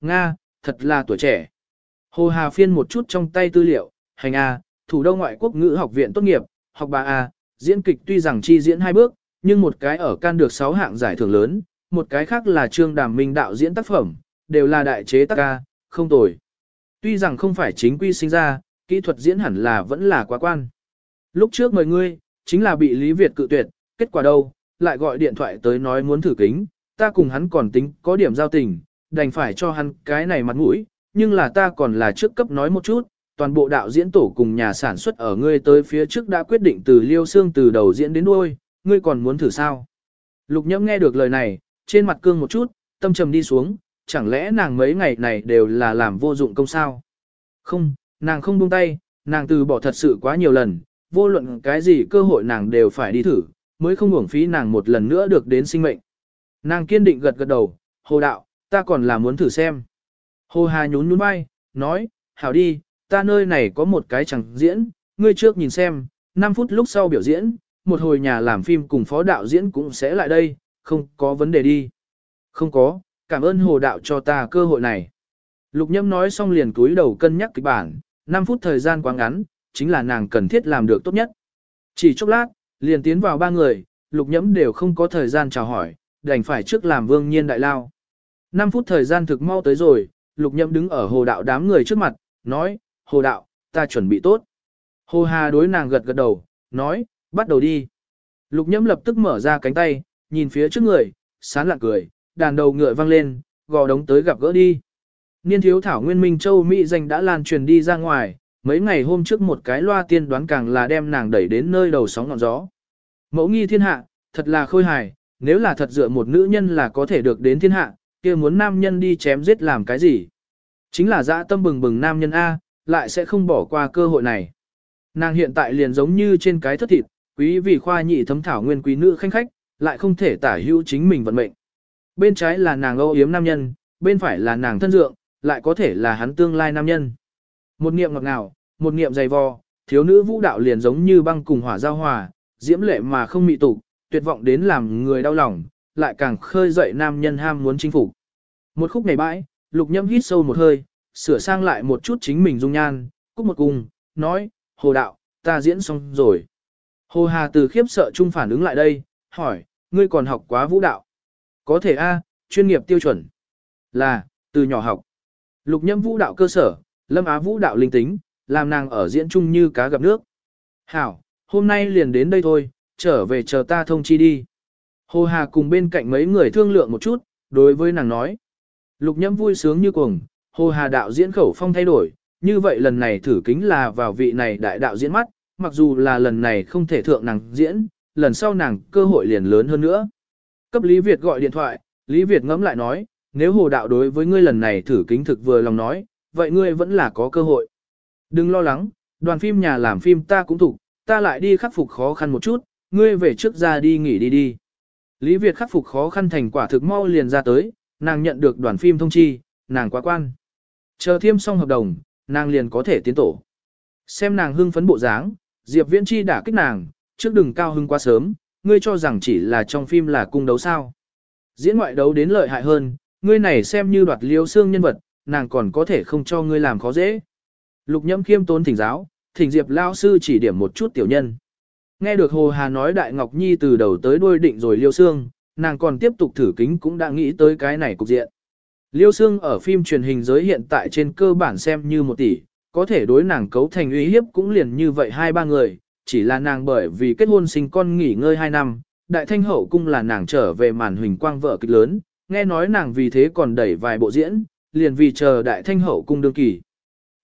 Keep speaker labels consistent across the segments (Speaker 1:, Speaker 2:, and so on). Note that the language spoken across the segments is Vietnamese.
Speaker 1: Nga, thật là tuổi trẻ. Hồ Hà phiên một chút trong tay tư liệu, hành A, thủ đô ngoại quốc ngữ học viện tốt nghiệp, học bà A, diễn kịch tuy rằng chi diễn hai bước, nhưng một cái ở can được 6 hạng giải thưởng lớn, một cái khác là trương đàm minh đạo diễn tác phẩm, đều là đại chế tác ca, không tồi. Tuy rằng không phải chính quy sinh ra, kỹ thuật diễn hẳn là vẫn là quá quan. Lúc trước mời ngươi, chính là bị Lý Việt cự tuyệt, kết quả đâu, lại gọi điện thoại tới nói muốn thử kính, ta cùng hắn còn tính có điểm giao tình, đành phải cho hắn cái này mặt mũi, nhưng là ta còn là trước cấp nói một chút, toàn bộ đạo diễn tổ cùng nhà sản xuất ở ngươi tới phía trước đã quyết định từ liêu xương từ đầu diễn đến đuôi, ngươi còn muốn thử sao? Lục nhẫm nghe được lời này, trên mặt cương một chút, tâm trầm đi xuống, chẳng lẽ nàng mấy ngày này đều là làm vô dụng công sao? Không, nàng không buông tay, nàng từ bỏ thật sự quá nhiều lần, vô luận cái gì cơ hội nàng đều phải đi thử, mới không uổng phí nàng một lần nữa được đến sinh mệnh. Nàng kiên định gật gật đầu, hồ đạo, ta còn là muốn thử xem. Hồ Hà nhún nhún vai, nói, hảo đi, ta nơi này có một cái chẳng diễn, ngươi trước nhìn xem, 5 phút lúc sau biểu diễn, một hồi nhà làm phim cùng phó đạo diễn cũng sẽ lại đây, không có vấn đề đi. Không có, cảm ơn hồ đạo cho ta cơ hội này. Lục nhâm nói xong liền cúi đầu cân nhắc kịch bản, 5 phút thời gian quá ngắn, chính là nàng cần thiết làm được tốt nhất. Chỉ chốc lát, liền tiến vào ba người, lục nhẫm đều không có thời gian chào hỏi, đành phải trước làm vương nhiên đại lao. 5 phút thời gian thực mau tới rồi, lục nhậm đứng ở hồ đạo đám người trước mặt, nói, hồ đạo, ta chuẩn bị tốt. Hồ hà đối nàng gật gật đầu, nói, bắt đầu đi. Lục nhậm lập tức mở ra cánh tay, nhìn phía trước người, sán lạ cười, đàn đầu ngựa vang lên, gò đống tới gặp gỡ đi. Niên thiếu thảo Nguyên Minh Châu Mỹ danh đã lan truyền đi ra ngoài, mấy ngày hôm trước một cái loa tiên đoán càng là đem nàng đẩy đến nơi đầu sóng ngọn gió. Mẫu nghi thiên hạ, thật là khôi hài, nếu là thật dựa một nữ nhân là có thể được đến thiên hạ, kia muốn nam nhân đi chém giết làm cái gì? Chính là dã tâm bừng bừng nam nhân A, lại sẽ không bỏ qua cơ hội này. Nàng hiện tại liền giống như trên cái thất thịt, quý vì khoa nhị thấm thảo nguyên quý nữ khanh khách, lại không thể tả hữu chính mình vận mệnh. Bên trái là nàng âu yếm nam nhân, bên phải là nàng thân dượng, lại có thể là hắn tương lai nam nhân. Một niệm ngọt ngào, một niệm dày vò, thiếu nữ vũ đạo liền giống như băng cùng hỏa giao hòa, diễm lệ mà không mị tục, tuyệt vọng đến làm người đau lòng, lại càng khơi dậy nam nhân ham muốn chinh phục. Một khúc này bãi, lục nhâm hít sâu một hơi, sửa sang lại một chút chính mình dung nhan, cúc một cung, nói, hồ đạo, ta diễn xong rồi. Hồ Hà từ khiếp sợ chung phản ứng lại đây, hỏi, ngươi còn học quá vũ đạo? Có thể A, chuyên nghiệp tiêu chuẩn. Là, từ nhỏ học. Lục nhâm vũ đạo cơ sở, lâm á vũ đạo linh tính, làm nàng ở diễn chung như cá gặp nước. Hảo, hôm nay liền đến đây thôi, trở về chờ ta thông chi đi. Hồ Hà cùng bên cạnh mấy người thương lượng một chút, đối với nàng nói. Lục nhâm vui sướng như cuồng, Hồ Hà đạo diễn khẩu phong thay đổi, như vậy lần này thử kính là vào vị này đại đạo diễn mắt, mặc dù là lần này không thể thượng nàng diễn, lần sau nàng cơ hội liền lớn hơn nữa. Cấp Lý Việt gọi điện thoại, Lý Việt ngẫm lại nói, nếu hồ đạo đối với ngươi lần này thử kính thực vừa lòng nói, vậy ngươi vẫn là có cơ hội. Đừng lo lắng, đoàn phim nhà làm phim ta cũng thủ, ta lại đi khắc phục khó khăn một chút, ngươi về trước ra đi nghỉ đi đi. Lý Việt khắc phục khó khăn thành quả thực mau liền ra tới, nàng nhận được đoàn phim thông chi, nàng quá quan. Chờ thêm xong hợp đồng, nàng liền có thể tiến tổ. Xem nàng hưng phấn bộ dáng, Diệp Viễn Chi đã kích nàng, trước đừng cao hưng quá sớm, ngươi cho rằng chỉ là trong phim là cung đấu sao. Diễn ngoại đấu đến lợi hại hơn, ngươi này xem như đoạt liêu xương nhân vật, nàng còn có thể không cho ngươi làm khó dễ. Lục nhâm khiêm tốn thỉnh giáo, thỉnh Diệp Lao sư chỉ điểm một chút tiểu nhân. Nghe được Hồ Hà nói Đại Ngọc Nhi từ đầu tới đuôi định rồi liêu Sương, nàng còn tiếp tục thử kính cũng đã nghĩ tới cái này cục diện. Liêu Sương ở phim truyền hình giới hiện tại trên cơ bản xem như một tỷ, có thể đối nàng cấu thành uy hiếp cũng liền như vậy hai ba người, chỉ là nàng bởi vì kết hôn sinh con nghỉ ngơi hai năm, đại thanh hậu cung là nàng trở về màn huỳnh quang vợ kịch lớn, nghe nói nàng vì thế còn đẩy vài bộ diễn, liền vì chờ đại thanh hậu cung đương kỳ.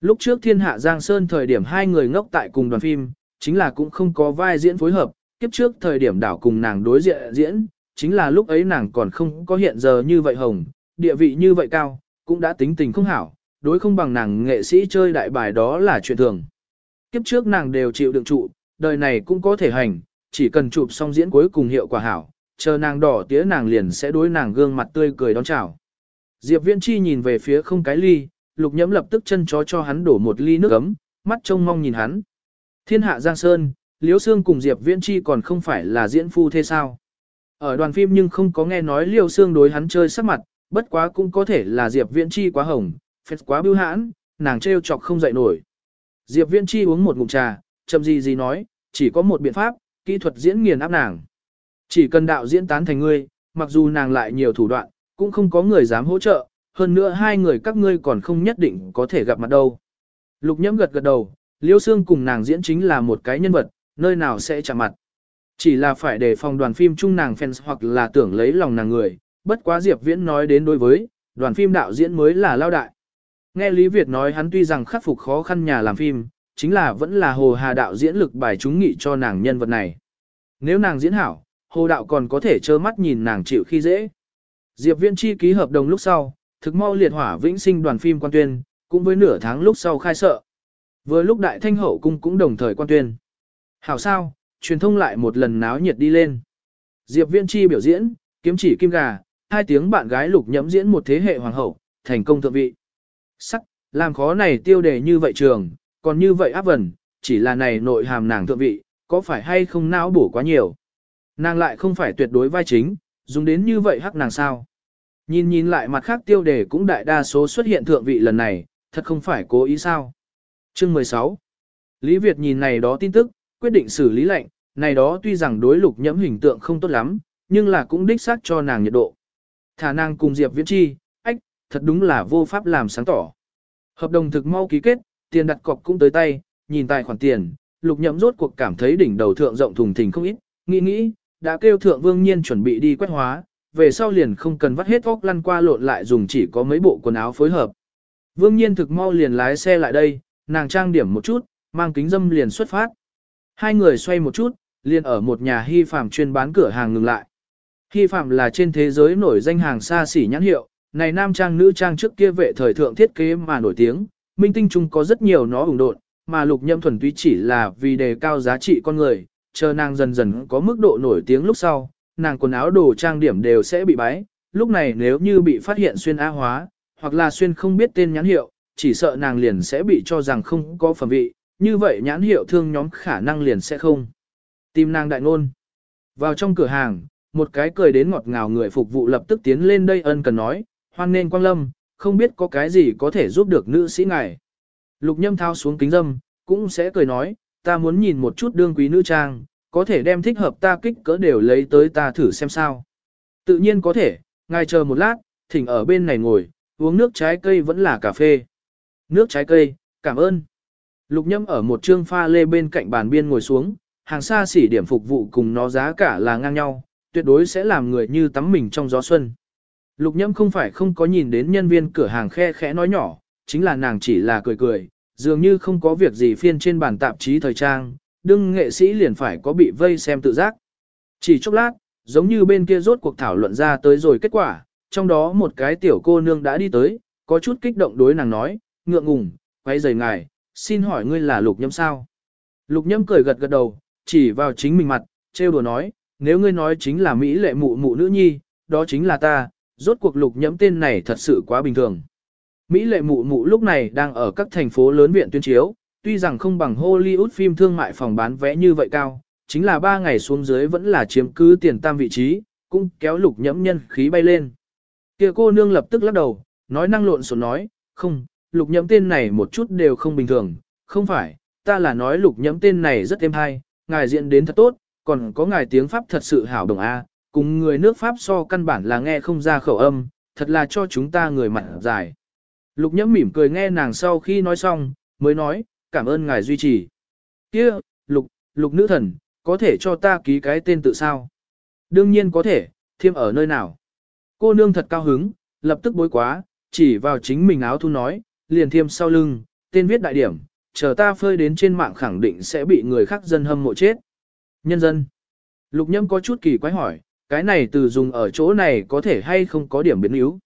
Speaker 1: Lúc trước thiên hạ Giang Sơn thời điểm hai người ngốc tại cùng đoàn phim, chính là cũng không có vai diễn phối hợp, kiếp trước thời điểm đảo cùng nàng đối diện diễn, chính là lúc ấy nàng còn không có hiện giờ như vậy hồng, địa vị như vậy cao, cũng đã tính tình không hảo, đối không bằng nàng nghệ sĩ chơi đại bài đó là chuyện thường. Kiếp trước nàng đều chịu đựng trụ, đời này cũng có thể hành, chỉ cần chụp xong diễn cuối cùng hiệu quả hảo, chờ nàng đỏ tía nàng liền sẽ đối nàng gương mặt tươi cười đón chào. Diệp Viễn Chi nhìn về phía không cái ly, lục nhẫm lập tức chân chó cho hắn đổ một ly nước ấm, mắt trông mong nhìn hắn. Thiên hạ Giang Sơn, Liễu Sương cùng Diệp Viễn Chi còn không phải là diễn phu thế sao. Ở đoàn phim nhưng không có nghe nói Liễu Sương đối hắn chơi sắc mặt, bất quá cũng có thể là Diệp Viễn Chi quá hồng, phết quá bưu hãn, nàng trêu chọc không dậy nổi. Diệp Viễn Chi uống một ngụm trà, chậm gì gì nói, chỉ có một biện pháp, kỹ thuật diễn nghiền áp nàng. Chỉ cần đạo diễn tán thành ngươi, mặc dù nàng lại nhiều thủ đoạn, cũng không có người dám hỗ trợ, hơn nữa hai người các ngươi còn không nhất định có thể gặp mặt đâu. Lục nhẫm gật gật đầu, Liêu Sương cùng nàng diễn chính là một cái nhân vật, nơi nào sẽ chạm mặt. Chỉ là phải để phòng đoàn phim chung nàng fans hoặc là tưởng lấy lòng nàng người, bất quá Diệp Viễn nói đến đối với, đoàn phim đạo diễn mới là lao đại. Nghe Lý Việt nói hắn tuy rằng khắc phục khó khăn nhà làm phim, chính là vẫn là hồ hà đạo diễn lực bài chúng nghị cho nàng nhân vật này. Nếu nàng diễn hảo, hồ đạo còn có thể trơ mắt nhìn nàng chịu khi dễ. Diệp Viễn chi ký hợp đồng lúc sau, thực mau liệt hỏa vĩnh sinh đoàn phim quan tuyên, cũng với nửa tháng lúc sau khai sợ. Vừa lúc đại thanh hậu cung cũng đồng thời quan tuyên. Hảo sao, truyền thông lại một lần náo nhiệt đi lên. Diệp Viễn chi biểu diễn, kiếm chỉ kim gà, hai tiếng bạn gái lục nhẫm diễn một thế hệ hoàng hậu, thành công thượng vị. Sắc, làm khó này tiêu đề như vậy trường, còn như vậy áp vần, chỉ là này nội hàm nàng thượng vị, có phải hay không não bổ quá nhiều. Nàng lại không phải tuyệt đối vai chính, dùng đến như vậy hắc nàng sao. Nhìn nhìn lại mặt khác tiêu đề cũng đại đa số xuất hiện thượng vị lần này, thật không phải cố ý sao. Chương 16 Lý Việt nhìn này đó tin tức, quyết định xử lý lệnh, này đó tuy rằng đối lục nhẫm hình tượng không tốt lắm, nhưng là cũng đích xác cho nàng nhiệt độ. Thả nàng cùng Diệp Viễn Chi, ách, thật đúng là vô pháp làm sáng tỏ. Hợp đồng thực mau ký kết, tiền đặt cọc cũng tới tay, nhìn tài khoản tiền, lục nhẫm rốt cuộc cảm thấy đỉnh đầu thượng rộng thùng thình không ít, nghĩ nghĩ, đã kêu thượng vương nhiên chuẩn bị đi quét hóa, về sau liền không cần vắt hết óc lăn qua lộn lại dùng chỉ có mấy bộ quần áo phối hợp. Vương nhiên thực mau liền lái xe lại đây, nàng trang điểm một chút, mang kính dâm liền xuất phát. Hai người xoay một chút, liền ở một nhà hy phạm chuyên bán cửa hàng ngừng lại. Hy phạm là trên thế giới nổi danh hàng xa xỉ nhãn hiệu, này nam trang nữ trang trước kia vệ thời thượng thiết kế mà nổi tiếng, minh tinh chung có rất nhiều nó ủng độn, mà lục nhâm thuần túy chỉ là vì đề cao giá trị con người, chờ nàng dần dần có mức độ nổi tiếng lúc sau, nàng quần áo đồ trang điểm đều sẽ bị bái, lúc này nếu như bị phát hiện xuyên á hóa, hoặc là xuyên không biết tên nhãn hiệu, chỉ sợ nàng liền sẽ bị cho rằng không có phẩm vị, như vậy nhãn hiệu thương nhóm khả năng liền sẽ không. Tìm nàng đại ngôn. Vào trong cửa hàng, một cái cười đến ngọt ngào người phục vụ lập tức tiến lên đây ân cần nói, hoan nên quang lâm, không biết có cái gì có thể giúp được nữ sĩ ngài. Lục nhâm thao xuống kính dâm, cũng sẽ cười nói, ta muốn nhìn một chút đương quý nữ trang, có thể đem thích hợp ta kích cỡ đều lấy tới ta thử xem sao. Tự nhiên có thể, ngài chờ một lát, thỉnh ở bên này ngồi, uống nước trái cây vẫn là cà phê. Nước trái cây, cảm ơn. Lục nhâm ở một trương pha lê bên cạnh bàn biên ngồi xuống, hàng xa xỉ điểm phục vụ cùng nó giá cả là ngang nhau, tuyệt đối sẽ làm người như tắm mình trong gió xuân. Lục nhâm không phải không có nhìn đến nhân viên cửa hàng khe khẽ nói nhỏ, chính là nàng chỉ là cười cười, dường như không có việc gì phiên trên bàn tạp chí thời trang, đương nghệ sĩ liền phải có bị vây xem tự giác. Chỉ chốc lát, giống như bên kia rốt cuộc thảo luận ra tới rồi kết quả, trong đó một cái tiểu cô nương đã đi tới, có chút kích động đối nàng nói, ngượng ngùng, quay rời ngài, xin hỏi ngươi là lục nhâm sao? Lục nhâm cười gật gật đầu, chỉ vào chính mình mặt, trêu đùa nói, nếu ngươi nói chính là Mỹ lệ mụ mụ nữ nhi, đó chính là ta, rốt cuộc lục Nhâm tên này thật sự quá bình thường. Mỹ lệ mụ mụ lúc này đang ở các thành phố lớn viện tuyên chiếu, tuy rằng không bằng Hollywood phim thương mại phòng bán vé như vậy cao, chính là ba ngày xuống dưới vẫn là chiếm cứ tiền tam vị trí, cũng kéo lục nhẫm nhân khí bay lên. Kia cô nương lập tức lắc đầu, nói năng lộn xộn nói, không, lục nhẫm tên này một chút đều không bình thường, không phải, ta là nói lục nhẫm tên này rất êm hay, ngài diễn đến thật tốt, còn có ngài tiếng Pháp thật sự hảo đồng A, cùng người nước Pháp so căn bản là nghe không ra khẩu âm, thật là cho chúng ta người mặt dài. Lục nhẫm mỉm cười nghe nàng sau khi nói xong, mới nói, cảm ơn ngài duy trì. kia lục, lục nữ thần, có thể cho ta ký cái tên tự sao? Đương nhiên có thể, thiêm ở nơi nào? Cô nương thật cao hứng, lập tức bối quá, chỉ vào chính mình áo thu nói, liền thiêm sau lưng, tên viết đại điểm, chờ ta phơi đến trên mạng khẳng định sẽ bị người khác dân hâm mộ chết. Nhân dân. Lục nhâm có chút kỳ quái hỏi, cái này từ dùng ở chỗ này có thể hay không có điểm biến yếu.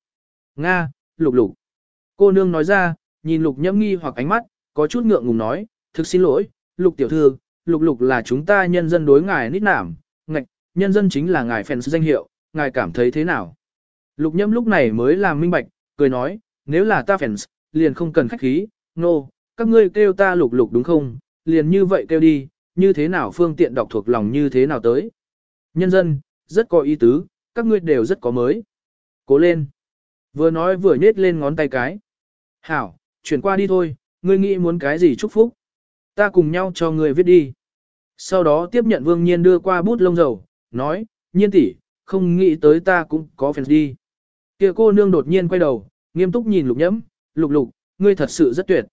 Speaker 1: Nga, lục lục. Cô nương nói ra, nhìn lục nhâm nghi hoặc ánh mắt, có chút ngượng ngùng nói, thực xin lỗi, lục tiểu thư, lục lục là chúng ta nhân dân đối ngài nít nảm, ngạch, nhân dân chính là ngài fans danh hiệu, ngài cảm thấy thế nào? Lục nhâm lúc này mới làm minh bạch, cười nói, nếu là ta fans, liền không cần khách khí, nô, no, các ngươi kêu ta lục lục đúng không, liền như vậy kêu đi, như thế nào phương tiện đọc thuộc lòng như thế nào tới. Nhân dân, rất có ý tứ, các ngươi đều rất có mới. Cố lên. Vừa nói vừa nhét lên ngón tay cái. Hảo, chuyển qua đi thôi, ngươi nghĩ muốn cái gì chúc phúc. Ta cùng nhau cho ngươi viết đi. Sau đó tiếp nhận vương nhiên đưa qua bút lông dầu, nói, nhiên tỷ, không nghĩ tới ta cũng có phần đi. Kia cô nương đột nhiên quay đầu, nghiêm túc nhìn lục nhẫm, lục lục, ngươi thật sự rất tuyệt.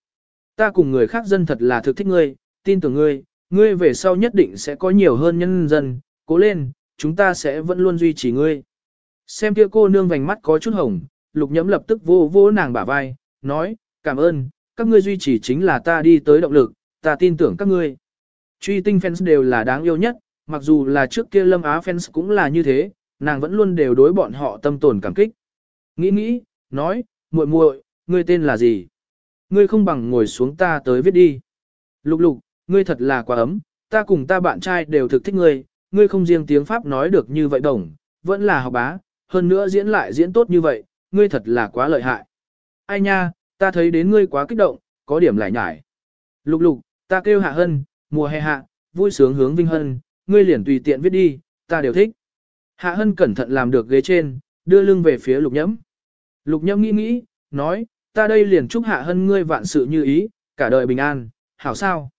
Speaker 1: Ta cùng người khác dân thật là thực thích ngươi, tin tưởng ngươi, ngươi về sau nhất định sẽ có nhiều hơn nhân dân, cố lên, chúng ta sẽ vẫn luôn duy trì ngươi. Xem kia cô nương vành mắt có chút hồng, lục nhẫm lập tức vô vô nàng bả vai, nói, cảm ơn, các ngươi duy trì chính là ta đi tới động lực, ta tin tưởng các ngươi. Truy tinh fans đều là đáng yêu nhất, mặc dù là trước kia lâm á fans cũng là như thế, nàng vẫn luôn đều đối bọn họ tâm tồn cảm kích. Nghĩ nghĩ, nói, muội muội, ngươi tên là gì? Ngươi không bằng ngồi xuống ta tới viết đi. Lục lục, ngươi thật là quá ấm, ta cùng ta bạn trai đều thực thích ngươi, ngươi không riêng tiếng Pháp nói được như vậy đồng, vẫn là học bá, hơn nữa diễn lại diễn tốt như vậy, ngươi thật là quá lợi hại. Ai nha, ta thấy đến ngươi quá kích động, có điểm lại nhải. Lục lục, ta kêu hạ hân, mùa hè hạ, vui sướng hướng vinh hân, ngươi liền tùy tiện viết đi, ta đều thích. Hạ hân cẩn thận làm được ghế trên, đưa lưng về phía lục nhẫm. Lục nhẫm nghĩ nghĩ, nói, ta đây liền chúc hạ hân ngươi vạn sự như ý, cả đời bình an, hảo sao?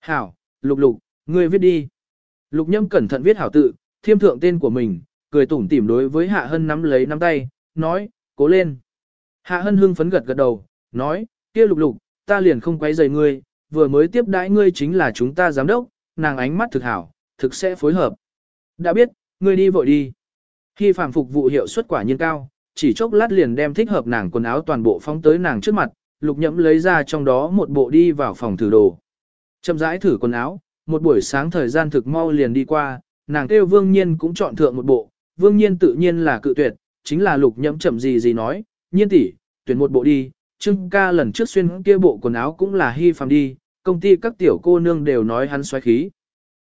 Speaker 1: Hảo, lục lục, ngươi viết đi. Lục nhâm cẩn thận viết hảo tự, thiêm thượng tên của mình, cười tủm tỉm đối với hạ hân nắm lấy nắm tay, nói, cố lên. Hạ hân hưng phấn gật gật đầu, nói, kia lục lục, ta liền không quấy rầy ngươi, vừa mới tiếp đãi ngươi chính là chúng ta giám đốc, nàng ánh mắt thực hảo, thực sẽ phối hợp. Đã biết, ngươi đi vội đi. Khi phàm phục vụ hiệu suất quả nhiên cao, chỉ chốc lát liền đem thích hợp nàng quần áo toàn bộ phóng tới nàng trước mặt, lục nhẫm lấy ra trong đó một bộ đi vào phòng thử đồ. Chậm rãi thử quần áo, một buổi sáng thời gian thực mau liền đi qua, nàng kêu vương nhiên cũng chọn thượng một bộ, vương nhiên tự nhiên là cự tuyệt, chính là lục nhẫm chậm gì gì nói, nhiên tỷ, tuyển một bộ đi, trưng ca lần trước xuyên kia bộ quần áo cũng là hy phàm đi, công ty các tiểu cô nương đều nói hắn xoáy khí.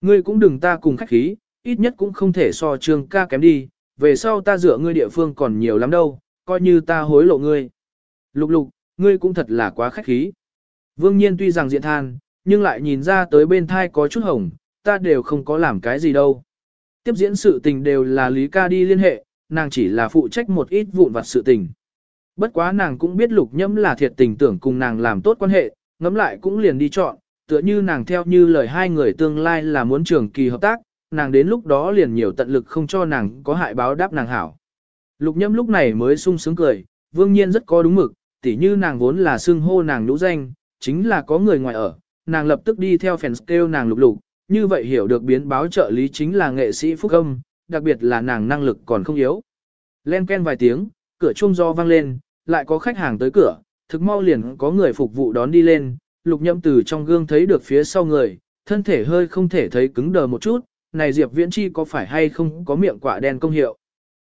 Speaker 1: Ngươi cũng đừng ta cùng khách khí, ít nhất cũng không thể so trương ca kém đi, về sau ta dựa ngươi địa phương còn nhiều lắm đâu, coi như ta hối lộ ngươi. Lục lục, ngươi cũng thật là quá khách khí. Vương nhiên tuy rằng diện than, nhưng lại nhìn ra tới bên thai có chút hồng, ta đều không có làm cái gì đâu. Tiếp diễn sự tình đều là Lý ca đi liên hệ, nàng chỉ là phụ trách một ít vụn vặt sự tình. Bất quá nàng cũng biết lục nhẫm là thiệt tình tưởng cùng nàng làm tốt quan hệ, ngẫm lại cũng liền đi chọn, tựa như nàng theo như lời hai người tương lai là muốn trường kỳ hợp tác, nàng đến lúc đó liền nhiều tận lực không cho nàng có hại báo đáp nàng hảo. Lục nhâm lúc này mới sung sướng cười, vương nhiên rất có đúng mực, tỉ như nàng vốn là xưng hô nàng nhũ danh, chính là có người ngoài ở, nàng lập tức đi theo fans kêu nàng lục lục, như vậy hiểu được biến báo trợ lý chính là nghệ sĩ phúc âm, đặc biệt là nàng năng lực còn không yếu. Len ken vài tiếng, cửa chuông do vang lên, lại có khách hàng tới cửa, thực mau liền có người phục vụ đón đi lên, lục nhâm từ trong gương thấy được phía sau người, thân thể hơi không thể thấy cứng đờ một chút, này Diệp Viễn Chi có phải hay không có miệng quả đen công hiệu.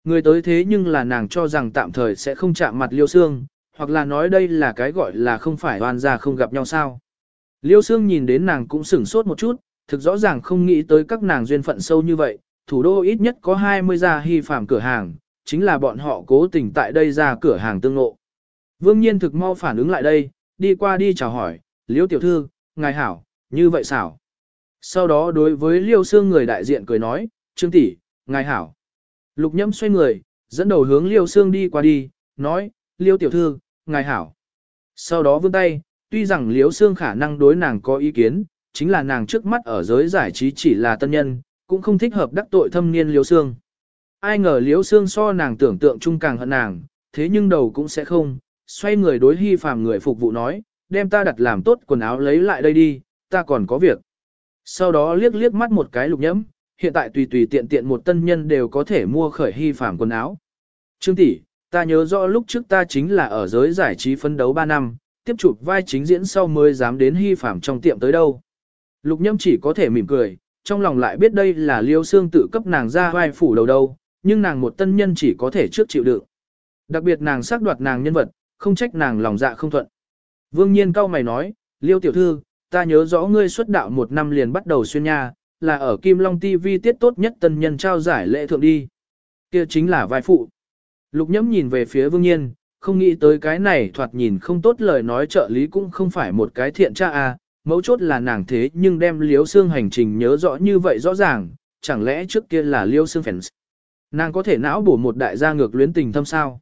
Speaker 1: Người tới thế nhưng là nàng cho rằng tạm thời sẽ không chạm mặt liêu Sương, hoặc là nói đây là cái gọi là không phải oan gia không gặp nhau sao. Liêu Sương nhìn đến nàng cũng sửng sốt một chút, thực rõ ràng không nghĩ tới các nàng duyên phận sâu như vậy, thủ đô ít nhất có 20 gia hy phạm cửa hàng, chính là bọn họ cố tình tại đây ra cửa hàng tương ngộ. Vương nhiên thực mau phản ứng lại đây, đi qua đi chào hỏi, liêu tiểu thư, ngài hảo, như vậy xảo. Sau đó đối với liêu xương người đại diện cười nói, trương tỷ, ngài hảo. Lục nhâm xoay người, dẫn đầu hướng liêu xương đi qua đi, nói, liêu tiểu thư, ngài hảo. Sau đó vươn tay, tuy rằng liêu xương khả năng đối nàng có ý kiến, chính là nàng trước mắt ở giới giải trí chỉ là tân nhân, cũng không thích hợp đắc tội thâm niên liêu xương. Ai ngờ liêu xương so nàng tưởng tượng chung càng hận nàng, thế nhưng đầu cũng sẽ không, xoay người đối hy phàm người phục vụ nói, đem ta đặt làm tốt quần áo lấy lại đây đi, ta còn có việc. Sau đó liếc liếc mắt một cái lục nhẫm, hiện tại tùy tùy tiện tiện một tân nhân đều có thể mua khởi hy phàm quần áo. Trương tỷ, ta nhớ rõ lúc trước ta chính là ở giới giải trí phân đấu 3 năm, tiếp chụp vai chính diễn sau mới dám đến hy phàm trong tiệm tới đâu. Lục nhâm chỉ có thể mỉm cười, trong lòng lại biết đây là liêu xương tự cấp nàng ra vai phủ đầu đâu, nhưng nàng một tân nhân chỉ có thể trước chịu đựng. Đặc biệt nàng xác đoạt nàng nhân vật, không trách nàng lòng dạ không thuận. Vương nhiên cao mày nói, liêu tiểu thư, ta nhớ rõ ngươi xuất đạo một năm liền bắt đầu xuyên nha, là ở Kim Long TV tiết tốt nhất tân nhân trao giải lễ thượng đi. Kia chính là vai phụ. Lục nhẫm nhìn về phía vương nhiên, không nghĩ tới cái này thoạt nhìn không tốt lời nói trợ lý cũng không phải một cái thiện cha à, mấu chốt là nàng thế nhưng đem liếu xương hành trình nhớ rõ như vậy rõ ràng, chẳng lẽ trước kia là liêu xương fans. Nàng có thể não bổ một đại gia ngược luyến tình thâm sao.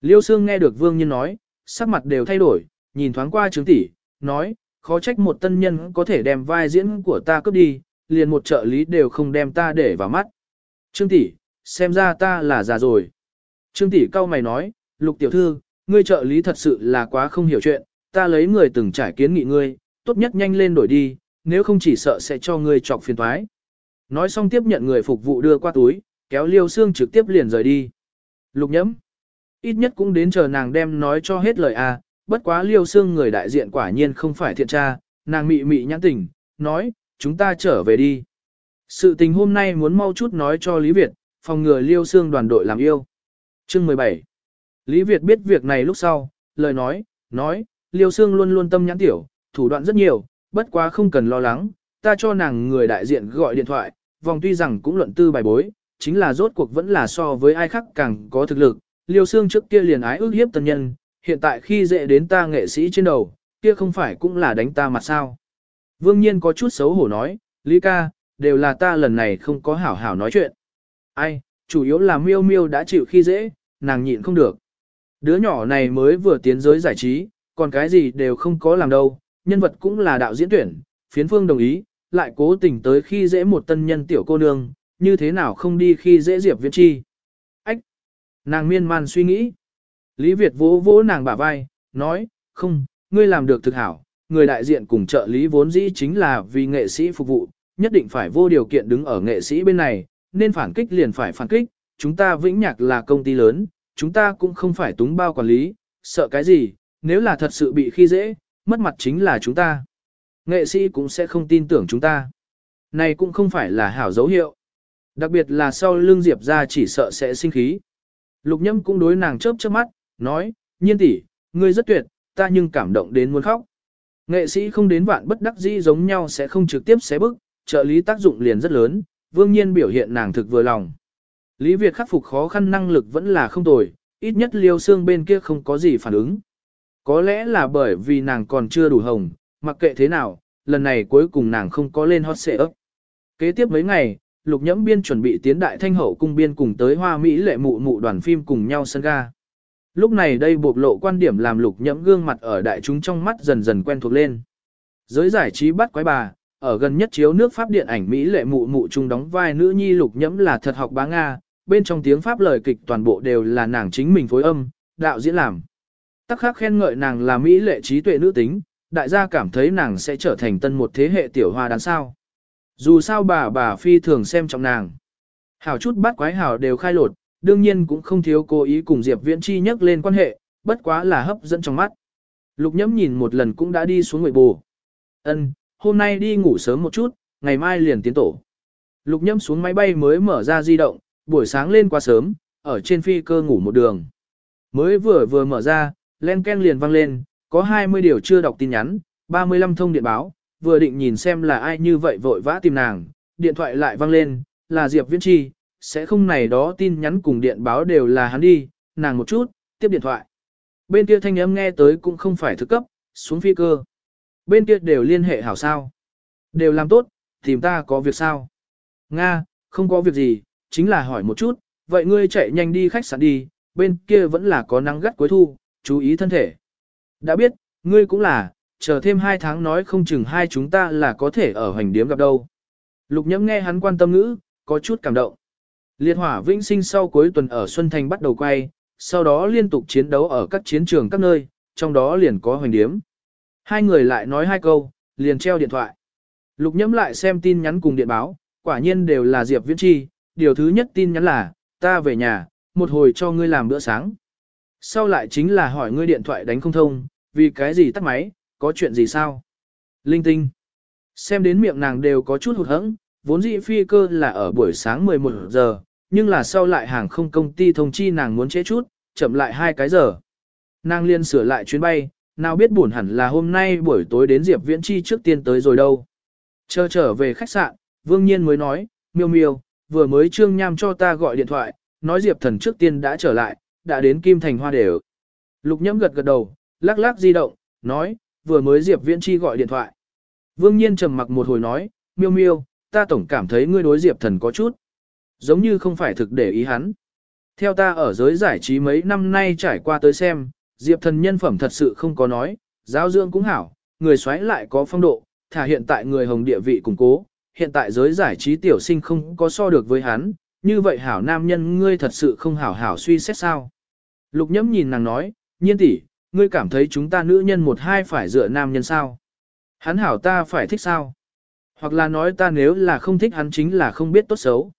Speaker 1: Liêu Sương nghe được Vương Nhiên nói, sắc mặt đều thay đổi, nhìn thoáng qua chứng tỷ, nói, khó trách một tân nhân có thể đem vai diễn của ta cướp đi, liền một trợ lý đều không đem ta để vào mắt. Trương tỷ, xem ra ta là già rồi. Trương tỷ cau mày nói, lục tiểu thư, ngươi trợ lý thật sự là quá không hiểu chuyện, ta lấy người từng trải kiến nghị ngươi, tốt nhất nhanh lên đổi đi, nếu không chỉ sợ sẽ cho ngươi chọc phiền toái. Nói xong tiếp nhận người phục vụ đưa qua túi, kéo liêu xương trực tiếp liền rời đi. Lục nhẫm. Ít nhất cũng đến chờ nàng đem nói cho hết lời à, bất quá liêu xương người đại diện quả nhiên không phải thiện tra, nàng mị mị nhãn tỉnh, nói, chúng ta trở về đi. Sự tình hôm nay muốn mau chút nói cho Lý Việt, phòng ngừa liêu xương đoàn đội làm yêu. Chương 17 Lý Việt biết việc này lúc sau, lời nói, nói, liêu xương luôn luôn tâm nhãn tiểu, thủ đoạn rất nhiều, bất quá không cần lo lắng, ta cho nàng người đại diện gọi điện thoại, vòng tuy rằng cũng luận tư bài bối, chính là rốt cuộc vẫn là so với ai khác càng có thực lực, liêu xương trước kia liền ái ước hiếp tân nhân, hiện tại khi dễ đến ta nghệ sĩ trên đầu, kia không phải cũng là đánh ta mặt sao. Vương nhiên có chút xấu hổ nói, Lý ca, đều là ta lần này không có hảo hảo nói chuyện. Ai, chủ yếu là miêu miêu đã chịu khi dễ, nàng nhịn không được. Đứa nhỏ này mới vừa tiến giới giải trí, còn cái gì đều không có làm đâu, nhân vật cũng là đạo diễn tuyển, phiến phương đồng ý, lại cố tình tới khi dễ một tân nhân tiểu cô nương, như thế nào không đi khi dễ Diệp Viễn Chi. Ách! Nàng miên man suy nghĩ. Lý Việt vỗ vỗ nàng bả vai, nói, không, ngươi làm được thực hảo, người đại diện cùng trợ lý vốn dĩ chính là vì nghệ sĩ phục vụ, nhất định phải vô điều kiện đứng ở nghệ sĩ bên này, nên phản kích liền phải phản kích, chúng ta vĩnh nhạc là công ty lớn, chúng ta cũng không phải túng bao quản lý, sợ cái gì, nếu là thật sự bị khi dễ, mất mặt chính là chúng ta. Nghệ sĩ cũng sẽ không tin tưởng chúng ta. Này cũng không phải là hảo dấu hiệu. Đặc biệt là sau lưng Diệp ra chỉ sợ sẽ sinh khí. Lục nhâm cũng đối nàng chớp chớp mắt, nói, nhiên tỷ, ngươi rất tuyệt, ta nhưng cảm động đến muốn khóc. Nghệ sĩ không đến vạn bất đắc dĩ giống nhau sẽ không trực tiếp xé bức, trợ lý tác dụng liền rất lớn, vương nhiên biểu hiện nàng thực vừa lòng. Lý Việt khắc phục khó khăn năng lực vẫn là không tồi, ít nhất liêu xương bên kia không có gì phản ứng. Có lẽ là bởi vì nàng còn chưa đủ hồng, mặc kệ thế nào, lần này cuối cùng nàng không có lên hot xệ ấp. Kế tiếp mấy ngày, lục nhẫm biên chuẩn bị tiến đại thanh hậu cung biên cùng tới hoa Mỹ lệ mụ mụ đoàn phim cùng nhau sân ga. Lúc này đây bộc lộ quan điểm làm lục nhẫm gương mặt ở đại chúng trong mắt dần dần quen thuộc lên. Giới giải trí bắt quái bà, ở gần nhất chiếu nước Pháp điện ảnh Mỹ lệ mụ mụ trung đóng vai nữ nhi lục nhẫm là thật học bá Nga, bên trong tiếng Pháp lời kịch toàn bộ đều là nàng chính mình phối âm, đạo diễn làm. Tắc khắc khen ngợi nàng là Mỹ lệ trí tuệ nữ tính, đại gia cảm thấy nàng sẽ trở thành tân một thế hệ tiểu hoa đáng sao. Dù sao bà bà phi thường xem trọng nàng. Hảo chút bắt quái hảo đều khai lột, đương nhiên cũng không thiếu cố ý cùng Diệp Viễn Chi nhắc lên quan hệ, bất quá là hấp dẫn trong mắt. Lục nhẫm nhìn một lần cũng đã đi xuống ngụy bù. Ân, hôm nay đi ngủ sớm một chút, ngày mai liền tiến tổ. Lục nhẫm xuống máy bay mới mở ra di động, buổi sáng lên quá sớm, ở trên phi cơ ngủ một đường. Mới vừa vừa mở ra, len ken liền vang lên, có 20 điều chưa đọc tin nhắn, 35 thông điện báo, vừa định nhìn xem là ai như vậy vội vã tìm nàng, điện thoại lại vang lên, là Diệp Viễn Chi, sẽ không này đó tin nhắn cùng điện báo đều là hắn đi, nàng một chút, tiếp điện thoại. Bên kia thanh âm nghe tới cũng không phải thực cấp, xuống phi cơ. Bên kia đều liên hệ hảo sao. Đều làm tốt, tìm ta có việc sao? Nga, không có việc gì, chính là hỏi một chút, vậy ngươi chạy nhanh đi khách sạn đi, bên kia vẫn là có nắng gắt cuối thu, chú ý thân thể. Đã biết, ngươi cũng là, chờ thêm hai tháng nói không chừng hai chúng ta là có thể ở hoành điếm gặp đâu. Lục nhẫm nghe hắn quan tâm ngữ, có chút cảm động. Liệt hỏa vĩnh sinh sau cuối tuần ở Xuân Thành bắt đầu quay, sau đó liên tục chiến đấu ở các chiến trường các nơi, trong đó liền có hoành điếm. Hai người lại nói hai câu, liền treo điện thoại. Lục nhẫm lại xem tin nhắn cùng điện báo, quả nhiên đều là Diệp Viễn Chi, điều thứ nhất tin nhắn là, ta về nhà, một hồi cho ngươi làm bữa sáng. Sau lại chính là hỏi ngươi điện thoại đánh không thông, vì cái gì tắt máy, có chuyện gì sao? Linh tinh. Xem đến miệng nàng đều có chút hụt hẫng, vốn dĩ phi cơ là ở buổi sáng 11 giờ, nhưng là sau lại hàng không công ty thông chi nàng muốn chế chút, chậm lại hai cái giờ. Nàng liên sửa lại chuyến bay, nào biết buồn hẳn là hôm nay buổi tối đến Diệp Viễn Chi trước tiên tới rồi đâu. Chờ trở về khách sạn, Vương Nhiên mới nói, miêu miêu, vừa mới Trương Nham cho ta gọi điện thoại, nói Diệp thần trước tiên đã trở lại, đã đến Kim Thành Hoa đều. Lục nhẫm gật gật đầu, lắc lắc di động, nói, vừa mới Diệp Viễn Chi gọi điện thoại. Vương Nhiên trầm mặc một hồi nói, miêu miêu, ta tổng cảm thấy ngươi đối Diệp thần có chút. Giống như không phải thực để ý hắn. Theo ta ở giới giải trí mấy năm nay trải qua tới xem, Diệp thần nhân phẩm thật sự không có nói, giáo dưỡng cũng hảo, người xoáy lại có phong độ, thả hiện tại người hồng địa vị củng cố, hiện tại giới giải trí tiểu sinh không có so được với hắn, như vậy hảo nam nhân ngươi thật sự không hảo hảo suy xét sao. Lục nhẫm nhìn nàng nói, nhiên tỷ, ngươi cảm thấy chúng ta nữ nhân một hai phải dựa nam nhân sao? Hắn hảo ta phải thích sao? Hoặc là nói ta nếu là không thích hắn chính là không biết tốt xấu.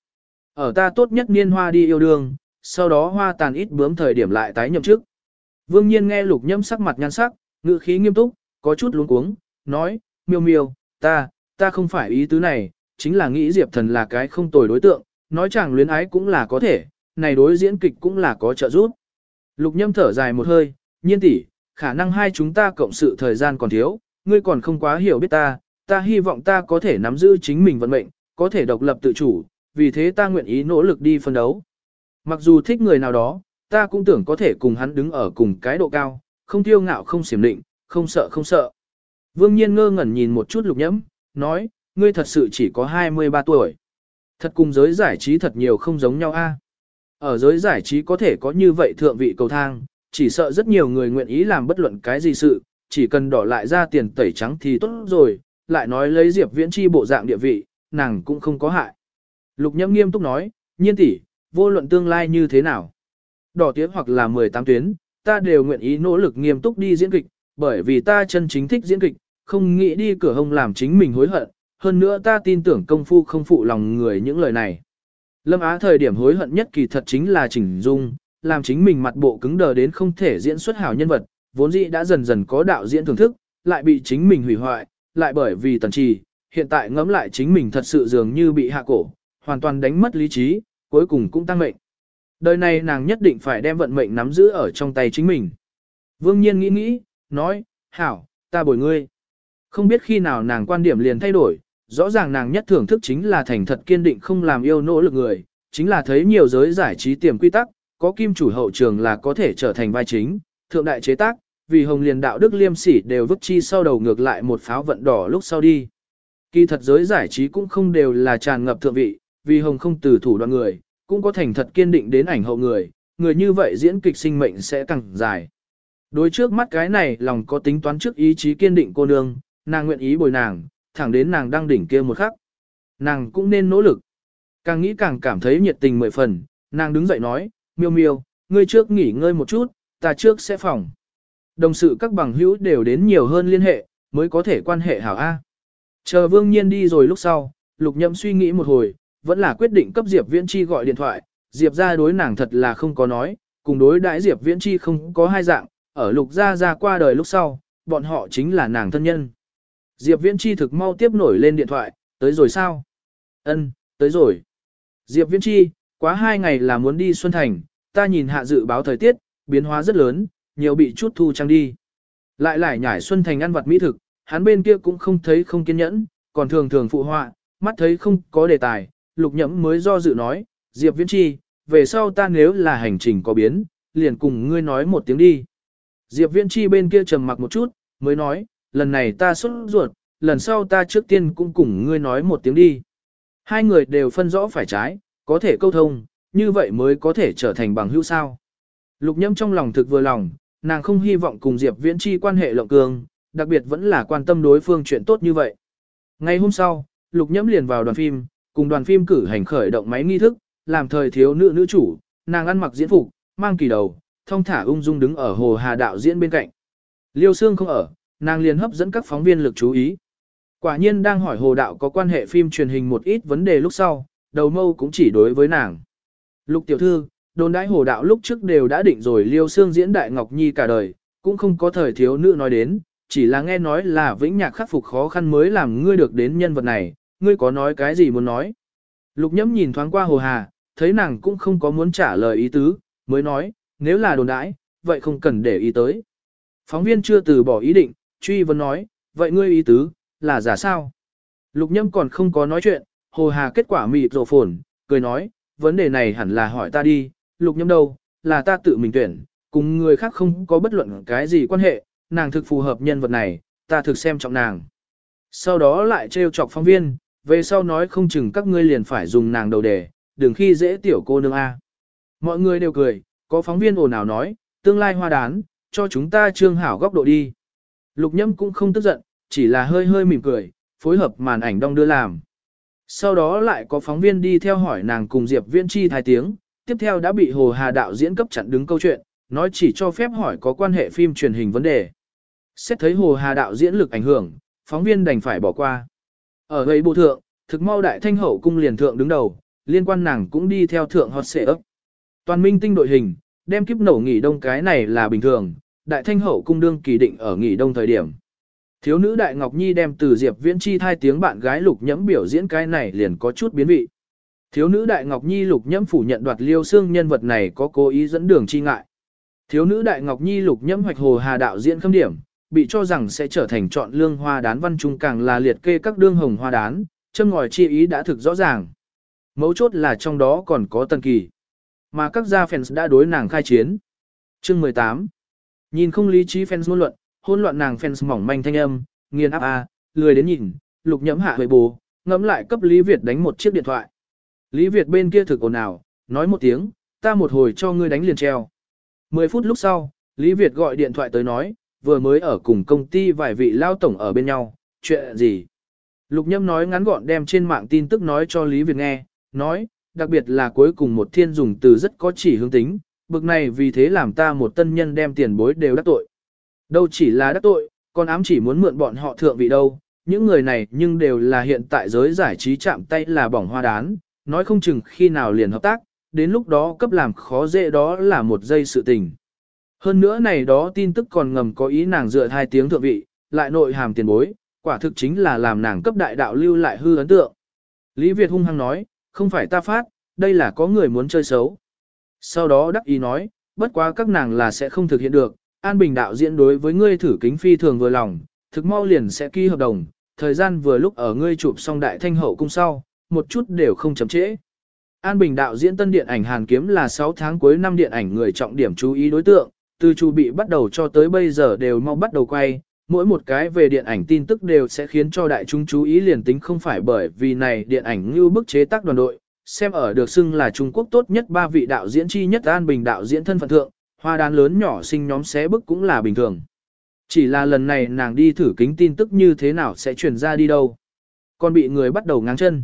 Speaker 1: Ở ta tốt nhất niên hoa đi yêu đương, sau đó hoa tàn ít bướm thời điểm lại tái nhậm chức. Vương nhiên nghe lục nhâm sắc mặt nhan sắc, ngữ khí nghiêm túc, có chút luống cuống, nói, miêu miêu, ta, ta không phải ý tứ này, chính là nghĩ Diệp thần là cái không tồi đối tượng, nói chẳng luyến ái cũng là có thể, này đối diễn kịch cũng là có trợ giúp. Lục nhâm thở dài một hơi, nhiên tỷ, khả năng hai chúng ta cộng sự thời gian còn thiếu, ngươi còn không quá hiểu biết ta, ta hy vọng ta có thể nắm giữ chính mình vận mệnh, có thể độc lập tự chủ, vì thế ta nguyện ý nỗ lực đi phân đấu. Mặc dù thích người nào đó, ta cũng tưởng có thể cùng hắn đứng ở cùng cái độ cao, không tiêu ngạo không xiểm định, không sợ không sợ. Vương nhiên ngơ ngẩn nhìn một chút lục nhẫm, nói, ngươi thật sự chỉ có 23 tuổi. Thật cùng giới giải trí thật nhiều không giống nhau a. Ở giới giải trí có thể có như vậy thượng vị cầu thang, chỉ sợ rất nhiều người nguyện ý làm bất luận cái gì sự, chỉ cần đỏ lại ra tiền tẩy trắng thì tốt rồi, lại nói lấy Diệp Viễn Chi bộ dạng địa vị, nàng cũng không có hại. Lục Nhâm nghiêm túc nói, nhiên tỷ, vô luận tương lai như thế nào. Đỏ tuyến hoặc là 18 tuyến, ta đều nguyện ý nỗ lực nghiêm túc đi diễn kịch, bởi vì ta chân chính thích diễn kịch, không nghĩ đi cửa hông làm chính mình hối hận, hơn nữa ta tin tưởng công phu không phụ lòng người những lời này. Lâm Á thời điểm hối hận nhất kỳ thật chính là chỉnh dung, làm chính mình mặt bộ cứng đờ đến không thể diễn xuất hảo nhân vật, vốn dĩ đã dần dần có đạo diễn thưởng thức, lại bị chính mình hủy hoại, lại bởi vì tần trì, hiện tại ngẫm lại chính mình thật sự dường như bị hạ cổ, hoàn toàn đánh mất lý trí, cuối cùng cũng tăng mệnh. Đời này nàng nhất định phải đem vận mệnh nắm giữ ở trong tay chính mình. Vương nhiên nghĩ nghĩ, nói, hảo, ta bồi ngươi. Không biết khi nào nàng quan điểm liền thay đổi, rõ ràng nàng nhất thưởng thức chính là thành thật kiên định không làm yêu nỗ lực người, chính là thấy nhiều giới giải trí tiềm quy tắc, có kim chủ hậu trường là có thể trở thành vai chính, thượng đại chế tác, vì hồng liền đạo đức liêm sỉ đều vứt chi sau đầu ngược lại một pháo vận đỏ lúc sau đi. Kỳ thật giới giải trí cũng không đều là tràn ngập thượng vị, vì hồng không từ thủ đoạn người, cũng có thành thật kiên định đến ảnh hậu người, người như vậy diễn kịch sinh mệnh sẽ càng dài. Đối trước mắt cái này lòng có tính toán trước ý chí kiên định cô nương, nàng nguyện ý bồi nàng, thẳng đến nàng đang đỉnh kia một khắc. Nàng cũng nên nỗ lực. Càng nghĩ càng cảm thấy nhiệt tình mười phần, nàng đứng dậy nói, miêu miêu, ngươi trước nghỉ ngơi một chút, ta trước sẽ phòng. Đồng sự các bằng hữu đều đến nhiều hơn liên hệ, mới có thể quan hệ hảo A. Chờ vương nhiên đi rồi lúc sau, lục nhậm suy nghĩ một hồi, vẫn là quyết định cấp Diệp Viễn Chi gọi điện thoại, Diệp gia đối nàng thật là không có nói, cùng đối đãi Diệp Viễn Chi không có hai dạng, ở lục gia gia qua đời lúc sau, bọn họ chính là nàng thân nhân. Diệp Viễn Chi thực mau tiếp nổi lên điện thoại, tới rồi sao? Ân, tới rồi. Diệp Viễn Chi, quá hai ngày là muốn đi Xuân Thành, ta nhìn hạ dự báo thời tiết, biến hóa rất lớn, nhiều bị chút thu trang đi. Lại lại nhảy Xuân Thành ăn vặt mỹ thực, hắn bên kia cũng không thấy không kiên nhẫn, còn thường thường phụ họa, mắt thấy không có đề tài, lục nhẫm mới do dự nói, Diệp Viễn Chi, về sau ta nếu là hành trình có biến, liền cùng ngươi nói một tiếng đi. Diệp Viễn Chi bên kia trầm mặc một chút, mới nói, lần này ta xuất ruột, lần sau ta trước tiên cũng cùng ngươi nói một tiếng đi. Hai người đều phân rõ phải trái, có thể câu thông, như vậy mới có thể trở thành bằng hữu sao. Lục nhâm trong lòng thực vừa lòng, nàng không hy vọng cùng Diệp Viễn Chi quan hệ lộng cường, đặc biệt vẫn là quan tâm đối phương chuyện tốt như vậy. Ngày hôm sau, Lục nhâm liền vào đoàn phim, cùng đoàn phim cử hành khởi động máy nghi thức, làm thời thiếu nữ nữ chủ, nàng ăn mặc diễn phục, mang kỳ đầu, thông thả ung dung đứng ở hồ hà đạo diễn bên cạnh. Liêu Sương không ở, nàng liền hấp dẫn các phóng viên lực chú ý. Quả nhiên đang hỏi hồ đạo có quan hệ phim truyền hình một ít vấn đề lúc sau, đầu mâu cũng chỉ đối với nàng. Lục tiểu thư, đồn đãi hồ đạo lúc trước đều đã định rồi Liêu Sương diễn Đại Ngọc Nhi cả đời, cũng không có thời thiếu nữ nói đến, chỉ là nghe nói là vĩnh nhạc khắc phục khó khăn mới làm ngươi được đến nhân vật này, ngươi có nói cái gì muốn nói. Lục nhẫm nhìn thoáng qua hồ hà, thấy nàng cũng không có muốn trả lời ý tứ, mới nói, nếu là đồn đãi, vậy không cần để ý tới. Phóng viên chưa từ bỏ ý định, truy vấn nói, vậy ngươi ý tứ, là giả sao? Lục nhâm còn không có nói chuyện, hồ hà kết quả mịt rộ phồn, cười nói, vấn đề này hẳn là hỏi ta đi, lục nhâm đâu, là ta tự mình tuyển, cùng người khác không có bất luận cái gì quan hệ, nàng thực phù hợp nhân vật này, ta thực xem trọng nàng. Sau đó lại trêu chọc phóng viên, về sau nói không chừng các ngươi liền phải dùng nàng đầu đề, đừng khi dễ tiểu cô nương A. Mọi người đều cười, có phóng viên ồn ào nói, tương lai hoa đán, cho chúng ta trương hảo góc độ đi. Lục nhâm cũng không tức giận, chỉ là hơi hơi mỉm cười, phối hợp màn ảnh đong đưa làm. Sau đó lại có phóng viên đi theo hỏi nàng cùng Diệp Viễn Chi thái tiếng, tiếp theo đã bị Hồ Hà đạo diễn cấp chặn đứng câu chuyện, nói chỉ cho phép hỏi có quan hệ phim truyền hình vấn đề. Xét thấy Hồ Hà đạo diễn lực ảnh hưởng, phóng viên đành phải bỏ qua. Ở gây bộ thượng, thực mau đại thanh hậu cung liền thượng đứng đầu, liên quan nàng cũng đi theo thượng hot xệ ấp. Toàn minh tinh đội hình, đem kiếp nổ nghỉ đông cái này là bình thường, đại thanh hậu cung đương kỳ định ở nghỉ đông thời điểm. Thiếu nữ Đại Ngọc Nhi đem từ Diệp Viễn Chi thai tiếng bạn gái Lục Nhẫm biểu diễn cái này liền có chút biến vị. Thiếu nữ Đại Ngọc Nhi Lục Nhẫm phủ nhận đoạt liêu xương nhân vật này có cố ý dẫn đường chi ngại. Thiếu nữ Đại Ngọc Nhi Lục Nhẫm hoạch hồ hà đạo diễn khâm điểm, bị cho rằng sẽ trở thành chọn lương hoa đán văn trung càng là liệt kê các đương hồng hoa đán, châm ngòi chi ý đã thực rõ ràng. Mấu chốt là trong đó còn có tân kỳ. Mà các gia fans đã đối nàng khai chiến. Chương 18 Nhìn không lý trí fans ngôn luận, hôn loạn nàng fans mỏng manh thanh âm, nghiền áp a, lười đến nhìn, lục nhẫm hạ huệ bù, ngẫm lại cấp Lý Việt đánh một chiếc điện thoại. Lý Việt bên kia thực ồn ào, nói một tiếng, ta một hồi cho ngươi đánh liền treo. Mười phút lúc sau, Lý Việt gọi điện thoại tới nói, vừa mới ở cùng công ty vài vị lao tổng ở bên nhau, chuyện gì. Lục nhâm nói ngắn gọn đem trên mạng tin tức nói cho Lý Việt nghe, nói, đặc biệt là cuối cùng một thiên dùng từ rất có chỉ hướng tính, bực này vì thế làm ta một tân nhân đem tiền bối đều đắc tội. Đâu chỉ là đắc tội, còn ám chỉ muốn mượn bọn họ thượng vị đâu, những người này nhưng đều là hiện tại giới giải trí chạm tay là bỏng hoa đán, nói không chừng khi nào liền hợp tác, đến lúc đó cấp làm khó dễ đó là một giây sự tình. Hơn nữa này đó tin tức còn ngầm có ý nàng dựa hai tiếng thượng vị, lại nội hàm tiền bối, quả thực chính là làm nàng cấp đại đạo lưu lại hư ấn tượng. Lý Việt hung hăng nói, không phải ta phát, đây là có người muốn chơi xấu. Sau đó đắc ý nói, bất quá các nàng là sẽ không thực hiện được, An Bình đạo diễn đối với ngươi thử kính phi thường vừa lòng, thực mau liền sẽ ký hợp đồng, thời gian vừa lúc ở ngươi chụp xong đại thanh hậu cung sau, một chút đều không chậm trễ. An Bình đạo diễn tân điện ảnh Hàn Kiếm là 6 tháng cuối năm điện ảnh người trọng điểm chú ý đối tượng, từ chu bị bắt đầu cho tới bây giờ đều mau bắt đầu quay, mỗi một cái về điện ảnh tin tức đều sẽ khiến cho đại chúng chú ý liền tính không phải bởi vì này điện ảnh như bức chế tác đoàn đội, xem ở được xưng là Trung Quốc tốt nhất ba vị đạo diễn chi nhất An Bình đạo diễn thân phận thượng, hoa đán lớn nhỏ sinh nhóm xé bức cũng là bình thường. Chỉ là lần này nàng đi thử kính tin tức như thế nào sẽ truyền ra đi đâu. Còn bị người bắt đầu ngáng chân.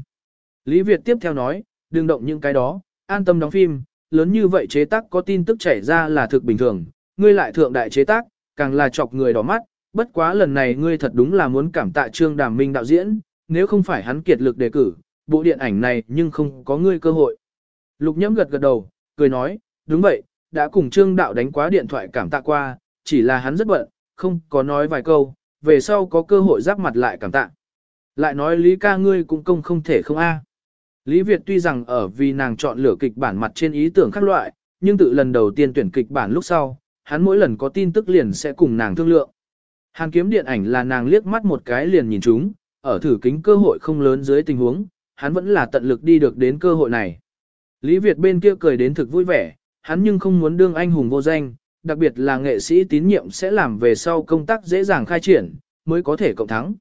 Speaker 1: Lý Việt tiếp theo nói, đừng động những cái đó, an tâm đóng phim, lớn như vậy chế tác có tin tức chảy ra là thực bình thường, ngươi lại thượng đại chế tác, càng là chọc người đỏ mắt, bất quá lần này ngươi thật đúng là muốn cảm tạ Trương Đàm Minh đạo diễn, nếu không phải hắn kiệt lực đề cử, bộ điện ảnh này nhưng không có ngươi cơ hội. Lục nhẫm gật gật đầu, cười nói, đúng vậy, đã cùng Trương đạo đánh quá điện thoại cảm tạ qua, chỉ là hắn rất bận, không có nói vài câu, về sau có cơ hội giáp mặt lại cảm tạ. Lại nói Lý ca ngươi cũng công không thể không a. Lý Việt tuy rằng ở vì nàng chọn lựa kịch bản mặt trên ý tưởng khác loại, nhưng tự lần đầu tiên tuyển kịch bản lúc sau, hắn mỗi lần có tin tức liền sẽ cùng nàng thương lượng. Hàng kiếm điện ảnh là nàng liếc mắt một cái liền nhìn chúng, ở thử kính cơ hội không lớn dưới tình huống, hắn vẫn là tận lực đi được đến cơ hội này. Lý Việt bên kia cười đến thực vui vẻ, hắn nhưng không muốn đương anh hùng vô danh, đặc biệt là nghệ sĩ tín nhiệm sẽ làm về sau công tác dễ dàng khai triển, mới có thể cộng thắng.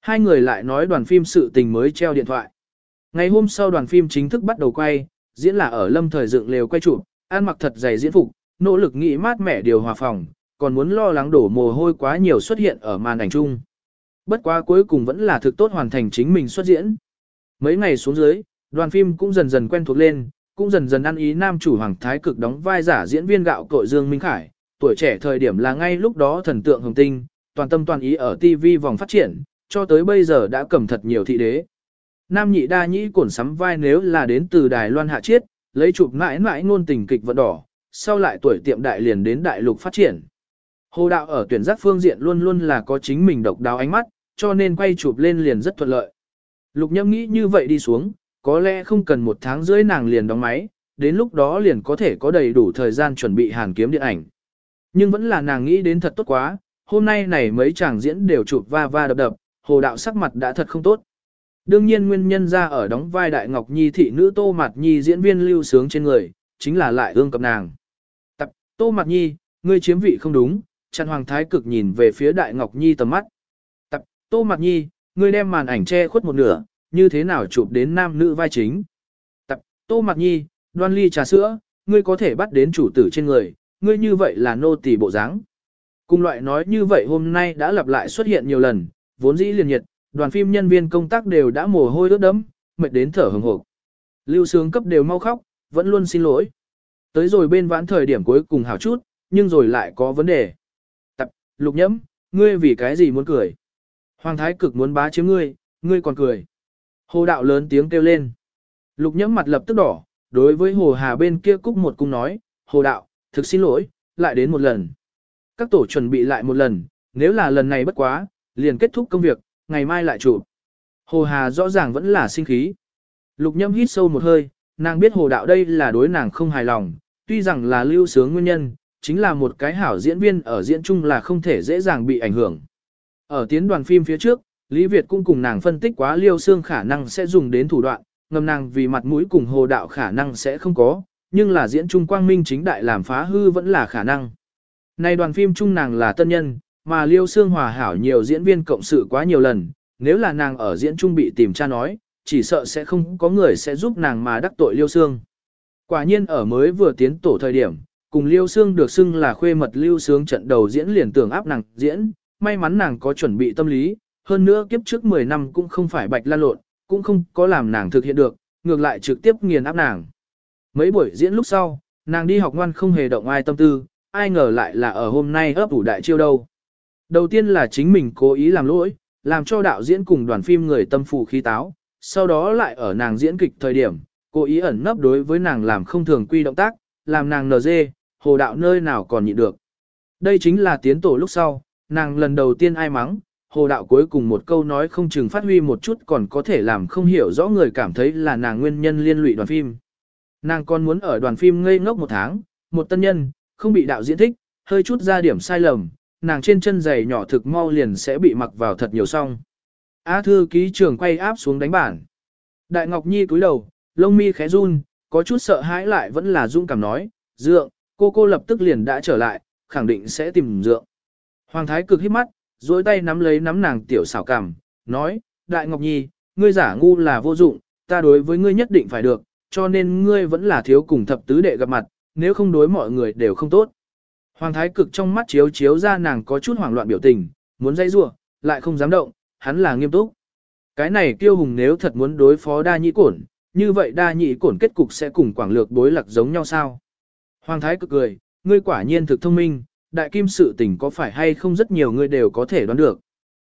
Speaker 1: Hai người lại nói đoàn phim sự tình mới treo điện thoại. Ngày hôm sau đoàn phim chính thức bắt đầu quay, diễn là ở lâm thời dựng lều quay chụp, ăn mặc thật dày diễn phục, nỗ lực nghĩ mát mẻ điều hòa phòng, còn muốn lo lắng đổ mồ hôi quá nhiều xuất hiện ở màn ảnh chung. Bất quá cuối cùng vẫn là thực tốt hoàn thành chính mình xuất diễn. Mấy ngày xuống dưới, đoàn phim cũng dần dần quen thuộc lên, cũng dần dần ăn ý nam chủ Hoàng Thái Cực đóng vai giả diễn viên gạo cội Dương Minh Khải, tuổi trẻ thời điểm là ngay lúc đó thần tượng hồng tinh, toàn tâm toàn ý ở TV vòng phát triển, cho tới bây giờ đã cầm thật nhiều thị đế. Nam nhị đa nhĩ cổn sắm vai nếu là đến từ Đài Loan Hạ Chiết, lấy chụp mãi mãi ngôn tình kịch vận đỏ, sau lại tuổi tiệm đại liền đến đại lục phát triển. Hồ đạo ở tuyển giác phương diện luôn luôn là có chính mình độc đáo ánh mắt, cho nên quay chụp lên liền rất thuận lợi. Lục nhâm nghĩ như vậy đi xuống, có lẽ không cần một tháng rưỡi nàng liền đóng máy, đến lúc đó liền có thể có đầy đủ thời gian chuẩn bị hàn kiếm điện ảnh. Nhưng vẫn là nàng nghĩ đến thật tốt quá, hôm nay này mấy chàng diễn đều chụp va va đập đập, hồ đạo sắc mặt đã thật không tốt. Đương nhiên nguyên nhân ra ở đóng vai Đại Ngọc Nhi thị nữ Tô Mạt Nhi diễn viên lưu sướng trên người, chính là lại ương cập nàng. Tô Mạt Nhi, ngươi chiếm vị không đúng, chặn Hoàng Thái cực nhìn về phía Đại Ngọc Nhi tầm mắt. Tập, Tô Mạt Nhi, ngươi đem màn ảnh che khuất một nửa, như thế nào chụp đến nam nữ vai chính. Tập, Tô Mạt Nhi, đoan ly trà sữa, ngươi có thể bắt đến chủ tử trên người, ngươi như vậy là nô tỳ bộ dáng. Cùng loại nói như vậy hôm nay đã lặp lại xuất hiện nhiều lần, vốn dĩ liền nhiệt, đoàn phim nhân viên công tác đều đã mồ hôi ướt đẫm, mệt đến thở hừng hực. Lưu sướng cấp đều mau khóc, vẫn luôn xin lỗi. Tới rồi bên vãn thời điểm cuối cùng hảo chút, nhưng rồi lại có vấn đề. Tập, lục nhẫm, ngươi vì cái gì muốn cười? Hoàng thái cực muốn bá chiếm ngươi, ngươi còn cười. Hồ đạo lớn tiếng kêu lên. Lục nhẫm mặt lập tức đỏ, đối với hồ hà bên kia cúc một cung nói, hồ đạo, thực xin lỗi, lại đến một lần. Các tổ chuẩn bị lại một lần, nếu là lần này bất quá, liền kết thúc công việc, ngày mai lại chụp. Hồ hà rõ ràng vẫn là sinh khí. Lục nhâm hít sâu một hơi, nàng biết hồ đạo đây là đối nàng không hài lòng, tuy rằng là lưu sướng nguyên nhân, chính là một cái hảo diễn viên ở diễn chung là không thể dễ dàng bị ảnh hưởng. Ở tiến đoàn phim phía trước, Lý Việt cũng cùng nàng phân tích quá liêu xương khả năng sẽ dùng đến thủ đoạn, ngầm nàng vì mặt mũi cùng hồ đạo khả năng sẽ không có, nhưng là diễn trung quang minh chính đại làm phá hư vẫn là khả năng. Này đoàn phim chung nàng là tân nhân, mà liêu xương hòa hảo nhiều diễn viên cộng sự quá nhiều lần, nếu là nàng ở diễn trung bị tìm tra nói, chỉ sợ sẽ không có người sẽ giúp nàng mà đắc tội liêu Sương. Quả nhiên ở mới vừa tiến tổ thời điểm, cùng liêu Sương được xưng là khuê mật lưu sướng trận đầu diễn liền tưởng áp nàng diễn, may mắn nàng có chuẩn bị tâm lý, hơn nữa kiếp trước 10 năm cũng không phải bạch lan lộn, cũng không có làm nàng thực hiện được, ngược lại trực tiếp nghiền áp nàng. Mấy buổi diễn lúc sau, nàng đi học ngoan không hề động ai tâm tư, ai ngờ lại là ở hôm nay ấp ủ đại chiêu đâu. Đầu tiên là chính mình cố ý làm lỗi, làm cho đạo diễn cùng đoàn phim người tâm phụ khí táo, sau đó lại ở nàng diễn kịch thời điểm, cố ý ẩn nấp đối với nàng làm không thường quy động tác, làm nàng nờ dê, hồ đạo nơi nào còn nhịn được. Đây chính là tiến tổ lúc sau, nàng lần đầu tiên ai mắng, hồ đạo cuối cùng một câu nói không chừng phát huy một chút còn có thể làm không hiểu rõ người cảm thấy là nàng nguyên nhân liên lụy đoàn phim. Nàng còn muốn ở đoàn phim ngây ngốc một tháng, một tân nhân, không bị đạo diễn thích, hơi chút ra điểm sai lầm, nàng trên chân giày nhỏ thực mau liền sẽ bị mặc vào thật nhiều song. A thư ký trưởng quay áp xuống đánh bản. Đại Ngọc Nhi cúi đầu, lông mi khẽ run, có chút sợ hãi lại vẫn là dung cảm nói, dượng, cô cô lập tức liền đã trở lại, khẳng định sẽ tìm dượng. Hoàng thái cực hít mắt, duỗi tay nắm lấy nắm nàng tiểu xảo cảm, nói, Đại Ngọc Nhi, ngươi giả ngu là vô dụng, ta đối với ngươi nhất định phải được, cho nên ngươi vẫn là thiếu cùng thập tứ đệ gặp mặt, nếu không đối mọi người đều không tốt. Hoàng thái cực trong mắt chiếu chiếu ra nàng có chút hoảng loạn biểu tình, muốn dây rua, lại không dám động, hắn là nghiêm túc. Cái này kiêu hùng nếu thật muốn đối phó đa nhị cổn, như vậy đa nhị cổn kết cục sẽ cùng quảng lược đối lạc giống nhau sao? Hoàng thái cực cười, ngươi quả nhiên thực thông minh, đại kim sự tình có phải hay không rất nhiều người đều có thể đoán được.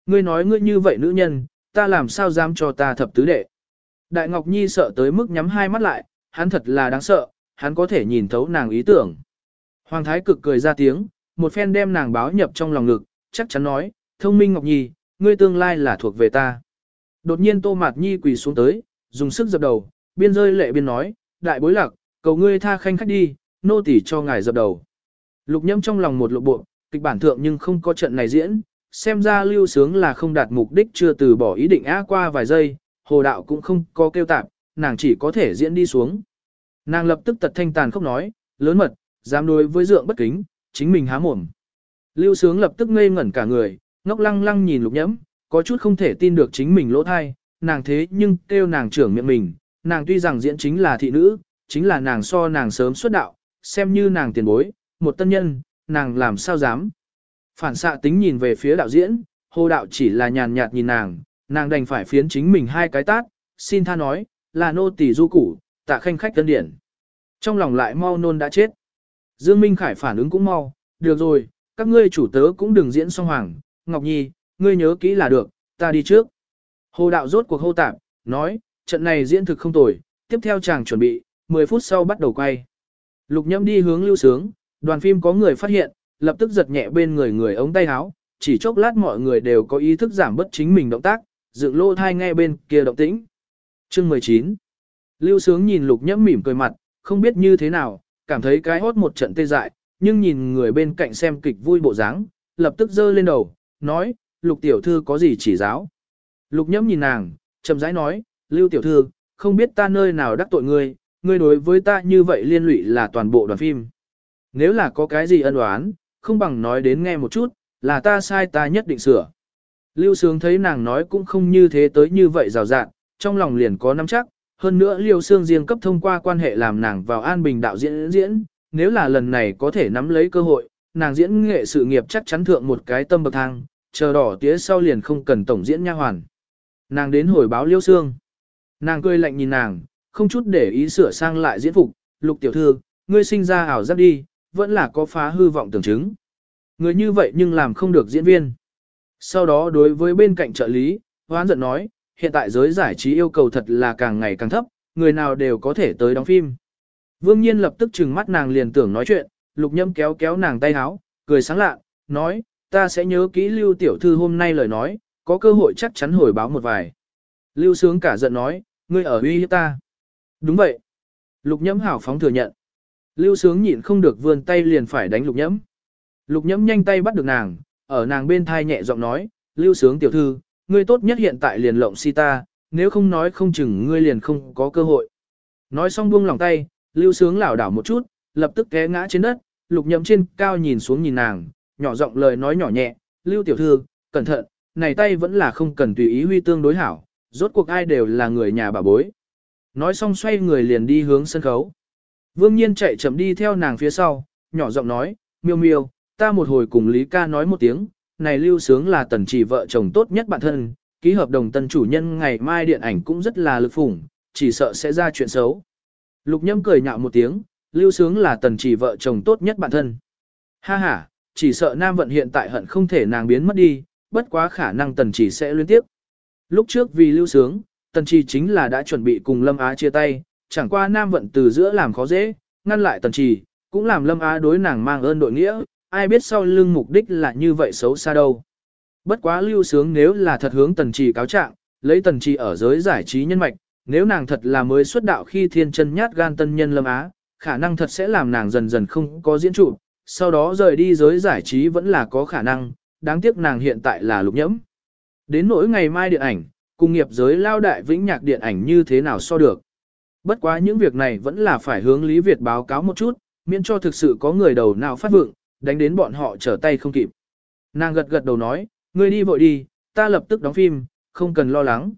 Speaker 1: Ngươi nói ngươi như vậy nữ nhân, ta làm sao dám cho ta thập tứ đệ. Đại Ngọc Nhi sợ tới mức nhắm hai mắt lại, hắn thật là đáng sợ, hắn có thể nhìn thấu nàng ý tưởng. Hoàng thái cực cười ra tiếng, một phen đem nàng báo nhập trong lòng ngực, chắc chắn nói, thông minh Ngọc Nhi, ngươi tương lai là thuộc về ta. Đột nhiên Tô Mạt Nhi quỳ xuống tới, dùng sức dập đầu, biên rơi lệ biên nói, đại bối lạc, cầu ngươi tha khanh khách đi, nô tỉ cho ngài dập đầu. Lục nhâm trong lòng một lộ bộ, kịch bản thượng nhưng không có trận này diễn, xem ra lưu sướng là không đạt mục đích chưa từ bỏ ý định á qua vài giây, hồ đạo cũng không có kêu tạp, nàng chỉ có thể diễn đi xuống. Nàng lập tức tật thanh tàn không nói, lớn mật, dám đối với dượng bất kính, chính mình há mồm. Lưu sướng lập tức ngây ngẩn cả người, ngốc lăng lăng nhìn lục nhẫm, có chút không thể tin được chính mình lỗ thai, nàng thế nhưng kêu nàng trưởng miệng mình, nàng tuy rằng diễn chính là thị nữ, chính là nàng so nàng sớm xuất đạo, xem như nàng tiền bối, một tân nhân, nàng làm sao dám. Phản xạ tính nhìn về phía đạo diễn, hồ đạo chỉ là nhàn nhạt nhìn nàng, nàng đành phải phiến chính mình hai cái tát, xin tha nói, là nô tỳ du củ, tạ khanh khách tân điển. Trong lòng lại mau nôn đã chết. Dương Minh Khải phản ứng cũng mau, được rồi, các ngươi chủ tớ cũng đừng diễn song hoàng, Ngọc Nhi, ngươi nhớ kỹ là được, ta đi trước. Hồ đạo rốt cuộc hô tạp, nói, trận này diễn thực không tồi, tiếp theo chàng chuẩn bị, 10 phút sau bắt đầu quay. Lục nhâm đi hướng lưu sướng, đoàn phim có người phát hiện, lập tức giật nhẹ bên người người ống tay áo, chỉ chốc lát mọi người đều có ý thức giảm bất chính mình động tác, dựng lô thai nghe bên kia động tĩnh. Chương 19 Lưu sướng nhìn lục nhâm mỉm cười mặt, không biết như thế nào, cảm thấy cái hốt một trận tê dại, nhưng nhìn người bên cạnh xem kịch vui bộ dáng, lập tức giơ lên đầu, nói, lục tiểu thư có gì chỉ giáo. Lục nhẫm nhìn nàng, chậm rãi nói, lưu tiểu thư, không biết ta nơi nào đắc tội ngươi, ngươi đối với ta như vậy liên lụy là toàn bộ đoàn phim. Nếu là có cái gì ân oán, không bằng nói đến nghe một chút, là ta sai ta nhất định sửa. Lưu Sướng thấy nàng nói cũng không như thế tới như vậy rào rạn, trong lòng liền có nắm chắc, hơn nữa Liêu Sương riêng cấp thông qua quan hệ làm nàng vào An Bình đạo diễn diễn, nếu là lần này có thể nắm lấy cơ hội, nàng diễn nghệ sự nghiệp chắc chắn thượng một cái tâm bậc thang, chờ đỏ tía sau liền không cần tổng diễn nha hoàn. Nàng đến hồi báo Liêu Sương. Nàng cười lạnh nhìn nàng, không chút để ý sửa sang lại diễn phục, lục tiểu thư, ngươi sinh ra ảo giác đi, vẫn là có phá hư vọng tưởng chứng. Người như vậy nhưng làm không được diễn viên. Sau đó đối với bên cạnh trợ lý, hoán giận nói, hiện tại giới giải trí yêu cầu thật là càng ngày càng thấp, người nào đều có thể tới đóng phim. Vương Nhiên lập tức trừng mắt nàng liền tưởng nói chuyện, lục nhâm kéo kéo nàng tay háo, cười sáng lạ, nói, ta sẽ nhớ kỹ lưu tiểu thư hôm nay lời nói, có cơ hội chắc chắn hồi báo một vài. Lưu sướng cả giận nói, ngươi ở uy hiếp ta. Đúng vậy. Lục nhẫm hảo phóng thừa nhận. Lưu sướng nhịn không được vươn tay liền phải đánh lục nhẫm. Lục nhẫm nhanh tay bắt được nàng, ở nàng bên thai nhẹ giọng nói, lưu sướng tiểu thư, ngươi tốt nhất hiện tại liền lộng si ta, nếu không nói không chừng ngươi liền không có cơ hội. Nói xong buông lòng tay, lưu sướng lảo đảo một chút, lập tức té ngã trên đất, lục nhẫm trên cao nhìn xuống nhìn nàng, nhỏ giọng lời nói nhỏ nhẹ, lưu tiểu thư, cẩn thận, này tay vẫn là không cần tùy ý huy tương đối hảo, rốt cuộc ai đều là người nhà bà bối. Nói xong xoay người liền đi hướng sân khấu. Vương Nhiên chạy chậm đi theo nàng phía sau, nhỏ giọng nói, miêu miêu, ta một hồi cùng Lý ca nói một tiếng, này lưu sướng là tần chỉ vợ chồng tốt nhất bản thân, ký hợp đồng tân chủ nhân ngày mai điện ảnh cũng rất là lực phủng, chỉ sợ sẽ ra chuyện xấu. Lục nhâm cười nhạo một tiếng, lưu sướng là tần chỉ vợ chồng tốt nhất bản thân. Ha ha, chỉ sợ nam vận hiện tại hận không thể nàng biến mất đi, bất quá khả năng tần chỉ sẽ liên tiếp. Lúc trước vì lưu sướng, tần chỉ chính là đã chuẩn bị cùng Lâm Á chia tay, chẳng qua nam vận từ giữa làm khó dễ, ngăn lại tần chỉ, cũng làm Lâm Á đối nàng mang ơn đội nghĩa, ai biết sau lưng mục đích là như vậy xấu xa đâu. Bất quá lưu sướng nếu là thật hướng tần trì cáo trạng, lấy tần trì ở giới giải trí nhân mạch, nếu nàng thật là mới xuất đạo khi thiên chân nhát gan tân nhân lâm á, khả năng thật sẽ làm nàng dần dần không có diễn trụ, sau đó rời đi giới giải trí vẫn là có khả năng, đáng tiếc nàng hiện tại là lục nhẫm. Đến nỗi ngày mai điện ảnh, cùng nghiệp giới lao đại vĩnh nhạc điện ảnh như thế nào so được. Bất quá những việc này vẫn là phải hướng Lý Việt báo cáo một chút, miễn cho thực sự có người đầu nào phát vượng, đánh đến bọn họ trở tay không kịp. Nàng gật gật đầu nói, ngươi đi vội đi, ta lập tức đóng phim, không cần lo lắng.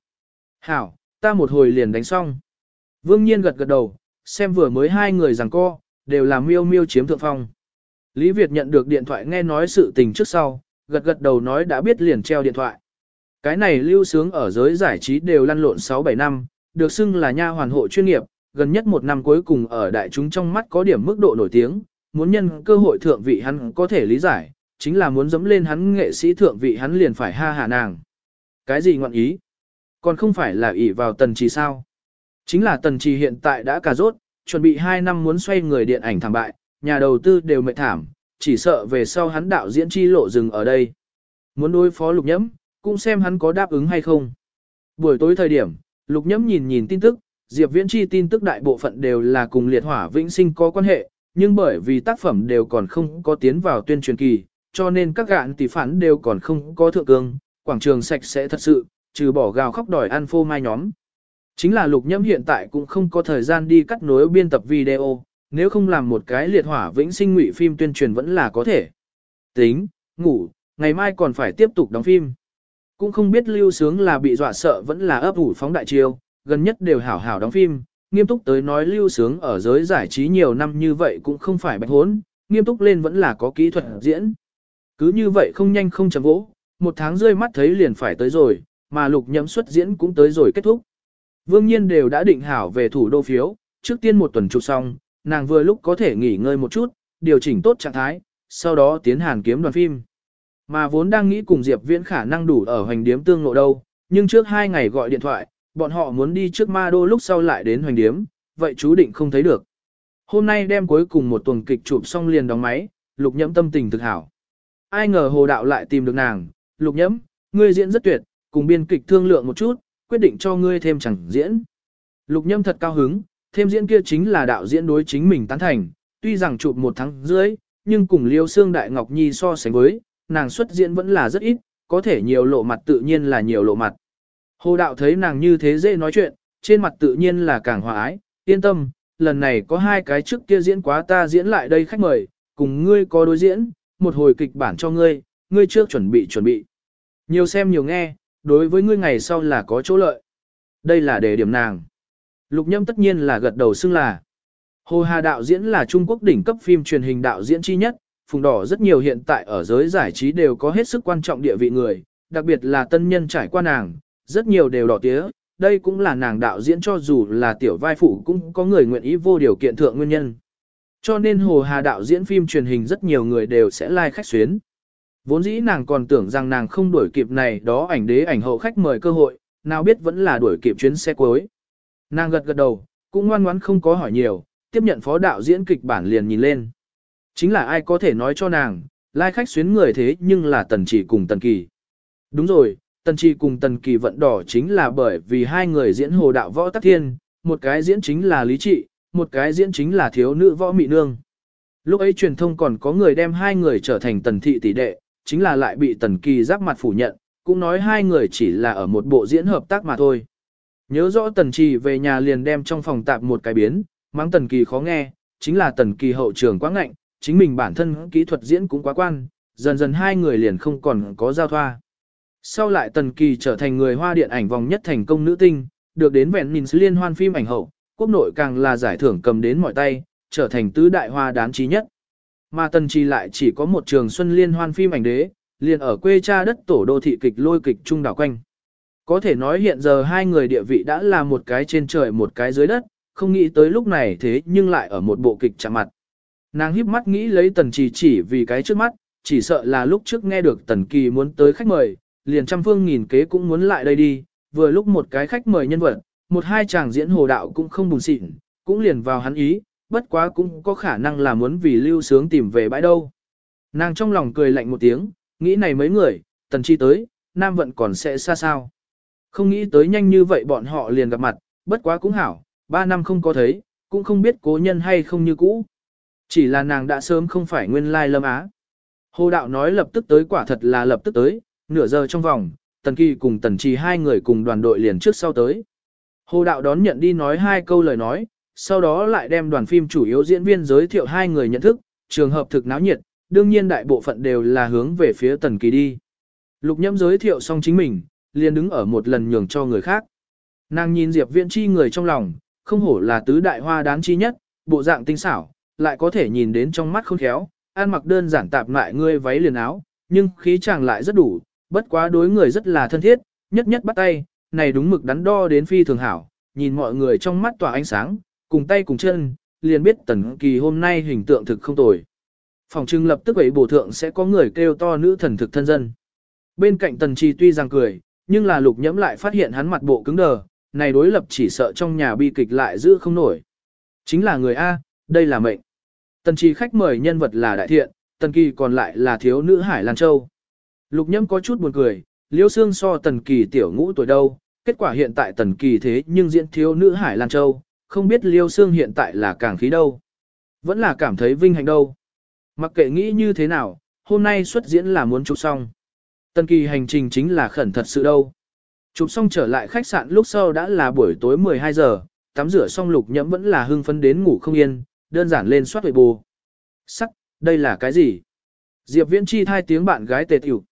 Speaker 1: Hảo, ta một hồi liền đánh xong. Vương Nhiên gật gật đầu, xem vừa mới hai người rằng co, đều là miêu miêu chiếm thượng phong. Lý Việt nhận được điện thoại nghe nói sự tình trước sau, gật gật đầu nói đã biết liền treo điện thoại. Cái này lưu sướng ở giới giải trí đều lăn lộn 6-7 năm, được xưng là nha hoàn hộ chuyên nghiệp, gần nhất một năm cuối cùng ở đại chúng trong mắt có điểm mức độ nổi tiếng, muốn nhân cơ hội thượng vị hắn có thể lý giải, chính là muốn dẫm lên hắn nghệ sĩ thượng vị hắn liền phải ha hà nàng. Cái gì ngọn ý? Còn không phải là ỷ vào tần trì sao? Chính là tần trì hiện tại đã cà rốt, chuẩn bị 2 năm muốn xoay người điện ảnh thảm bại, nhà đầu tư đều mệt thảm, chỉ sợ về sau hắn đạo diễn chi lộ dừng ở đây. Muốn đối phó lục nhẫm, cũng xem hắn có đáp ứng hay không. Buổi tối thời điểm, lục nhẫm nhìn nhìn tin tức, Diệp Viễn Chi tin tức đại bộ phận đều là cùng liệt hỏa vĩnh sinh có quan hệ, nhưng bởi vì tác phẩm đều còn không có tiến vào tuyên truyền kỳ, cho nên các gạn tỷ phản đều còn không có thượng cương, quảng trường sạch sẽ thật sự, trừ bỏ gào khóc đòi ăn phô mai nhóm. Chính là lục nhâm hiện tại cũng không có thời gian đi cắt nối biên tập video, nếu không làm một cái liệt hỏa vĩnh sinh ngụy phim tuyên truyền vẫn là có thể. Tính, ngủ, ngày mai còn phải tiếp tục đóng phim. Cũng không biết lưu sướng là bị dọa sợ vẫn là ấp ủ phóng đại chiêu, gần nhất đều hảo hảo đóng phim, nghiêm túc tới nói lưu sướng ở giới giải trí nhiều năm như vậy cũng không phải bạch hốn, nghiêm túc lên vẫn là có kỹ thuật diễn. Cứ như vậy không nhanh không chậm vỗ, một tháng rơi mắt thấy liền phải tới rồi, mà lục nhậm xuất diễn cũng tới rồi kết thúc. Vương nhiên đều đã định hảo về thủ đô phiếu, trước tiên một tuần chụp xong, nàng vừa lúc có thể nghỉ ngơi một chút, điều chỉnh tốt trạng thái, sau đó tiến hàn kiếm đoàn phim. Mà vốn đang nghĩ cùng Diệp Viễn khả năng đủ ở hoành điếm tương ngộ đâu, nhưng trước hai ngày gọi điện thoại, bọn họ muốn đi trước ma đô lúc sau lại đến hoành điếm, vậy chú định không thấy được. Hôm nay đem cuối cùng một tuần kịch chụp xong liền đóng máy, lục nhẫm tâm tình thực hảo. Ai ngờ hồ đạo lại tìm được nàng, lục nhẫm, ngươi diễn rất tuyệt, cùng biên kịch thương lượng một chút, quyết định cho ngươi thêm chẳng diễn. Lục nhâm thật cao hứng, thêm diễn kia chính là đạo diễn đối chính mình tán thành, tuy rằng chụp một tháng dưới, nhưng cùng liêu xương đại ngọc nhi so sánh với, nàng xuất diễn vẫn là rất ít, có thể nhiều lộ mặt tự nhiên là nhiều lộ mặt. Hồ đạo thấy nàng như thế dễ nói chuyện, trên mặt tự nhiên là càng hòa ái, yên tâm, lần này có hai cái trước kia diễn quá ta diễn lại đây khách mời, cùng ngươi có đối diễn, một hồi kịch bản cho ngươi, ngươi trước chuẩn bị chuẩn bị. Nhiều xem nhiều nghe, đối với ngươi ngày sau là có chỗ lợi. Đây là đề điểm nàng. Lục nhâm tất nhiên là gật đầu xưng là. Hồ Hà đạo diễn là Trung Quốc đỉnh cấp phim truyền hình đạo diễn chi nhất, phùng đỏ rất nhiều hiện tại ở giới giải trí đều có hết sức quan trọng địa vị người, đặc biệt là tân nhân trải qua nàng, rất nhiều đều đỏ tía, đây cũng là nàng đạo diễn cho dù là tiểu vai phụ cũng có người nguyện ý vô điều kiện thượng nguyên nhân. Cho nên Hồ Hà đạo diễn phim truyền hình rất nhiều người đều sẽ like khách xuyến. Vốn dĩ nàng còn tưởng rằng nàng không đuổi kịp này đó ảnh đế ảnh hậu khách mời cơ hội, nào biết vẫn là đuổi kịp chuyến xe cuối. Nàng gật gật đầu, cũng ngoan ngoãn không có hỏi nhiều, tiếp nhận phó đạo diễn kịch bản liền nhìn lên. Chính là ai có thể nói cho nàng, lai khách xuyến người thế nhưng là tần chỉ cùng tần kỳ. Đúng rồi, tần chỉ cùng tần kỳ vận đỏ chính là bởi vì hai người diễn hồ đạo võ tắc thiên, một cái diễn chính là lý trị, một cái diễn chính là thiếu nữ võ mị nương. Lúc ấy truyền thông còn có người đem hai người trở thành tần thị tỷ đệ, chính là lại bị tần kỳ giáp mặt phủ nhận, cũng nói hai người chỉ là ở một bộ diễn hợp tác mà thôi. Nhớ rõ tần trì về nhà liền đem trong phòng tạp một cái biến, mắng tần kỳ khó nghe, chính là tần kỳ hậu trường quá ngạnh, chính mình bản thân kỹ thuật diễn cũng quá quan, dần dần hai người liền không còn có giao thoa. Sau lại tần kỳ trở thành người hoa điện ảnh vòng nhất thành công nữ tinh, được đến vẹn nhìn liên hoan phim ảnh hậu, quốc nội càng là giải thưởng cầm đến mọi tay, trở thành tứ đại hoa đáng trí nhất. Mà tần trì lại chỉ có một trường xuân liên hoan phim ảnh đế, liền ở quê cha đất tổ đô thị kịch lôi kịch trung đảo quanh. Có thể nói hiện giờ hai người địa vị đã là một cái trên trời một cái dưới đất, không nghĩ tới lúc này thế nhưng lại ở một bộ kịch chạm mặt. Nàng híp mắt nghĩ lấy tần trì chỉ vì cái trước mắt, chỉ sợ là lúc trước nghe được tần kỳ muốn tới khách mời, liền trăm phương nghìn kế cũng muốn lại đây đi, vừa lúc một cái khách mời nhân vật, một hai chàng diễn hồ đạo cũng không bùn xịn, cũng liền vào hắn ý, bất quá cũng có khả năng là muốn vì lưu sướng tìm về bãi đâu. Nàng trong lòng cười lạnh một tiếng, nghĩ này mấy người, tần chi tới, nam vận còn sẽ xa sao. Không nghĩ tới nhanh như vậy bọn họ liền gặp mặt, bất quá cũng hảo, ba năm không có thấy, cũng không biết cố nhân hay không như cũ. Chỉ là nàng đã sớm không phải nguyên lai lâm á. Hồ đạo nói lập tức tới quả thật là lập tức tới, nửa giờ trong vòng, tần kỳ cùng tần trì hai người cùng đoàn đội liền trước sau tới. Hồ đạo đón nhận đi nói hai câu lời nói, sau đó lại đem đoàn phim chủ yếu diễn viên giới thiệu hai người nhận thức, trường hợp thực náo nhiệt, đương nhiên đại bộ phận đều là hướng về phía tần kỳ đi. Lục nhâm giới thiệu xong chính mình, liền đứng ở một lần nhường cho người khác. Nàng nhìn Diệp Viễn Chi người trong lòng, không hổ là tứ đại hoa đáng chi nhất, bộ dạng tinh xảo, lại có thể nhìn đến trong mắt khôn khéo, ăn mặc đơn giản tạp lại ngươi váy liền áo, nhưng khí chàng lại rất đủ, bất quá đối người rất là thân thiết, nhất nhất bắt tay, này đúng mực đắn đo đến phi thường hảo, nhìn mọi người trong mắt tỏa ánh sáng, cùng tay cùng chân, liền biết tần kỳ hôm nay hình tượng thực không tồi. Phòng trưng lập tức ấy bổ thượng sẽ có người kêu to nữ thần thực thân dân. Bên cạnh tần trì tuy rằng cười, nhưng là lục nhẫm lại phát hiện hắn mặt bộ cứng đờ, này đối lập chỉ sợ trong nhà bi kịch lại giữ không nổi. Chính là người A, đây là mệnh. Tần trì khách mời nhân vật là đại thiện, tần kỳ còn lại là thiếu nữ Hải Lan Châu. Lục nhẫm có chút buồn cười, liêu xương so tần kỳ tiểu ngũ tuổi đâu, kết quả hiện tại tần kỳ thế nhưng diễn thiếu nữ Hải Lan Châu, không biết liêu xương hiện tại là càng khí đâu. Vẫn là cảm thấy vinh hạnh đâu. Mặc kệ nghĩ như thế nào, hôm nay xuất diễn là muốn chụp xong. Tân kỳ hành trình chính là khẩn thật sự đâu. Chụp xong trở lại khách sạn lúc sau đã là buổi tối 12 giờ, tắm rửa xong lục nhẫm vẫn là hưng phấn đến ngủ không yên, đơn giản lên soát huệ bù. Sắc, đây là cái gì? Diệp Viễn Chi thai tiếng bạn gái tề tiểu.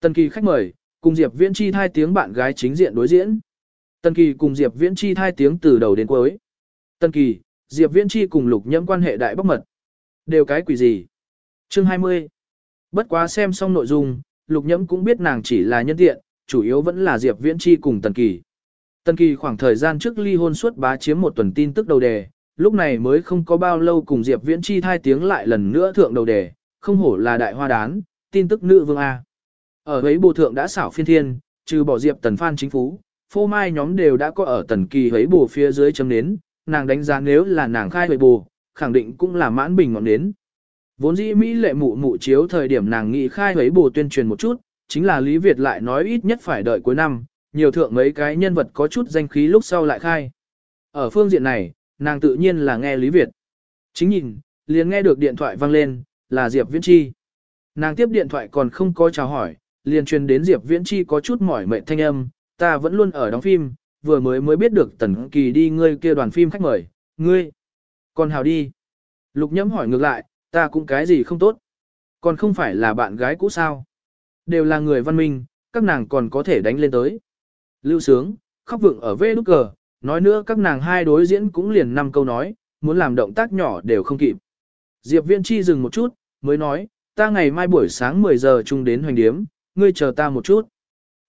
Speaker 1: Tân Kỳ khách mời, cùng Diệp Viễn Chi thai tiếng bạn gái chính diện đối diễn. Tân Kỳ cùng Diệp Viễn Chi thai tiếng từ đầu đến cuối. Tân Kỳ, Diệp Viễn Chi cùng Lục Nhẫm quan hệ đại bóc mật. Đều cái quỷ gì? Chương 20. Bất quá xem xong nội dung, Lục Nhẫm cũng biết nàng chỉ là nhân tiện, chủ yếu vẫn là Diệp Viễn Chi cùng Tần Kỳ. Tần Kỳ khoảng thời gian trước ly hôn suốt bá chiếm một tuần tin tức đầu đề, lúc này mới không có bao lâu cùng Diệp Viễn Chi thai tiếng lại lần nữa thượng đầu đề, không hổ là đại hoa đán, tin tức nữ vương A. Ở ấy bộ thượng đã xảo phiên thiên, trừ bỏ Diệp Tần Phan chính phú, phô mai nhóm đều đã có ở Tần Kỳ ấy bù phía dưới chấm nến, nàng đánh giá nếu là nàng khai huệ bù, khẳng định cũng là mãn bình ngọn nến. Vốn dĩ Mỹ lệ mụ mụ chiếu thời điểm nàng nghị khai ấy bù tuyên truyền một chút, chính là Lý Việt lại nói ít nhất phải đợi cuối năm, nhiều thượng mấy cái nhân vật có chút danh khí lúc sau lại khai. Ở phương diện này, nàng tự nhiên là nghe Lý Việt. Chính nhìn, liền nghe được điện thoại vang lên, là Diệp Viễn Chi. Nàng tiếp điện thoại còn không có chào hỏi, liền truyền đến Diệp Viễn Chi có chút mỏi mệt thanh âm, ta vẫn luôn ở đóng phim, vừa mới mới biết được Tần Kỳ đi ngươi kia đoàn phim khách mời, ngươi. Còn hào đi. Lục nhẫm hỏi ngược lại, ta cũng cái gì không tốt. Còn không phải là bạn gái cũ sao. Đều là người văn minh, các nàng còn có thể đánh lên tới. Lưu sướng, khóc vượng ở vê nút cờ, nói nữa các nàng hai đối diễn cũng liền năm câu nói, muốn làm động tác nhỏ đều không kịp. Diệp Viễn Chi dừng một chút, mới nói, ta ngày mai buổi sáng 10 giờ chung đến hoành điếm, ngươi chờ ta một chút.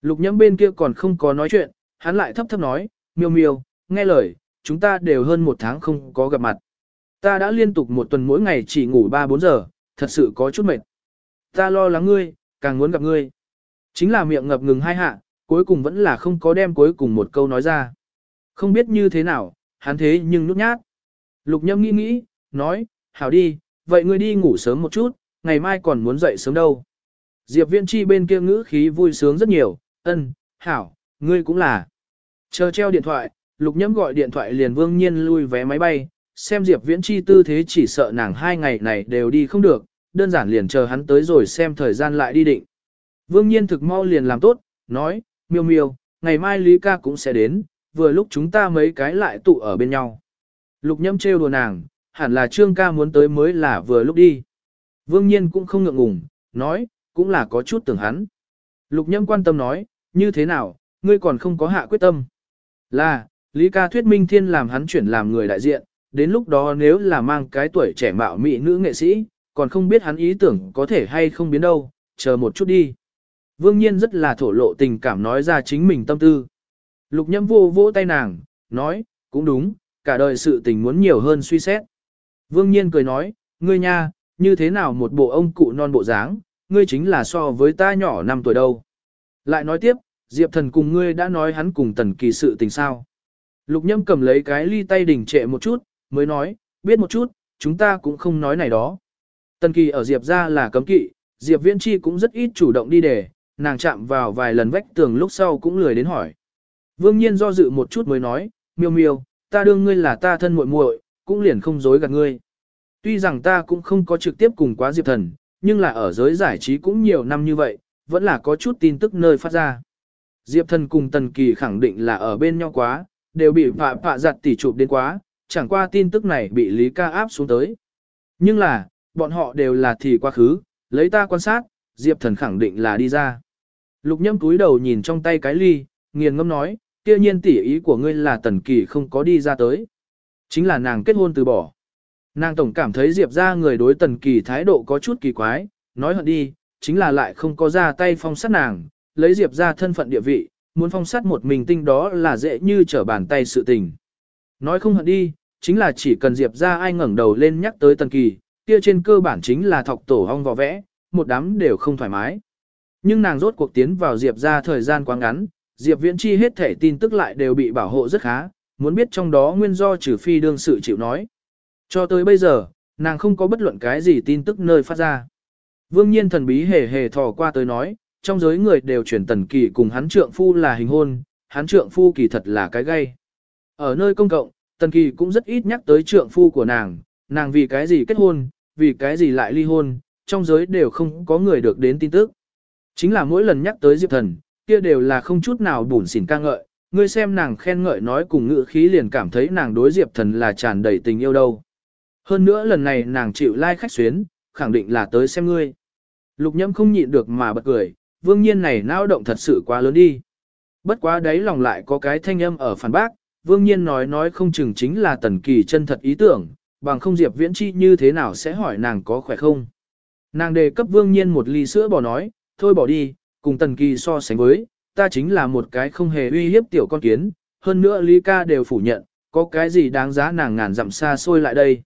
Speaker 1: Lục nhẫm bên kia còn không có nói chuyện, hắn lại thấp thấp nói, miêu miêu, nghe lời, chúng ta đều hơn một tháng không có gặp mặt. Ta đã liên tục một tuần mỗi ngày chỉ ngủ 3-4 giờ, thật sự có chút mệt. Ta lo lắng ngươi, càng muốn gặp ngươi. Chính là miệng ngập ngừng hai hạ, cuối cùng vẫn là không có đem cuối cùng một câu nói ra. Không biết như thế nào, hắn thế nhưng nút nhát. Lục nhâm nghĩ nghĩ, nói, hảo đi, vậy ngươi đi ngủ sớm một chút, ngày mai còn muốn dậy sớm đâu. Diệp viên chi bên kia ngữ khí vui sướng rất nhiều, ân, hảo, ngươi cũng là. Chờ treo điện thoại, lục nhâm gọi điện thoại liền vương nhiên lui vé máy bay, xem Diệp viễn chi tư thế chỉ sợ nàng hai ngày này đều đi không được, đơn giản liền chờ hắn tới rồi xem thời gian lại đi định. Vương nhiên thực mau liền làm tốt, nói, miêu miêu, ngày mai Lý ca cũng sẽ đến, vừa lúc chúng ta mấy cái lại tụ ở bên nhau. Lục nhâm trêu đùa nàng, hẳn là trương ca muốn tới mới là vừa lúc đi. Vương nhiên cũng không ngượng ngùng, nói, cũng là có chút tưởng hắn. Lục nhâm quan tâm nói, như thế nào, ngươi còn không có hạ quyết tâm. Là, Lý ca thuyết minh thiên làm hắn chuyển làm người đại diện, đến lúc đó nếu là mang cái tuổi trẻ mạo mị nữ nghệ sĩ, còn không biết hắn ý tưởng có thể hay không biến đâu, chờ một chút đi. Vương nhiên rất là thổ lộ tình cảm nói ra chính mình tâm tư. Lục nhâm vô vỗ tay nàng, nói, cũng đúng, cả đời sự tình muốn nhiều hơn suy xét. Vương nhiên cười nói, ngươi nha, như thế nào một bộ ông cụ non bộ dáng, ngươi chính là so với ta nhỏ năm tuổi đâu. Lại nói tiếp, Diệp thần cùng ngươi đã nói hắn cùng tần kỳ sự tình sao. Lục nhâm cầm lấy cái ly tay đỉnh trệ một chút, mới nói, biết một chút, chúng ta cũng không nói này đó. Tần kỳ ở Diệp ra là cấm kỵ, Diệp viễn chi cũng rất ít chủ động đi để, nàng chạm vào vài lần vách tường lúc sau cũng lười đến hỏi. Vương nhiên do dự một chút mới nói, miêu miêu, ta đương ngươi là ta thân muội muội, cũng liền không dối gạt ngươi. Tuy rằng ta cũng không có trực tiếp cùng quá Diệp thần, nhưng là ở giới giải trí cũng nhiều năm như vậy, vẫn là có chút tin tức nơi phát ra. Diệp thần cùng Tần Kỳ khẳng định là ở bên nhau quá, đều bị phạ phạ giặt tỉ chụp đến quá, chẳng qua tin tức này bị Lý ca áp xuống tới. Nhưng là, bọn họ đều là thì quá khứ, lấy ta quan sát, Diệp thần khẳng định là đi ra. Lục nhâm túi đầu nhìn trong tay cái ly, nghiền ngâm nói, kia nhiên tỉ ý của ngươi là Tần Kỳ không có đi ra tới. Chính là nàng kết hôn từ bỏ. Nàng tổng cảm thấy Diệp ra người đối Tần Kỳ thái độ có chút kỳ quái, nói hận đi, chính là lại không có ra tay phong sát nàng, lấy Diệp ra thân phận địa vị, muốn phong sát một mình tinh đó là dễ như trở bàn tay sự tình. Nói không hận đi, chính là chỉ cần Diệp ra ai ngẩng đầu lên nhắc tới Tần Kỳ, kia trên cơ bản chính là thọc tổ hong vò vẽ, một đám đều không thoải mái. Nhưng nàng rốt cuộc tiến vào Diệp ra thời gian quá ngắn, Diệp Viễn Chi hết thể tin tức lại đều bị bảo hộ rất khá, muốn biết trong đó nguyên do trừ phi đương sự chịu nói. Cho tới bây giờ, nàng không có bất luận cái gì tin tức nơi phát ra. Vương nhiên thần bí hề hề thò qua tới nói, trong giới người đều chuyển tần kỳ cùng hắn trượng phu là hình hôn, hắn trượng phu kỳ thật là cái gay. Ở nơi công cộng, tần kỳ cũng rất ít nhắc tới trượng phu của nàng, nàng vì cái gì kết hôn, vì cái gì lại ly hôn, trong giới đều không có người được đến tin tức. Chính là mỗi lần nhắc tới Diệp Thần, kia đều là không chút nào bùn xỉn ca ngợi, ngươi xem nàng khen ngợi nói cùng ngữ khí liền cảm thấy nàng đối Diệp Thần là tràn đầy tình yêu đâu. Hơn nữa lần này nàng chịu lai like khách xuyến, khẳng định là tới xem ngươi. Lục nhâm không nhịn được mà bật cười, vương nhiên này nao động thật sự quá lớn đi. Bất quá đấy lòng lại có cái thanh âm ở phản bác, vương nhiên nói nói không chừng chính là tần kỳ chân thật ý tưởng, bằng không diệp viễn chi như thế nào sẽ hỏi nàng có khỏe không. Nàng đề cấp vương nhiên một ly sữa bỏ nói, thôi bỏ đi, cùng tần kỳ so sánh với, ta chính là một cái không hề uy hiếp tiểu con kiến, hơn nữa Lý ca đều phủ nhận, có cái gì đáng giá nàng ngàn dặm xa xôi lại đây.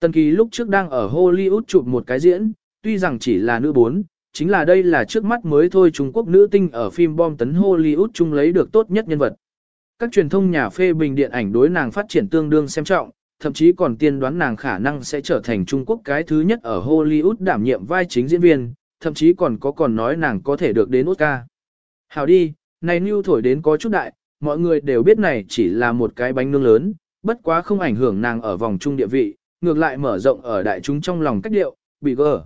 Speaker 1: Tần kỳ lúc trước đang ở Hollywood chụp một cái diễn, tuy rằng chỉ là nữ bốn, chính là đây là trước mắt mới thôi Trung Quốc nữ tinh ở phim bom tấn Hollywood chung lấy được tốt nhất nhân vật. Các truyền thông nhà phê bình điện ảnh đối nàng phát triển tương đương xem trọng, thậm chí còn tiên đoán nàng khả năng sẽ trở thành Trung Quốc cái thứ nhất ở Hollywood đảm nhiệm vai chính diễn viên, thậm chí còn có còn nói nàng có thể được đến Oscar. Hào đi, này new thổi đến có chút đại, mọi người đều biết này chỉ là một cái bánh nướng lớn, bất quá không ảnh hưởng nàng ở vòng trung địa vị, ngược lại mở rộng ở đại chúng trong lòng cách điệu, bị gờ.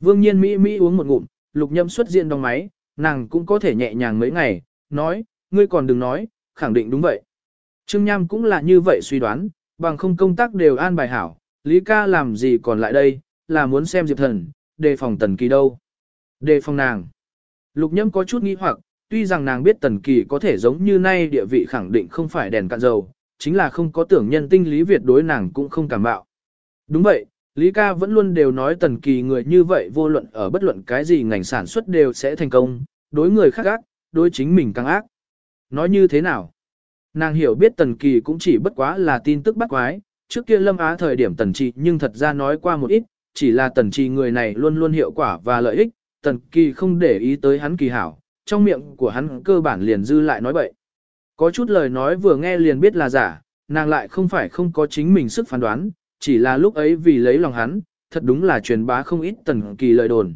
Speaker 1: Vương nhiên Mỹ Mỹ uống một ngụm, lục nhâm xuất diện đong máy, nàng cũng có thể nhẹ nhàng mấy ngày, nói, ngươi còn đừng nói, khẳng định đúng vậy. Trương Nham cũng là như vậy suy đoán, bằng không công tác đều an bài hảo, Lý ca làm gì còn lại đây, là muốn xem Diệp Thần, đề phòng tần kỳ đâu. Đề phòng nàng. Lục nhâm có chút nghi hoặc, tuy rằng nàng biết tần kỳ có thể giống như nay địa vị khẳng định không phải đèn cạn dầu, chính là không có tưởng nhân tinh Lý Việt đối nàng cũng không cảm bạo. Đúng vậy, Lý ca vẫn luôn đều nói tần kỳ người như vậy vô luận ở bất luận cái gì ngành sản xuất đều sẽ thành công, đối người khác ác, đối chính mình càng ác. Nói như thế nào? Nàng hiểu biết tần kỳ cũng chỉ bất quá là tin tức bắt quái, trước kia lâm á thời điểm tần trì nhưng thật ra nói qua một ít, chỉ là tần trì người này luôn luôn hiệu quả và lợi ích, tần kỳ không để ý tới hắn kỳ hảo, trong miệng của hắn cơ bản liền dư lại nói bậy. Có chút lời nói vừa nghe liền biết là giả, nàng lại không phải không có chính mình sức phán đoán, chỉ là lúc ấy vì lấy lòng hắn, thật đúng là truyền bá không ít tần kỳ lời đồn.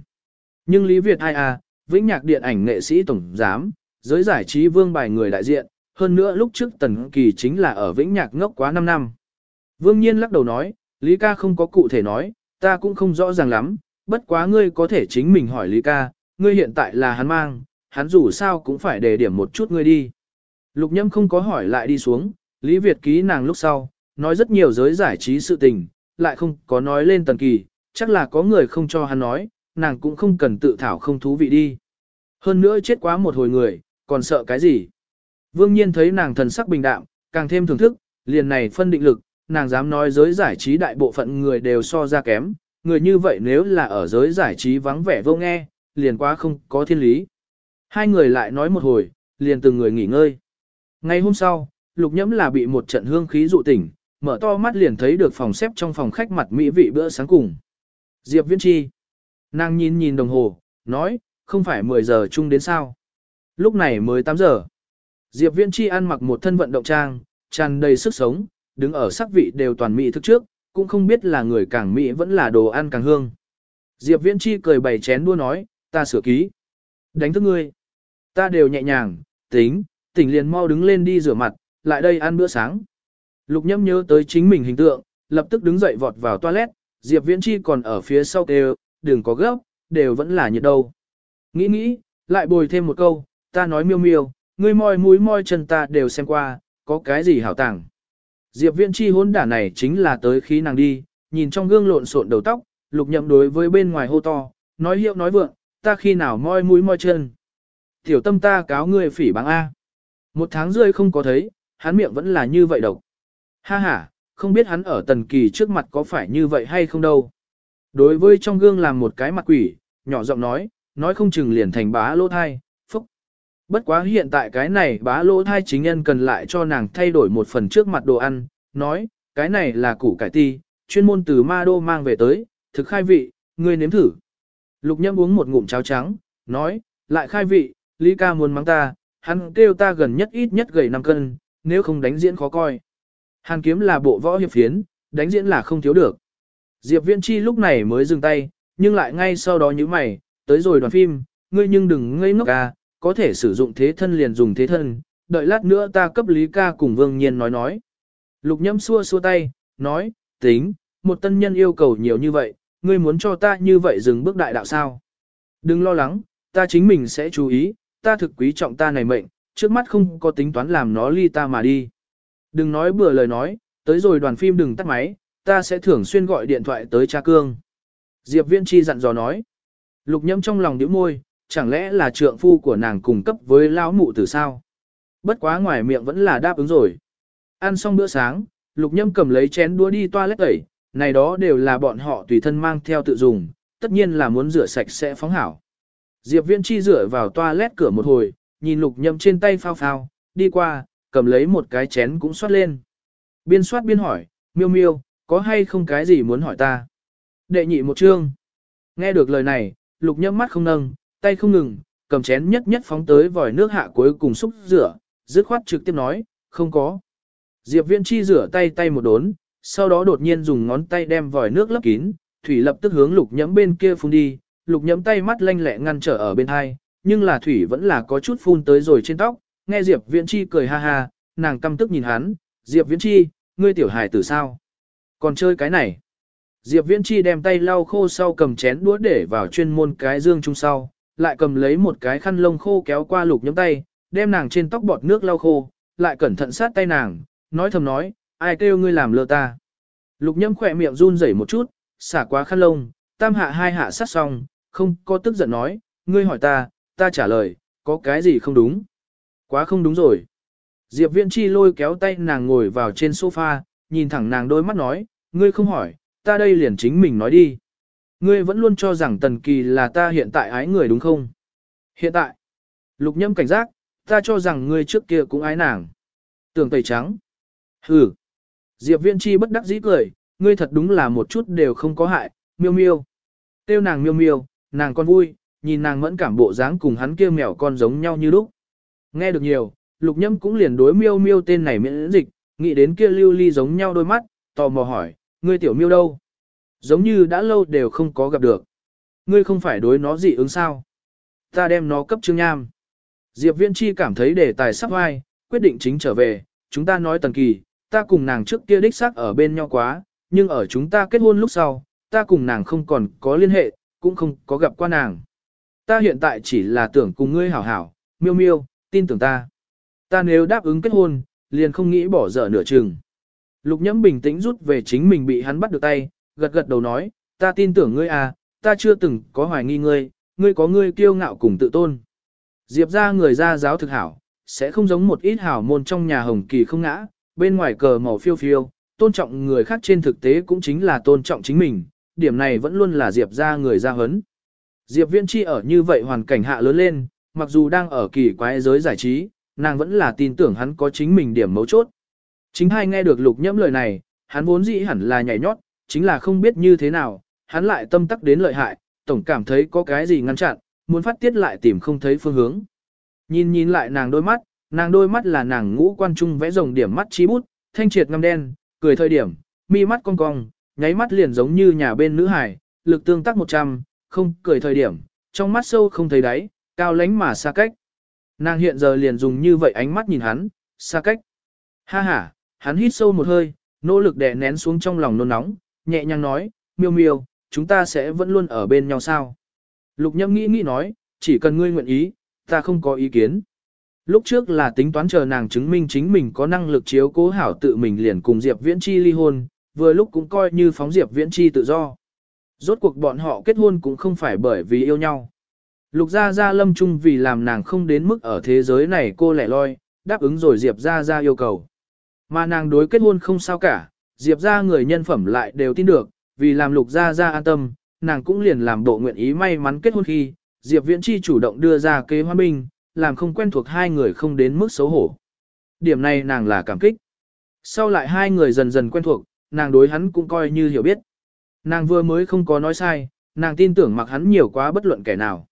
Speaker 1: Nhưng Lý Việt ai à, vĩnh nhạc điện ảnh nghệ sĩ tổng giám, giới giải trí vương bài người đại diện, hơn nữa lúc trước tần kỳ chính là ở vĩnh nhạc ngốc quá 5 năm. Vương nhiên lắc đầu nói, Lý ca không có cụ thể nói, ta cũng không rõ ràng lắm, bất quá ngươi có thể chính mình hỏi Lý ca, ngươi hiện tại là hắn mang, hắn dù sao cũng phải đề điểm một chút ngươi đi. Lục nhâm không có hỏi lại đi xuống, Lý Việt ký nàng lúc sau, nói rất nhiều giới giải trí sự tình, lại không có nói lên tần kỳ, chắc là có người không cho hắn nói, nàng cũng không cần tự thảo không thú vị đi. Hơn nữa chết quá một hồi người, còn sợ cái gì? Vương nhiên thấy nàng thần sắc bình đạm, càng thêm thưởng thức, liền này phân định lực, nàng dám nói giới giải trí đại bộ phận người đều so ra kém, người như vậy nếu là ở giới giải trí vắng vẻ vô nghe, liền quá không có thiên lý. Hai người lại nói một hồi, liền từng người nghỉ ngơi. Ngày hôm sau, lục nhẫm là bị một trận hương khí dụ tỉnh, mở to mắt liền thấy được phòng xếp trong phòng khách mặt mỹ vị bữa sáng cùng. Diệp Viễn Chi. Nàng nhìn nhìn đồng hồ, nói, không phải 10 giờ chung đến sao. Lúc này mới 8 giờ. Diệp Viễn Chi ăn mặc một thân vận động trang, tràn đầy sức sống, đứng ở sắc vị đều toàn mỹ thức trước, cũng không biết là người càng mỹ vẫn là đồ ăn càng hương. Diệp Viễn Chi cười bày chén đua nói, ta sửa ký. Đánh thức ngươi. Ta đều nhẹ nhàng, tính, tỉnh liền mau đứng lên đi rửa mặt, lại đây ăn bữa sáng. Lục nhâm nhớ tới chính mình hình tượng, lập tức đứng dậy vọt vào toilet, Diệp Viễn Chi còn ở phía sau kêu, đừng có gấp, đều vẫn là nhiệt đâu. Nghĩ nghĩ, lại bồi thêm một câu, ta nói miêu miêu, ngươi moi mũi moi chân ta đều xem qua, có cái gì hảo tàng. Diệp Viễn Chi hôn đả này chính là tới khi nàng đi, nhìn trong gương lộn xộn đầu tóc, lục nhậm đối với bên ngoài hô to, nói hiệu nói vượng, ta khi nào moi mũi moi chân. Tiểu tâm ta cáo ngươi phỉ báng A. Một tháng rưỡi không có thấy, hắn miệng vẫn là như vậy độc. Ha ha, không biết hắn ở tần kỳ trước mặt có phải như vậy hay không đâu. Đối với trong gương làm một cái mặt quỷ, nhỏ giọng nói, nói không chừng liền thành bá lô thai. Bất quá hiện tại cái này bá lỗ thai chính nhân cần lại cho nàng thay đổi một phần trước mặt đồ ăn, nói, cái này là củ cải ti, chuyên môn từ ma đô mang về tới, thực khai vị, ngươi nếm thử. Lục nhâm uống một ngụm cháo trắng, nói, lại khai vị, Lý ca muốn mắng ta, hắn kêu ta gần nhất ít nhất gầy 5 cân, nếu không đánh diễn khó coi. Hàn kiếm là bộ võ hiệp phiến, đánh diễn là không thiếu được. Diệp Viễn Chi lúc này mới dừng tay, nhưng lại ngay sau đó như mày, tới rồi đoàn phim, ngươi nhưng đừng ngây ngốc à, có thể sử dụng thế thân liền dùng thế thân, đợi lát nữa ta cấp Lý ca cùng Vương Nhiên nói nói. Lục nhâm xua xua tay, nói, tính, một tân nhân yêu cầu nhiều như vậy, ngươi muốn cho ta như vậy dừng bước đại đạo sao. Đừng lo lắng, ta chính mình sẽ chú ý, ta thực quý trọng ta này mệnh, trước mắt không có tính toán làm nó ly ta mà đi. Đừng nói bừa lời nói, tới rồi đoàn phim đừng tắt máy, ta sẽ thường xuyên gọi điện thoại tới cha cương. Diệp Viễn Chi dặn dò nói. Lục nhâm trong lòng nhíu môi, chẳng lẽ là trượng phu của nàng cùng cấp với lão mụ từ sao? Bất quá ngoài miệng vẫn là đáp ứng rồi. Ăn xong bữa sáng, lục nhâm cầm lấy chén đũa đi toilet tẩy, này đó đều là bọn họ tùy thân mang theo tự dùng, tất nhiên là muốn rửa sạch sẽ phóng hảo. Diệp Viễn Chi rửa vào toilet cửa một hồi, nhìn lục nhâm trên tay phao phao, đi qua, cầm lấy một cái chén cũng xoát lên. Biên xoát biên hỏi, miêu miêu, có hay không cái gì muốn hỏi ta? Đệ nhị một chương. Nghe được lời này, lục nhâm mắt không nâng, tay không ngừng, cầm chén nhất nhất phóng tới vòi nước hạ cuối cùng xúc rửa, dứt khoát trực tiếp nói, không có. Diệp Viễn Chi rửa tay tay một đốn, sau đó đột nhiên dùng ngón tay đem vòi nước lấp kín, thủy lập tức hướng lục nhẫm bên kia phun đi, lục nhẫm tay mắt lanh lẹ ngăn trở ở bên hai, nhưng là thủy vẫn là có chút phun tới rồi trên tóc, nghe Diệp Viễn Chi cười ha ha, nàng căm tức nhìn hắn, Diệp Viễn Chi, ngươi tiểu hài tử sao? Còn chơi cái này? Diệp Viễn Chi đem tay lau khô sau cầm chén đũa để vào chuyên môn cái dương chung sau, lại cầm lấy một cái khăn lông khô kéo qua lục nhấm tay, đem nàng trên tóc bọt nước lau khô, lại cẩn thận sát tay nàng, nói thầm nói, ai kêu ngươi làm lơ ta. Lục nhâm khỏe miệng run rẩy một chút, xả quá khăn lông, tam hạ hai hạ sát xong, không có tức giận nói, ngươi hỏi ta, ta trả lời, có cái gì không đúng? Quá không đúng rồi. Diệp Viễn Chi lôi kéo tay nàng ngồi vào trên sofa, nhìn thẳng nàng đôi mắt nói, ngươi không hỏi, ta đây liền chính mình nói đi. Ngươi vẫn luôn cho rằng Tần Kỳ là ta hiện tại ái người đúng không? Hiện tại, lục nhâm cảnh giác, ta cho rằng ngươi trước kia cũng ái nàng. Tưởng tẩy trắng. Hừ. Diệp Viễn Chi bất đắc dĩ cười, ngươi thật đúng là một chút đều không có hại, miêu miêu. Tiêu nàng miêu miêu, nàng con vui, nhìn nàng mẫn cảm bộ dáng cùng hắn kia mèo con giống nhau như lúc. Nghe được nhiều, lục nhâm cũng liền đối miêu miêu tên này miễn dịch, nghĩ đến kia lưu ly giống nhau đôi mắt, tò mò hỏi, ngươi tiểu miêu đâu? Giống như đã lâu đều không có gặp được. Ngươi không phải đối nó dị ứng sao? Ta đem nó cấp trương nham. Diệp Viễn Chi cảm thấy đề tài sắp vai, quyết định chính trở về, chúng ta nói tần kỳ, ta cùng nàng trước kia đích xác ở bên nhau quá, nhưng ở chúng ta kết hôn lúc sau, ta cùng nàng không còn có liên hệ, cũng không có gặp qua nàng. Ta hiện tại chỉ là tưởng cùng ngươi hảo hảo, miêu miêu, tin tưởng ta. Ta nếu đáp ứng kết hôn, liền không nghĩ bỏ dở nửa chừng. Lục nhẫm bình tĩnh rút về chính mình bị hắn bắt được tay, gật gật đầu nói, ta tin tưởng ngươi à, ta chưa từng có hoài nghi ngươi, ngươi có ngươi kiêu ngạo cùng tự tôn. Diệp ra người ra giáo thực hảo, sẽ không giống một ít hảo môn trong nhà hồng kỳ không ngã, bên ngoài cờ màu phiêu phiêu, tôn trọng người khác trên thực tế cũng chính là tôn trọng chính mình, điểm này vẫn luôn là Diệp ra người ra hấn. Diệp Viễn Chi ở như vậy hoàn cảnh hạ lớn lên, mặc dù đang ở kỳ quái giới giải trí, nàng vẫn là tin tưởng hắn có chính mình điểm mấu chốt. Chính hai nghe được lục nhẫm lời này, hắn vốn dĩ hẳn là nhảy nhót, chính là không biết như thế nào, hắn lại tâm tắc đến lợi hại, tổng cảm thấy có cái gì ngăn chặn, muốn phát tiết lại tìm không thấy phương hướng. Nhìn nhìn lại nàng đôi mắt, nàng đôi mắt là nàng ngũ quan trung vẽ rồng điểm mắt trí bút, thanh triệt ngăm đen, cười thời điểm, mi mắt cong cong, nháy mắt liền giống như nhà bên nữ hải, lực tương tác 100, không cười thời điểm, trong mắt sâu không thấy đáy, cao lánh mà xa cách. Nàng hiện giờ liền dùng như vậy ánh mắt nhìn hắn, xa cách. Ha ha, hắn hít sâu một hơi, nỗ lực đè nén xuống trong lòng nôn nóng, nhẹ nhàng nói, miêu miêu, chúng ta sẽ vẫn luôn ở bên nhau sao? Lục nhâm nghĩ nghĩ nói, chỉ cần ngươi nguyện ý, ta không có ý kiến. Lúc trước là tính toán chờ nàng chứng minh chính mình có năng lực chiếu cố hảo tự mình liền cùng Diệp Viễn Chi ly hôn, vừa lúc cũng coi như phóng Diệp Viễn Chi tự do. Rốt cuộc bọn họ kết hôn cũng không phải bởi vì yêu nhau. Lục Gia Gia lâm chung vì làm nàng không đến mức ở thế giới này cô lẻ loi, đáp ứng rồi Diệp Gia Gia yêu cầu. Mà nàng đối kết hôn không sao cả, Diệp Gia người nhân phẩm lại đều tin được, vì làm Lục Gia Gia an tâm, nàng cũng liền làm bộ nguyện ý may mắn kết hôn khi, Diệp Viễn Chi chủ động đưa ra kế hoa binh, làm không quen thuộc hai người không đến mức xấu hổ. Điểm này nàng là cảm kích. Sau lại hai người dần dần quen thuộc, nàng đối hắn cũng coi như hiểu biết. Nàng vừa mới không có nói sai, nàng tin tưởng mặc hắn nhiều quá bất luận kẻ nào.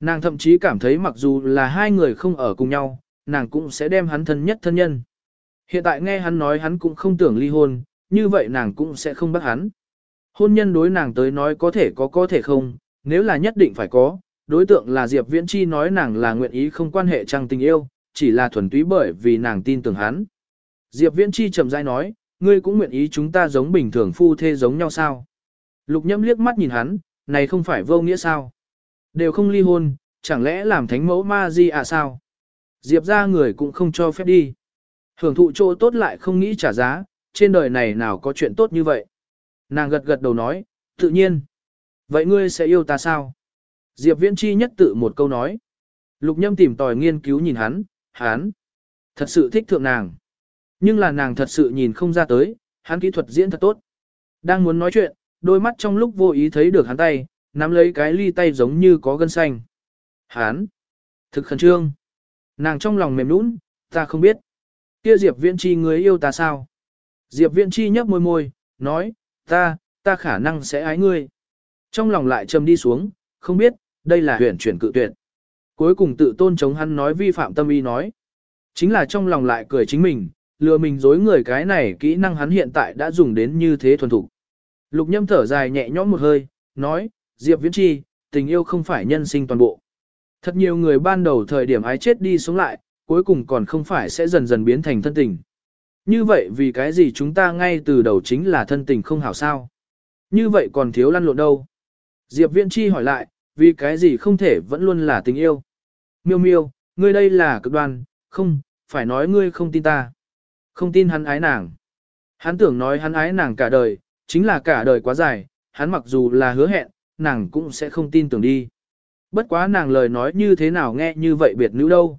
Speaker 1: Nàng thậm chí cảm thấy mặc dù là hai người không ở cùng nhau, nàng cũng sẽ đem hắn thân nhất thân nhân. Hiện tại nghe hắn nói hắn cũng không tưởng ly hôn, như vậy nàng cũng sẽ không bắt hắn. Hôn nhân đối nàng tới nói có thể có có thể không, nếu là nhất định phải có, đối tượng là Diệp Viễn Chi nói nàng là nguyện ý không quan hệ trăng tình yêu, chỉ là thuần túy bởi vì nàng tin tưởng hắn. Diệp Viễn Chi trầm dai nói, ngươi cũng nguyện ý chúng ta giống bình thường phu thê giống nhau sao? Lục Nhâm liếc mắt nhìn hắn, này không phải vô nghĩa sao? Đều không ly hôn, chẳng lẽ làm thánh mẫu ma di à sao? Diệp ra người cũng không cho phép đi. Hưởng thụ chỗ tốt lại không nghĩ trả giá, trên đời này nào có chuyện tốt như vậy? Nàng gật gật đầu nói, tự nhiên. Vậy ngươi sẽ yêu ta sao? Diệp Viễn Chi nhất tự một câu nói. Lục Nhâm tìm tòi nghiên cứu nhìn hắn, hắn. Thật sự thích thượng nàng. Nhưng là nàng thật sự nhìn không ra tới, hắn kỹ thuật diễn thật tốt. Đang muốn nói chuyện, đôi mắt trong lúc vô ý thấy được hắn tay, nắm lấy cái ly tay giống như có gân xanh. Hắn. Thực khẩn trương. Nàng trong lòng mềm nũng, ta không biết. Kia Diệp Viễn Chi người yêu ta sao? Diệp Viễn Chi nhấp môi môi, nói, ta, ta khả năng sẽ ái ngươi. Trong lòng lại trầm đi xuống, không biết, đây là huyền chuyển cự tuyệt. Cuối cùng tự tôn chống hắn nói vi phạm tâm ý nói. Chính là trong lòng lại cười chính mình, lừa mình dối người cái này kỹ năng hắn hiện tại đã dùng đến như thế thuần thục. Lục nhâm thở dài nhẹ nhõm một hơi, nói, Diệp Viễn Chi, tình yêu không phải nhân sinh toàn bộ. Thật nhiều người ban đầu thời điểm ái chết đi sống lại, cuối cùng còn không phải sẽ dần dần biến thành thân tình. Như vậy vì cái gì chúng ta ngay từ đầu chính là thân tình không hảo sao? Như vậy còn thiếu lăn lộn đâu? Diệp Viễn Chi hỏi lại, vì cái gì không thể vẫn luôn là tình yêu? Miêu miêu, ngươi đây là cực đoan, không, phải nói ngươi không tin ta. Không tin hắn ái nàng. Hắn tưởng nói hắn ái nàng cả đời, chính là cả đời quá dài, hắn mặc dù là hứa hẹn, nàng cũng sẽ không tin tưởng đi. Bất quá nàng lời nói như thế nào nghe như vậy biệt nữ đâu.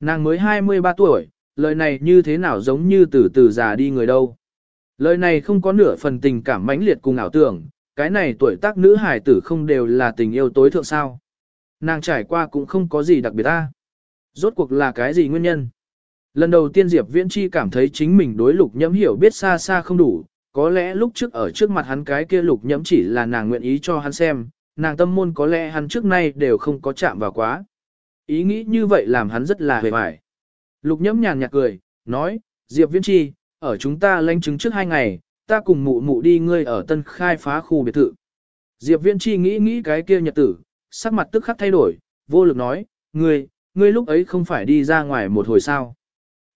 Speaker 1: Nàng mới 23 tuổi, lời này như thế nào giống như từ từ già đi người đâu. Lời này không có nửa phần tình cảm mãnh liệt cùng ảo tưởng, cái này tuổi tác nữ hài tử không đều là tình yêu tối thượng sao. Nàng trải qua cũng không có gì đặc biệt ta. Rốt cuộc là cái gì nguyên nhân? Lần đầu tiên Diệp Viễn Chi cảm thấy chính mình đối lục nhẫm hiểu biết xa xa không đủ, có lẽ lúc trước ở trước mặt hắn cái kia lục nhẫm chỉ là nàng nguyện ý cho hắn xem, nàng tâm môn có lẽ hắn trước nay đều không có chạm vào quá. Ý nghĩ như vậy làm hắn rất là hề hoài. Lục nhẫm nhàn nhạt cười, nói, Diệp Viễn Chi, ở chúng ta lãnh chứng trước hai ngày, ta cùng mụ mụ đi ngươi ở tân khai phá khu biệt thự. Diệp Viễn Chi nghĩ nghĩ cái kia nhật tử, sắc mặt tức khắc thay đổi, vô lực nói, ngươi, ngươi lúc ấy không phải đi ra ngoài một hồi sao.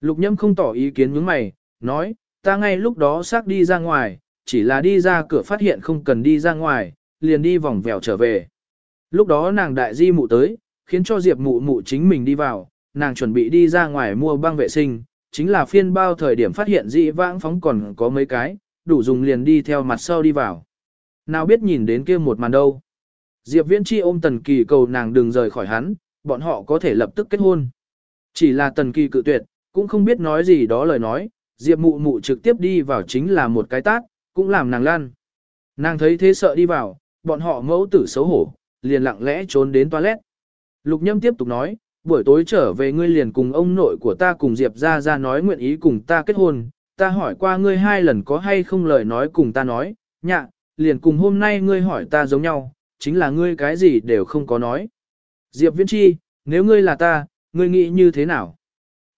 Speaker 1: Lục nhâm không tỏ ý kiến những mày, nói, ta ngay lúc đó xác đi ra ngoài, chỉ là đi ra cửa phát hiện không cần đi ra ngoài, liền đi vòng vèo trở về. Lúc đó nàng đại di mụ tới, khiến cho Diệp mụ mụ chính mình đi vào, nàng chuẩn bị đi ra ngoài mua băng vệ sinh, chính là phiên bao thời điểm phát hiện dị vãng phóng còn có mấy cái, đủ dùng liền đi theo mặt sau đi vào. Nào biết nhìn đến kia một màn đâu. Diệp Viễn Chi ôm Tần Kỳ cầu nàng đừng rời khỏi hắn, bọn họ có thể lập tức kết hôn. Chỉ là Tần Kỳ cự tuyệt, cũng không biết nói gì đó lời nói, Diệp mụ mụ trực tiếp đi vào chính là một cái tát, cũng làm nàng lan. Nàng thấy thế sợ đi vào, bọn họ mẫu tử xấu hổ, liền lặng lẽ trốn đến toilet. Lục Nhâm tiếp tục nói, buổi tối trở về ngươi liền cùng ông nội của ta cùng Diệp ra ra nói nguyện ý cùng ta kết hôn, ta hỏi qua ngươi hai lần có hay không lời nói cùng ta nói, nhạ, liền cùng hôm nay ngươi hỏi ta giống nhau, chính là ngươi cái gì đều không có nói. Diệp Viễn Chi, nếu ngươi là ta, ngươi nghĩ như thế nào?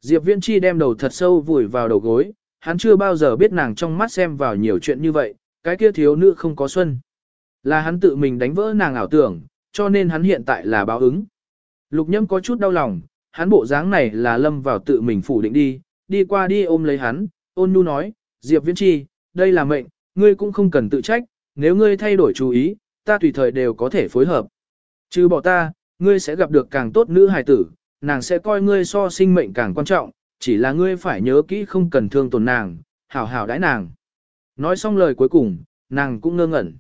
Speaker 1: Diệp Viễn Chi đem đầu thật sâu vùi vào đầu gối, hắn chưa bao giờ biết nàng trong mắt xem vào nhiều chuyện như vậy, cái kia thiếu nữ không có xuân. Là hắn tự mình đánh vỡ nàng ảo tưởng, cho nên hắn hiện tại là báo ứng. Lục nhâm có chút đau lòng, hắn bộ dáng này là lâm vào tự mình phủ định đi, đi qua đi ôm lấy hắn, ôn nhu nói, Diệp Viễn Chi, đây là mệnh, ngươi cũng không cần tự trách, nếu ngươi thay đổi chú ý, ta tùy thời đều có thể phối hợp. Trừ bỏ ta, ngươi sẽ gặp được càng tốt nữ hài tử, nàng sẽ coi ngươi so sinh mệnh càng quan trọng, chỉ là ngươi phải nhớ kỹ không cần thương tổn nàng, hảo hảo đãi nàng. Nói xong lời cuối cùng, nàng cũng ngơ ngẩn.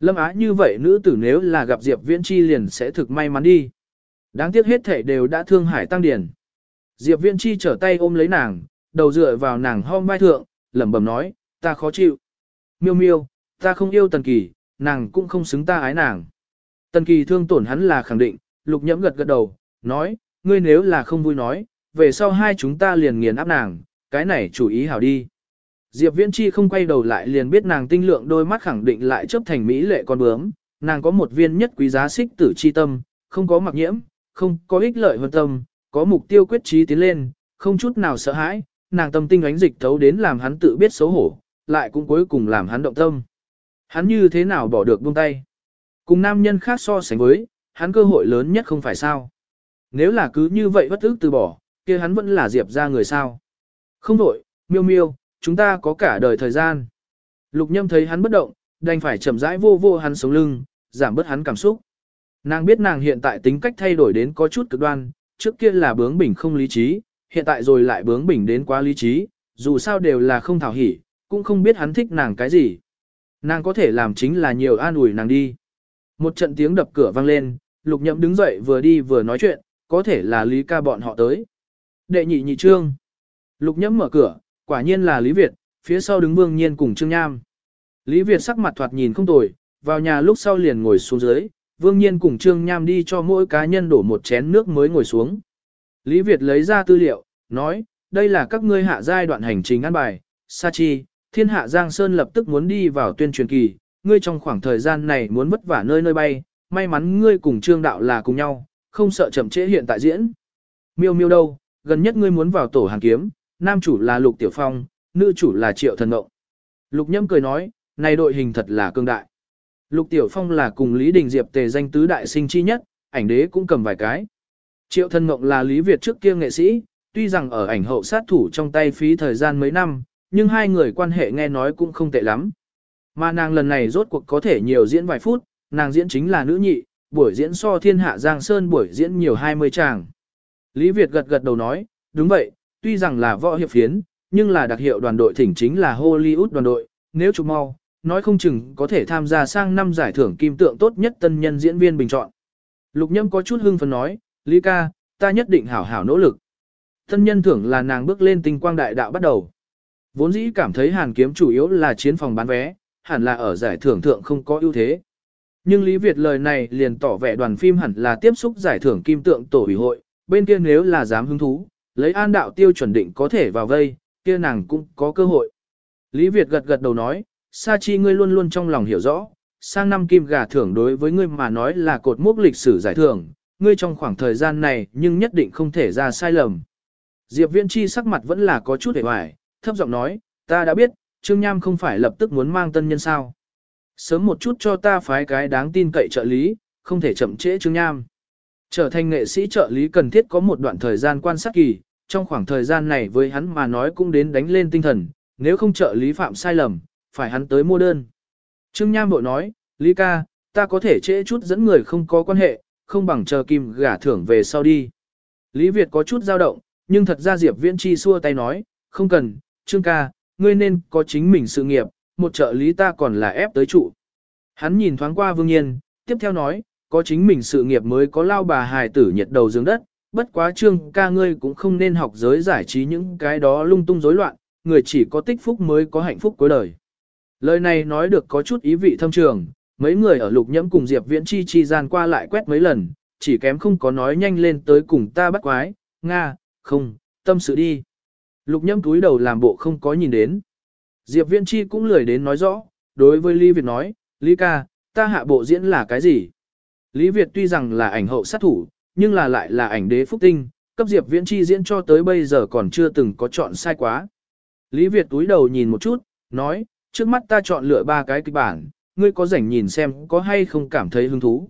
Speaker 1: Lâm á như vậy nữ tử nếu là gặp Diệp Viễn Chi liền sẽ thực may mắn đi. Đáng tiếc hết thể đều đã thương hải tăng điển. Diệp Viễn Chi trở tay ôm lấy nàng, đầu dựa vào nàng hông vai thượng, lẩm bẩm nói, ta khó chịu. Miêu miêu, ta không yêu Tần Kỳ, nàng cũng không xứng ta ái nàng. Tần Kỳ thương tổn hắn là khẳng định, lục nhẫm gật gật đầu, nói, ngươi nếu là không vui nói, về sau hai chúng ta liền nghiền áp nàng, cái này chủ ý hảo đi. Diệp Viễn Chi không quay đầu lại liền biết nàng tinh lượng đôi mắt khẳng định lại chấp thành mỹ lệ con bướm, nàng có một viên nhất quý giá xích tử chi tâm, không có mặc nhiễm, không có ích lợi hơn tâm, có mục tiêu quyết trí tiến lên, không chút nào sợ hãi, nàng tâm tinh ánh dịch thấu đến làm hắn tự biết xấu hổ, lại cũng cuối cùng làm hắn động tâm. Hắn như thế nào bỏ được buông tay? Cùng nam nhân khác so sánh với, hắn cơ hội lớn nhất không phải sao? Nếu là cứ như vậy bất ức từ bỏ, kia hắn vẫn là Diệp ra người sao? Không đổi, miêu miêu, chúng ta có cả đời thời gian. Lục nhâm thấy hắn bất động, đành phải chậm rãi vô vô hắn sống lưng, giảm bớt hắn cảm xúc. Nàng biết nàng hiện tại tính cách thay đổi đến có chút cực đoan, trước kia là bướng bỉnh không lý trí, hiện tại rồi lại bướng bỉnh đến quá lý trí, dù sao đều là không thảo hỉ, cũng không biết hắn thích nàng cái gì. Nàng có thể làm chính là nhiều an ủi nàng đi. Một trận tiếng đập cửa vang lên, lục nhậm đứng dậy vừa đi vừa nói chuyện, có thể là Lý ca bọn họ tới. Đệ nhị nhị trương. Lục nhậm mở cửa, quả nhiên là Lý Việt, phía sau đứng Vương Nhiên cùng Trương Nham. Lý Việt sắc mặt thoạt nhìn không tồi, vào nhà lúc sau liền ngồi xuống dưới, Vương Nhiên cùng Trương Nham đi cho mỗi cá nhân đổ một chén nước mới ngồi xuống. Lý Việt lấy ra tư liệu, nói, đây là các ngươi hạ giai đoạn hành trình ăn bài, Sa Chi, thiên hạ Giang Sơn lập tức muốn đi vào tuyên truyền kỳ, ngươi trong khoảng thời gian này muốn vất vả nơi nơi bay, may mắn ngươi cùng Trương Đạo là cùng nhau, không sợ chậm trễ hiện tại diễn. Miêu miêu đâu, gần nhất ngươi muốn vào tổ hàng kiếm, nam chủ là Lục Tiểu Phong, nữ chủ là Triệu Thần Ngộng. Lục Nhâm cười nói, này đội hình thật là cương đại. Lục Tiểu Phong là cùng Lý Đình Diệp tề danh tứ đại sinh chi nhất, ảnh đế cũng cầm vài cái. Triệu Thân Ngộng là Lý Việt trước kia nghệ sĩ, tuy rằng ở ảnh hậu sát thủ trong tay phí thời gian mấy năm, nhưng hai người quan hệ nghe nói cũng không tệ lắm. Mà nàng lần này rốt cuộc có thể nhiều diễn vài phút, nàng diễn chính là nữ nhị, buổi diễn so thiên hạ Giang Sơn buổi diễn nhiều 20 tràng. Lý Việt gật gật đầu nói, đúng vậy, tuy rằng là võ hiệp phiến, nhưng là đặc hiệu đoàn đội thỉnh chính là Hollywood đoàn đội, nếu chụp mau, nói không chừng có thể tham gia sang năm giải thưởng kim tượng tốt nhất tân nhân diễn viên bình chọn. Lục nhâm có chút hưng phấn nói, Lý ca, ta nhất định hảo hảo nỗ lực. Tân nhân thưởng là nàng bước lên tinh quang đại đạo bắt đầu. Vốn dĩ cảm thấy hàn kiếm chủ yếu là chiến phòng bán vé, hẳn là ở giải thưởng thượng không có ưu thế. Nhưng Lý Việt lời này liền tỏ vẻ đoàn phim hẳn là tiếp xúc giải thưởng kim tượng tổ ủy hội, bên kia nếu là dám hứng thú, lấy an đạo tiêu chuẩn định có thể vào vây, kia nàng cũng có cơ hội. Lý Việt gật gật đầu nói, Sa Chi ngươi luôn luôn trong lòng hiểu rõ, sang năm kim gà thưởng đối với ngươi mà nói là cột mốc lịch sử giải thưởng, ngươi trong khoảng thời gian này nhưng nhất định không thể ra sai lầm. Diệp Viễn Chi sắc mặt vẫn là có chút hề hoài, thấp giọng nói, ta đã biết, Trương Nham không phải lập tức muốn mang tân nhân sao. Sớm một chút cho ta phái cái đáng tin cậy trợ lý, không thể chậm trễ Trương Nham. Trở thành nghệ sĩ trợ lý cần thiết có một đoạn thời gian quan sát kỳ, trong khoảng thời gian này với hắn mà nói cũng đến đánh lên tinh thần, nếu không trợ lý phạm sai lầm, phải hắn tới mua đơn. Trương Nham bội nói, Lý ca, ta có thể trễ chút dẫn người không có quan hệ, không bằng chờ kim gả thưởng về sau đi. Lý Việt có chút dao động, nhưng thật ra Diệp Viễn Chi xua tay nói, không cần, Trương ca, ngươi nên có chính mình sự nghiệp, một trợ lý ta còn là ép tới trụ. Hắn nhìn thoáng qua Vương Nhiên, tiếp theo nói, có chính mình sự nghiệp mới có lao bà hài tử nhiệt đầu dưỡng đất, bất quá Trương ca ngươi cũng không nên học giới giải trí những cái đó lung tung rối loạn, người chỉ có tích phúc mới có hạnh phúc cuối đời. Lời này nói được có chút ý vị thâm trường, mấy người ở lục nhẫm cùng Diệp Viễn Chi chi gian qua lại quét mấy lần, chỉ kém không có nói nhanh lên tới cùng ta bắt quái, Nga, không, tâm sự đi. Lục nhẫm túi đầu làm bộ không có nhìn đến. Diệp Viễn Chi cũng lười đến nói rõ, đối với Lý Việt nói, Lý ca, ta hạ bộ diễn là cái gì? Lý Việt tuy rằng là ảnh hậu sát thủ, nhưng là lại là ảnh đế phúc tinh, cấp Diệp Viễn Chi diễn cho tới bây giờ còn chưa từng có chọn sai quá. Lý Việt túi đầu nhìn một chút, nói, trước mắt ta chọn lựa ba cái kịch bản, ngươi có rảnh nhìn xem có hay không cảm thấy hứng thú.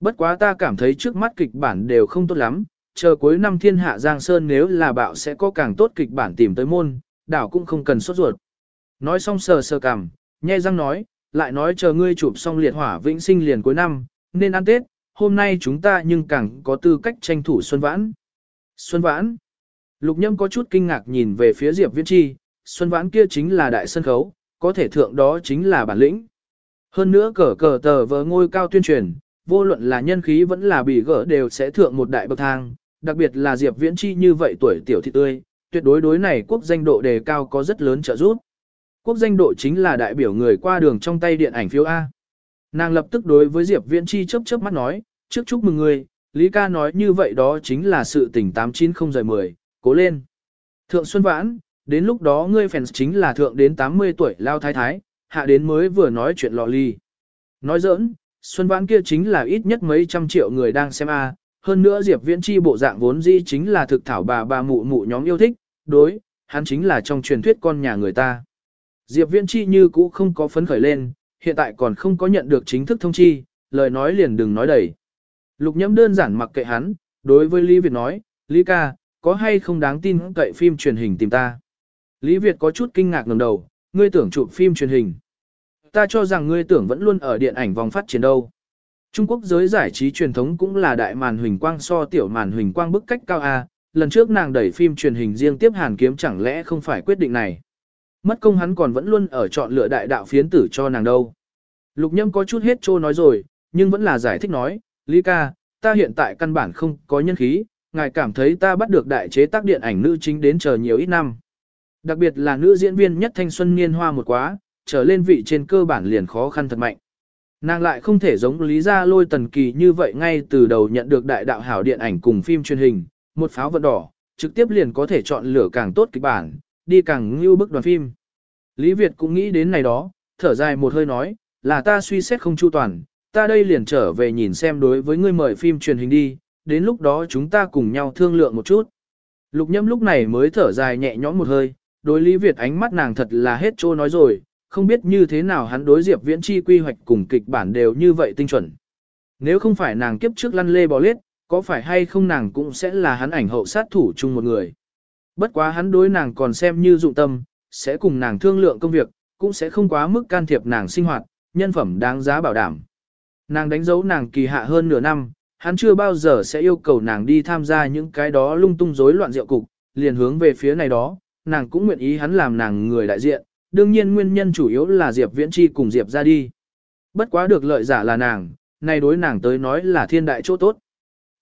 Speaker 1: Bất quá ta cảm thấy trước mắt kịch bản đều không tốt lắm, chờ cuối năm thiên hạ Giang Sơn nếu là bạo sẽ có càng tốt kịch bản tìm tới môn, đảo cũng không cần sốt ruột. Nói xong sờ sờ cằm, nhai răng nói, lại nói chờ ngươi chụp xong liệt hỏa vĩnh sinh liền cuối năm, nên ăn Tết, hôm nay chúng ta nhưng càng có tư cách tranh thủ Xuân Vãn. Xuân Vãn. Lục Nhâm có chút kinh ngạc nhìn về phía Diệp Viễn Chi, Xuân Vãn kia chính là đại sân khấu, có thể thượng đó chính là bản lĩnh. Hơn nữa cờ cờ tờ vờ ngôi cao tuyên truyền, vô luận là nhân khí vẫn là bị gỡ đều sẽ thượng một đại bậc thang, đặc biệt là Diệp Viễn Chi như vậy tuổi tiểu thị tươi, tuyệt đối đối này quốc danh độ đề cao có rất lớn trợ giúp. Quốc danh độ chính là đại biểu người qua đường trong tay điện ảnh phiếu A. Nàng lập tức đối với Diệp Viễn Chi chớp chớp mắt nói, trước chúc mừng người, Lý ca nói như vậy đó chính là sự tình 890 giờ 10, cố lên. Thượng Xuân Vãn, đến lúc đó ngươi fans chính là thượng đến 80 tuổi lao thái thái, hạ đến mới vừa nói chuyện lọ ly. Nói giỡn, Xuân Vãn kia chính là ít nhất mấy trăm triệu người đang xem A, hơn nữa Diệp Viễn Chi bộ dạng vốn dĩ chính là thực thảo bà bà mụ mụ nhóm yêu thích, đối, hắn chính là trong truyền thuyết con nhà người ta. Diệp Viễn Chi như cũ không có phấn khởi lên, hiện tại còn không có nhận được chính thức thông chi, lời nói liền đừng nói đầy. Lục nhẫm đơn giản mặc kệ hắn, đối với Lý Việt nói, Lý ca, có hay không đáng tin cậy phim truyền hình tìm ta. Lý Việt có chút kinh ngạc ngẩng đầu, ngươi tưởng chụp phim truyền hình. Ta cho rằng ngươi tưởng vẫn luôn ở điện ảnh vòng phát triển đâu. Trung Quốc giới giải trí truyền thống cũng là đại màn huỳnh quang so tiểu màn huỳnh quang bức cách cao A, lần trước nàng đẩy phim truyền hình riêng tiếp hàn kiếm chẳng lẽ không phải quyết định này. Mất công hắn còn vẫn luôn ở chọn lựa đại đạo phiến tử cho nàng đâu. Lục nhâm có chút hết trô nói rồi, nhưng vẫn là giải thích nói, Lý ca, ta hiện tại căn bản không có nhân khí, ngài cảm thấy ta bắt được đại chế tác điện ảnh nữ chính đến chờ nhiều ít năm. Đặc biệt là nữ diễn viên nhất thanh xuân niên hoa một quá, trở lên vị trên cơ bản liền khó khăn thật mạnh. Nàng lại không thể giống Lý Gia Lôi Tần Kỳ như vậy ngay từ đầu nhận được đại đạo hảo điện ảnh cùng phim truyền hình, một pháo vận đỏ, trực tiếp liền có thể chọn lựa càng tốt kịch bản, đi càng như bức đoàn phim. Lý Việt cũng nghĩ đến này đó, thở dài một hơi nói, là ta suy xét không chu toàn, ta đây liền trở về nhìn xem đối với ngươi mời phim truyền hình đi, đến lúc đó chúng ta cùng nhau thương lượng một chút. Lục nhâm lúc này mới thở dài nhẹ nhõm một hơi, đối Lý Việt ánh mắt nàng thật là hết trô nói rồi, không biết như thế nào hắn đối Diệp Viễn Chi quy hoạch cùng kịch bản đều như vậy tinh chuẩn. Nếu không phải nàng kiếp trước lăn lê bò lết, có phải hay không nàng cũng sẽ là hắn ảnh hậu sát thủ chung một người. Bất quá hắn đối nàng còn xem như dụng tâm, sẽ cùng nàng thương lượng công việc, cũng sẽ không quá mức can thiệp nàng sinh hoạt, nhân phẩm đáng giá bảo đảm. Nàng đánh dấu nàng kỳ hạ hơn nửa năm, hắn chưa bao giờ sẽ yêu cầu nàng đi tham gia những cái đó lung tung rối loạn rượu cục, liền hướng về phía này đó, nàng cũng nguyện ý hắn làm nàng người đại diện, đương nhiên nguyên nhân chủ yếu là Diệp Viễn Chi cùng Diệp ra đi. Bất quá được lợi giả là nàng, nay đối nàng tới nói là thiên đại chỗ tốt.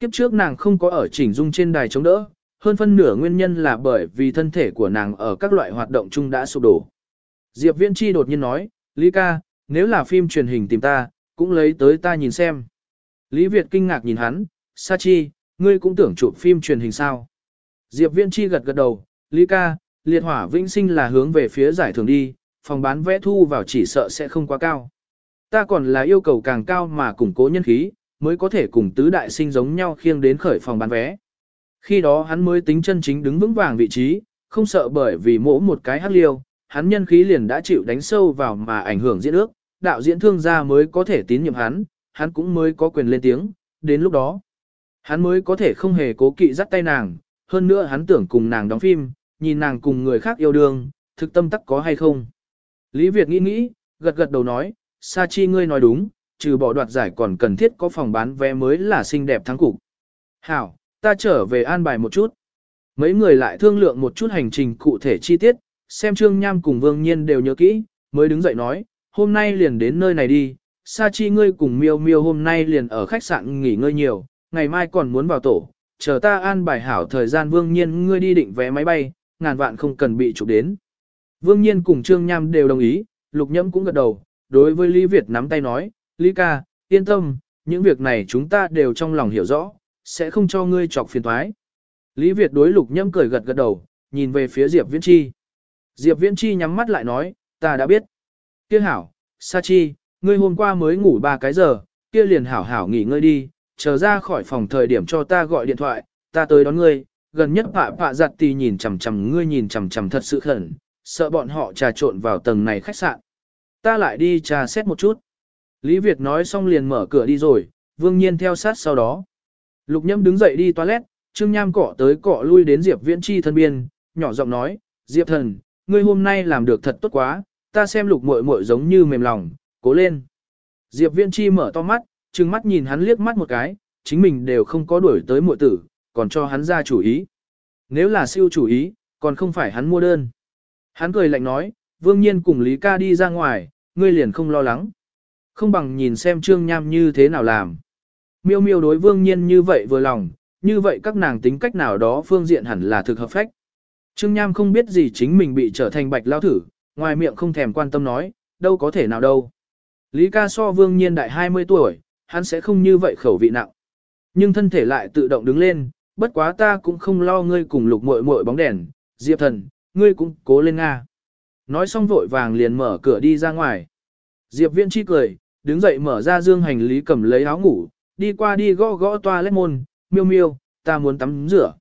Speaker 1: Kiếp trước nàng không có ở chỉnh dung trên đài chống đỡ, hơn phân nửa nguyên nhân là bởi vì thân thể của nàng ở các loại hoạt động chung đã sụp đổ. Diệp Viễn Chi đột nhiên nói, Lý ca, nếu là phim truyền hình tìm ta, cũng lấy tới ta nhìn xem. Lý Việt kinh ngạc nhìn hắn, Sa Chi, ngươi cũng tưởng chụp phim truyền hình sao? Diệp Viễn Chi gật gật đầu, Lý ca, liệt hỏa vĩnh sinh là hướng về phía giải thưởng đi, phòng bán vẽ thu vào chỉ sợ sẽ không quá cao. Ta còn là yêu cầu càng cao mà củng cố nhân khí, mới có thể cùng tứ đại sinh giống nhau khiêng đến khởi phòng bán vé. Khi đó hắn mới tính chân chính đứng vững vàng vị trí, không sợ bởi vì mỗi một cái hắc liêu, hắn nhân khí liền đã chịu đánh sâu vào mà ảnh hưởng diễn ước, đạo diễn thương gia mới có thể tín nhiệm hắn, hắn cũng mới có quyền lên tiếng, đến lúc đó, hắn mới có thể không hề cố kỵ dắt tay nàng, hơn nữa hắn tưởng cùng nàng đóng phim, nhìn nàng cùng người khác yêu đương, thực tâm tắc có hay không. Lý Việt nghĩ nghĩ, gật gật đầu nói, Sa Chi ngươi nói đúng, trừ bỏ đoạt giải còn cần thiết có phòng bán vé mới là xinh đẹp thắng cục. Hảo, ta trở về an bài một chút. Mấy người lại thương lượng một chút hành trình cụ thể chi tiết, xem Trương Nham cùng Vương Nhiên đều nhớ kỹ, mới đứng dậy nói, hôm nay liền đến nơi này đi, Sa Chi ngươi cùng Miêu Miêu hôm nay liền ở khách sạn nghỉ ngơi nhiều, ngày mai còn muốn vào tổ, chờ ta an bài hảo thời gian Vương Nhiên ngươi đi định vé máy bay, ngàn vạn không cần bị chụp đến. Vương Nhiên cùng Trương Nham đều đồng ý, Lục Nhâm cũng gật đầu, đối với Lý Việt nắm tay nói, Lý ca, yên tâm, những việc này chúng ta đều trong lòng hiểu rõ, sẽ không cho ngươi chọc phiền toái. Lý Việt đối Lục Nhâm cười gật gật đầu, nhìn về phía Diệp Viễn Chi. Diệp Viễn Chi nhắm mắt lại nói, ta đã biết. Kia hảo, Sa Chi, ngươi hôm qua mới ngủ ba cái giờ, kia liền hảo hảo nghỉ ngơi đi, chờ ra khỏi phòng thời điểm cho ta gọi điện thoại, ta tới đón ngươi, gần nhất pạ pạ giặt tì nhìn chằm chằm ngươi nhìn chằm chằm thật sự khẩn, sợ bọn họ trà trộn vào tầng này khách sạn. Ta lại đi trà xét một chút. Lý Việt nói xong liền mở cửa đi rồi, vương nhiên theo sát sau đó. Lục nhâm đứng dậy đi toilet, Trương Nham cọ tới cọ lui đến Diệp Viễn Chi thân biên, nhỏ giọng nói, Diệp thần, ngươi hôm nay làm được thật tốt quá, ta xem lục muội muội giống như mềm lòng, cố lên. Diệp Viễn Chi mở to mắt, trừng mắt nhìn hắn liếc mắt một cái, chính mình đều không có đuổi tới muội tử, còn cho hắn ra chủ ý. Nếu là siêu chủ ý, còn không phải hắn mua đơn. Hắn cười lạnh nói, vương nhiên cùng Lý ca đi ra ngoài, ngươi liền không lo lắng. Không bằng nhìn xem trương nham như thế nào làm. Miêu miêu đối vương nhiên như vậy vừa lòng, như vậy các nàng tính cách nào đó phương diện hẳn là thực hợp phách. Trương nham không biết gì chính mình bị trở thành bạch lao thử, ngoài miệng không thèm quan tâm nói, đâu có thể nào đâu. Lý ca so vương nhiên đại 20 tuổi, hắn sẽ không như vậy khẩu vị nặng. Nhưng thân thể lại tự động đứng lên, bất quá ta cũng không lo ngươi cùng lục muội muội bóng đèn, Diệp thần, ngươi cũng cố lên Nga. Nói xong vội vàng liền mở cửa đi ra ngoài. Diệp Viễn chi cười, đứng dậy mở ra dương hành lý cầm lấy áo ngủ, đi qua đi gõ gõ toa lét môn, miêu miêu, ta muốn tắm rửa.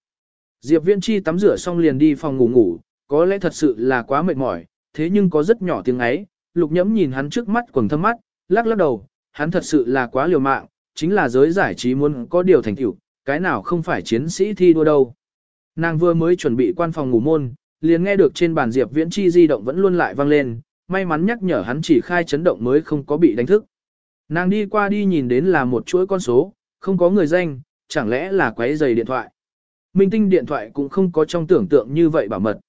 Speaker 1: Diệp Viễn chi tắm rửa xong liền đi phòng ngủ ngủ, có lẽ thật sự là quá mệt mỏi, thế nhưng có rất nhỏ tiếng ấy, lục nhẫm nhìn hắn trước mắt quầng thâm mắt, lắc lắc đầu, hắn thật sự là quá liều mạng, chính là giới giải trí muốn có điều thành tựu, cái nào không phải chiến sĩ thi đua đâu. Nàng vừa mới chuẩn bị quan phòng ngủ môn, liền nghe được trên bàn Diệp Viễn Chi di động vẫn luôn lại vang lên, may mắn nhắc nhở hắn chỉ khai chấn động mới không có bị đánh thức. Nàng đi qua đi nhìn đến là một chuỗi con số, không có người danh, chẳng lẽ là quấy giày điện thoại. Minh tinh điện thoại cũng không có trong tưởng tượng như vậy bảo mật.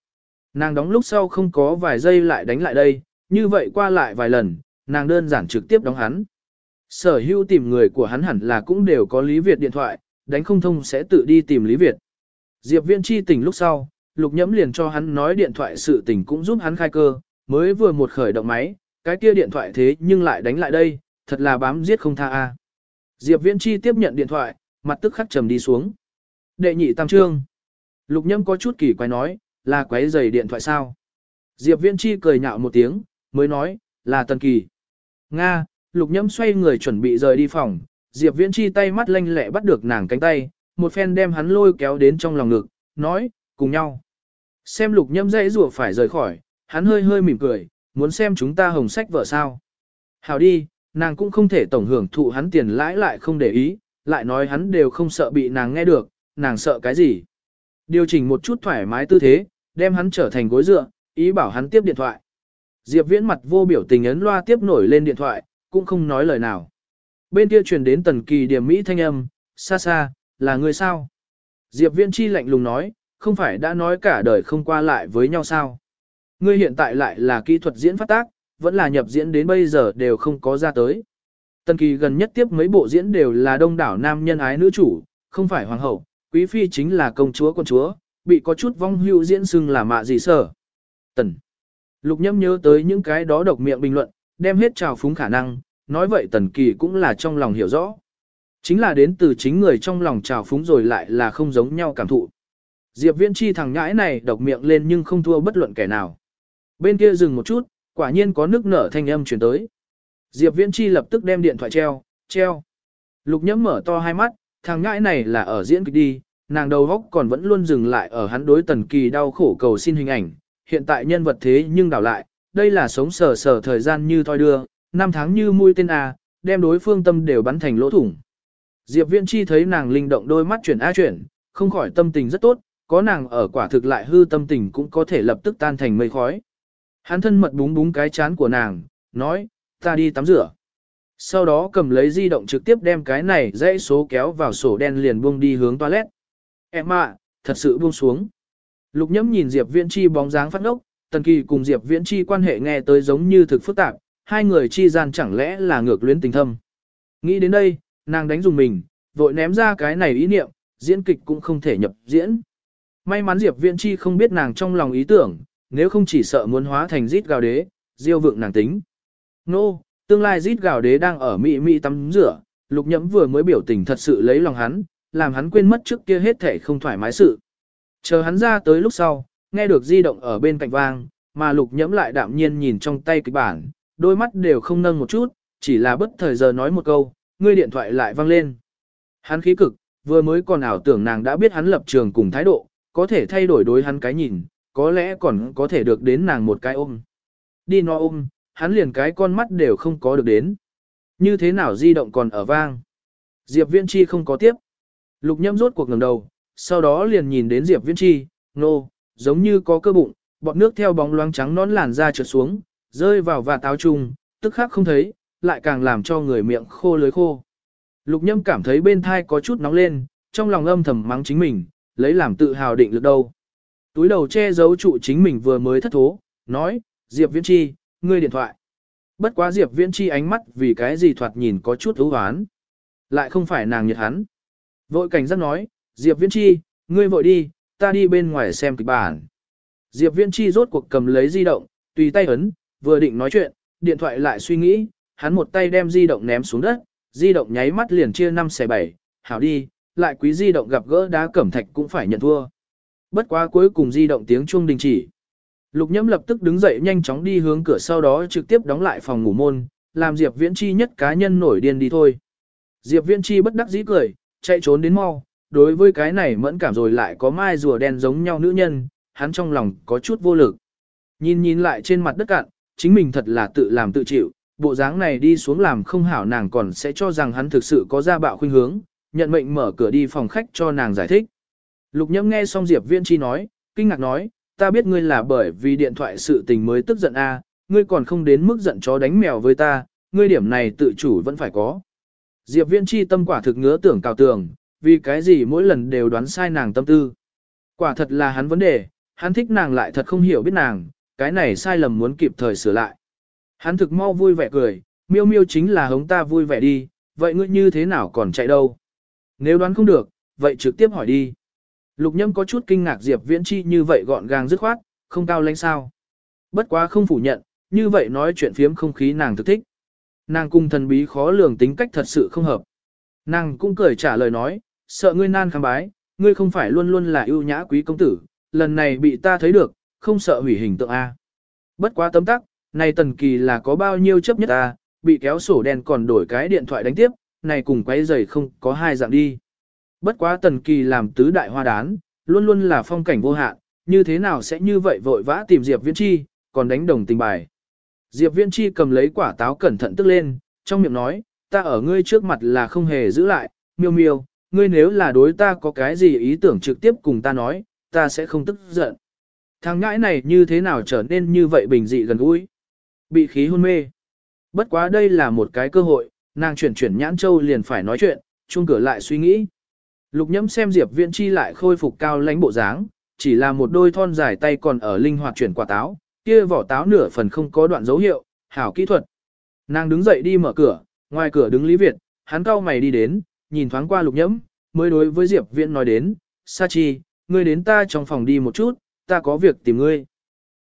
Speaker 1: Nàng đóng lúc sau không có vài giây lại đánh lại đây, như vậy qua lại vài lần, nàng đơn giản trực tiếp đóng hắn. Sở hữu tìm người của hắn hẳn là cũng đều có Lý Việt điện thoại, đánh không thông sẽ tự đi tìm Lý Việt. Diệp Viễn chi tỉnh lúc sau, lục nhẫm liền cho hắn nói điện thoại sự tình cũng giúp hắn khai cơ, mới vừa một khởi động máy, cái kia điện thoại thế nhưng lại đánh lại đây, thật là bám giết không tha a. Diệp Viễn chi tiếp nhận điện thoại, mặt tức khắc trầm đi xuống. Đệ nhị tam trương. Lục nhẫm có chút kỳ quái nói, là quấy giày điện thoại sao? Diệp Viễn chi cười nhạo một tiếng, mới nói, là tần kỳ. Nga, lục nhẫm xoay người chuẩn bị rời đi phòng, Diệp Viễn chi tay mắt lanh lẹ bắt được nàng cánh tay, một phen đem hắn lôi kéo đến trong lòng ngực, nói, cùng nhau. Xem lục nhâm dãy rủa phải rời khỏi, hắn hơi hơi mỉm cười, muốn xem chúng ta hồng sách vợ sao. Hào đi, nàng cũng không thể tổng hưởng thụ hắn tiền lãi lại không để ý, lại nói hắn đều không sợ bị nàng nghe được, nàng sợ cái gì. Điều chỉnh một chút thoải mái tư thế, đem hắn trở thành gối dựa, ý bảo hắn tiếp điện thoại. Diệp viễn mặt vô biểu tình ấn loa tiếp nổi lên điện thoại, cũng không nói lời nào. Bên kia truyền đến tần kỳ điểm mỹ thanh âm, xa xa, là người sao? Diệp viễn chi lạnh lùng nói, không phải đã nói cả đời không qua lại với nhau sao? Ngươi hiện tại lại là kỹ thuật diễn phát tác, vẫn là nhập diễn đến bây giờ đều không có ra tới. Tần kỳ gần nhất tiếp mấy bộ diễn đều là đông đảo nam nhân ái nữ chủ, không phải hoàng hậu, quý phi chính là công chúa con chúa, bị có chút vong hưu diễn xưng là mạ gì sở. Tần. Lục nhâm nhớ tới những cái đó độc miệng bình luận, đem hết trào phúng khả năng, nói vậy tần kỳ cũng là trong lòng hiểu rõ. Chính là đến từ chính người trong lòng trào phúng rồi lại là không giống nhau cảm thụ. Diệp Viễn Chi thằng nhãi này độc miệng lên nhưng không thua bất luận kẻ nào. Bên kia dừng một chút, quả nhiên có nước nở thanh âm truyền tới. Diệp Viễn Chi lập tức đem điện thoại treo, treo. Lục nhẫm mở to hai mắt, thằng nhãi này là ở diễn kịch đi, nàng đầu góc còn vẫn luôn dừng lại ở hắn đối tần kỳ đau khổ cầu xin hình ảnh. Hiện tại nhân vật thế nhưng đảo lại, đây là sống sờ sờ thời gian như thoi đưa, năm tháng như mũi tên A, đem đối phương tâm đều bắn thành lỗ thủng. Diệp Viễn Chi thấy nàng linh động đôi mắt chuyển a chuyển, không khỏi tâm tình rất tốt, có nàng ở quả thực lại hư tâm tình cũng có thể lập tức tan thành mây khói. Hắn thân mật búng búng cái chán của nàng, nói, ta đi tắm rửa. Sau đó cầm lấy di động trực tiếp đem cái này dãy số kéo vào sổ đen liền buông đi hướng toilet. Em ạ, thật sự buông xuống. Lục nhẫm nhìn Diệp Viễn Chi bóng dáng phát ngốc, Tần Kỳ cùng Diệp Viễn Chi quan hệ nghe tới giống như thực phức tạp, hai người chi gian chẳng lẽ là ngược luyến tình thâm. Nghĩ đến đây, nàng đánh dùng mình, vội ném ra cái này ý niệm, diễn kịch cũng không thể nhập diễn. May mắn Diệp Viễn Chi không biết nàng trong lòng ý tưởng, nếu không chỉ sợ muốn hóa thành rít gào đế, diêu vượng nàng tính. Nô, no, tương lai rít gào đế đang ở mị mị tắm rửa, lục nhẫm vừa mới biểu tình thật sự lấy lòng hắn, làm hắn quên mất trước kia hết thể không thoải mái sự. Chờ hắn ra tới lúc sau, nghe được di động ở bên cạnh vang, mà lục nhẫm lại đạm nhiên nhìn trong tay kịch bản, đôi mắt đều không nâng một chút, chỉ là bất thời giờ nói một câu, ngươi điện thoại lại vang lên. Hắn khí cực, vừa mới còn ảo tưởng nàng đã biết hắn lập trường cùng thái độ, có thể thay đổi đối hắn cái nhìn, có lẽ còn có thể được đến nàng một cái ôm. Đi no ôm, hắn liền cái con mắt đều không có được đến. Như thế nào di động còn ở vang. Diệp Viễn Chi không có tiếp. Lục nhâm rốt cuộc ngẩng đầu, sau đó liền nhìn đến Diệp Viễn Chi, nô, giống như có cơ bụng, bọt nước theo bóng loáng trắng nón làn ra trượt xuống, rơi vào và táo trùng, tức khắc không thấy, lại càng làm cho người miệng khô lưới khô. Lục nhâm cảm thấy bên thai có chút nóng lên, trong lòng âm thầm mắng chính mình, lấy làm tự hào định lực đâu. Túi đầu che giấu trụ chính mình vừa mới thất thố, nói, Diệp Viễn Chi, ngươi điện thoại. Bất quá Diệp Viễn Chi ánh mắt vì cái gì thoạt nhìn có chút ưu hoán. Lại không phải nàng nhiệt hắn. Vội cảnh giác nói, Diệp Viễn Chi, ngươi vội đi, ta đi bên ngoài xem kịch bản. Diệp Viễn Chi rốt cuộc cầm lấy di động, tùy tay ấn, vừa định nói chuyện, điện thoại lại suy nghĩ, hắn một tay đem di động ném xuống đất, di động nháy mắt liền chia 5 xe 7, hảo đi, lại quý di động gặp gỡ đá cẩm thạch cũng phải nhận thua. Bất quá cuối cùng di động tiếng chuông đình chỉ. Lục Nhâm lập tức đứng dậy nhanh chóng đi hướng cửa sau đó trực tiếp đóng lại phòng ngủ môn, làm Diệp Viễn Chi nhất cá nhân nổi điên đi thôi. Diệp Viễn Chi bất đắc dĩ cười, chạy trốn đến mau, đối với cái này mẫn cảm rồi lại có mai rùa đen giống nhau nữ nhân, hắn trong lòng có chút vô lực. Nhìn nhìn lại trên mặt đất cạn, chính mình thật là tự làm tự chịu, bộ dáng này đi xuống làm không hảo nàng còn sẽ cho rằng hắn thực sự có ra bạo khuynh hướng, nhận mệnh mở cửa đi phòng khách cho nàng giải thích. Lục nhâm nghe xong Diệp Viễn Chi nói, kinh ngạc nói, ta biết ngươi là bởi vì điện thoại sự tình mới tức giận a, ngươi còn không đến mức giận chó đánh mèo với ta, ngươi điểm này tự chủ vẫn phải có. Diệp Viễn Chi tâm quả thực ngứa tưởng cào tường, vì cái gì mỗi lần đều đoán sai nàng tâm tư. Quả thật là hắn vấn đề, hắn thích nàng lại thật không hiểu biết nàng, cái này sai lầm muốn kịp thời sửa lại. Hắn thực mau vui vẻ cười, miêu miêu chính là hống ta vui vẻ đi, vậy ngươi như thế nào còn chạy đâu? Nếu đoán không được, vậy trực tiếp hỏi đi. Lục nhâm có chút kinh ngạc Diệp Viễn Chi như vậy gọn gàng dứt khoát, không cao lãnh sao. Bất quá không phủ nhận, như vậy nói chuyện phiếm không khí nàng thực thích. Nàng cung thần bí khó lường tính cách thật sự không hợp. Nàng cũng cười trả lời nói, sợ ngươi nan khám bái, ngươi không phải luôn luôn là ưu nhã quý công tử, lần này bị ta thấy được, không sợ hủy hình tượng A. Bất quá tấm tắc, này tần kỳ là có bao nhiêu chấp nhất A, bị kéo sổ đen còn đổi cái điện thoại đánh tiếp, này cùng quấy giày không có hai dạng đi. Bất quá tần kỳ làm tứ đại hoa đán, luôn luôn là phong cảnh vô hạn, như thế nào sẽ như vậy vội vã tìm Diệp Viễn Chi, còn đánh đồng tình bài. Diệp Viễn Chi cầm lấy quả táo cẩn thận tức lên, trong miệng nói, ta ở ngươi trước mặt là không hề giữ lại, miêu miêu, ngươi nếu là đối ta có cái gì ý tưởng trực tiếp cùng ta nói, ta sẽ không tức giận. Thằng ngãi này như thế nào trở nên như vậy bình dị gần gũi, bị khí hôn mê. Bất quá đây là một cái cơ hội, nàng chuyển chuyển nhãn châu liền phải nói chuyện, chuông cửa lại suy nghĩ. Lục nhẫm xem Diệp Viễn Chi lại khôi phục cao lãnh bộ dáng, chỉ là một đôi thon dài tay còn ở linh hoạt chuyển quả táo, kia vỏ táo nửa phần không có đoạn dấu hiệu, hảo kỹ thuật. Nàng đứng dậy đi mở cửa, Ngoài cửa đứng Lý Việt, hắn cau mày đi đến, nhìn thoáng qua lục nhẫm, mới đối với Diệp Viễn nói đến, Sa Chi, ngươi đến ta trong phòng đi một chút, ta có việc tìm ngươi.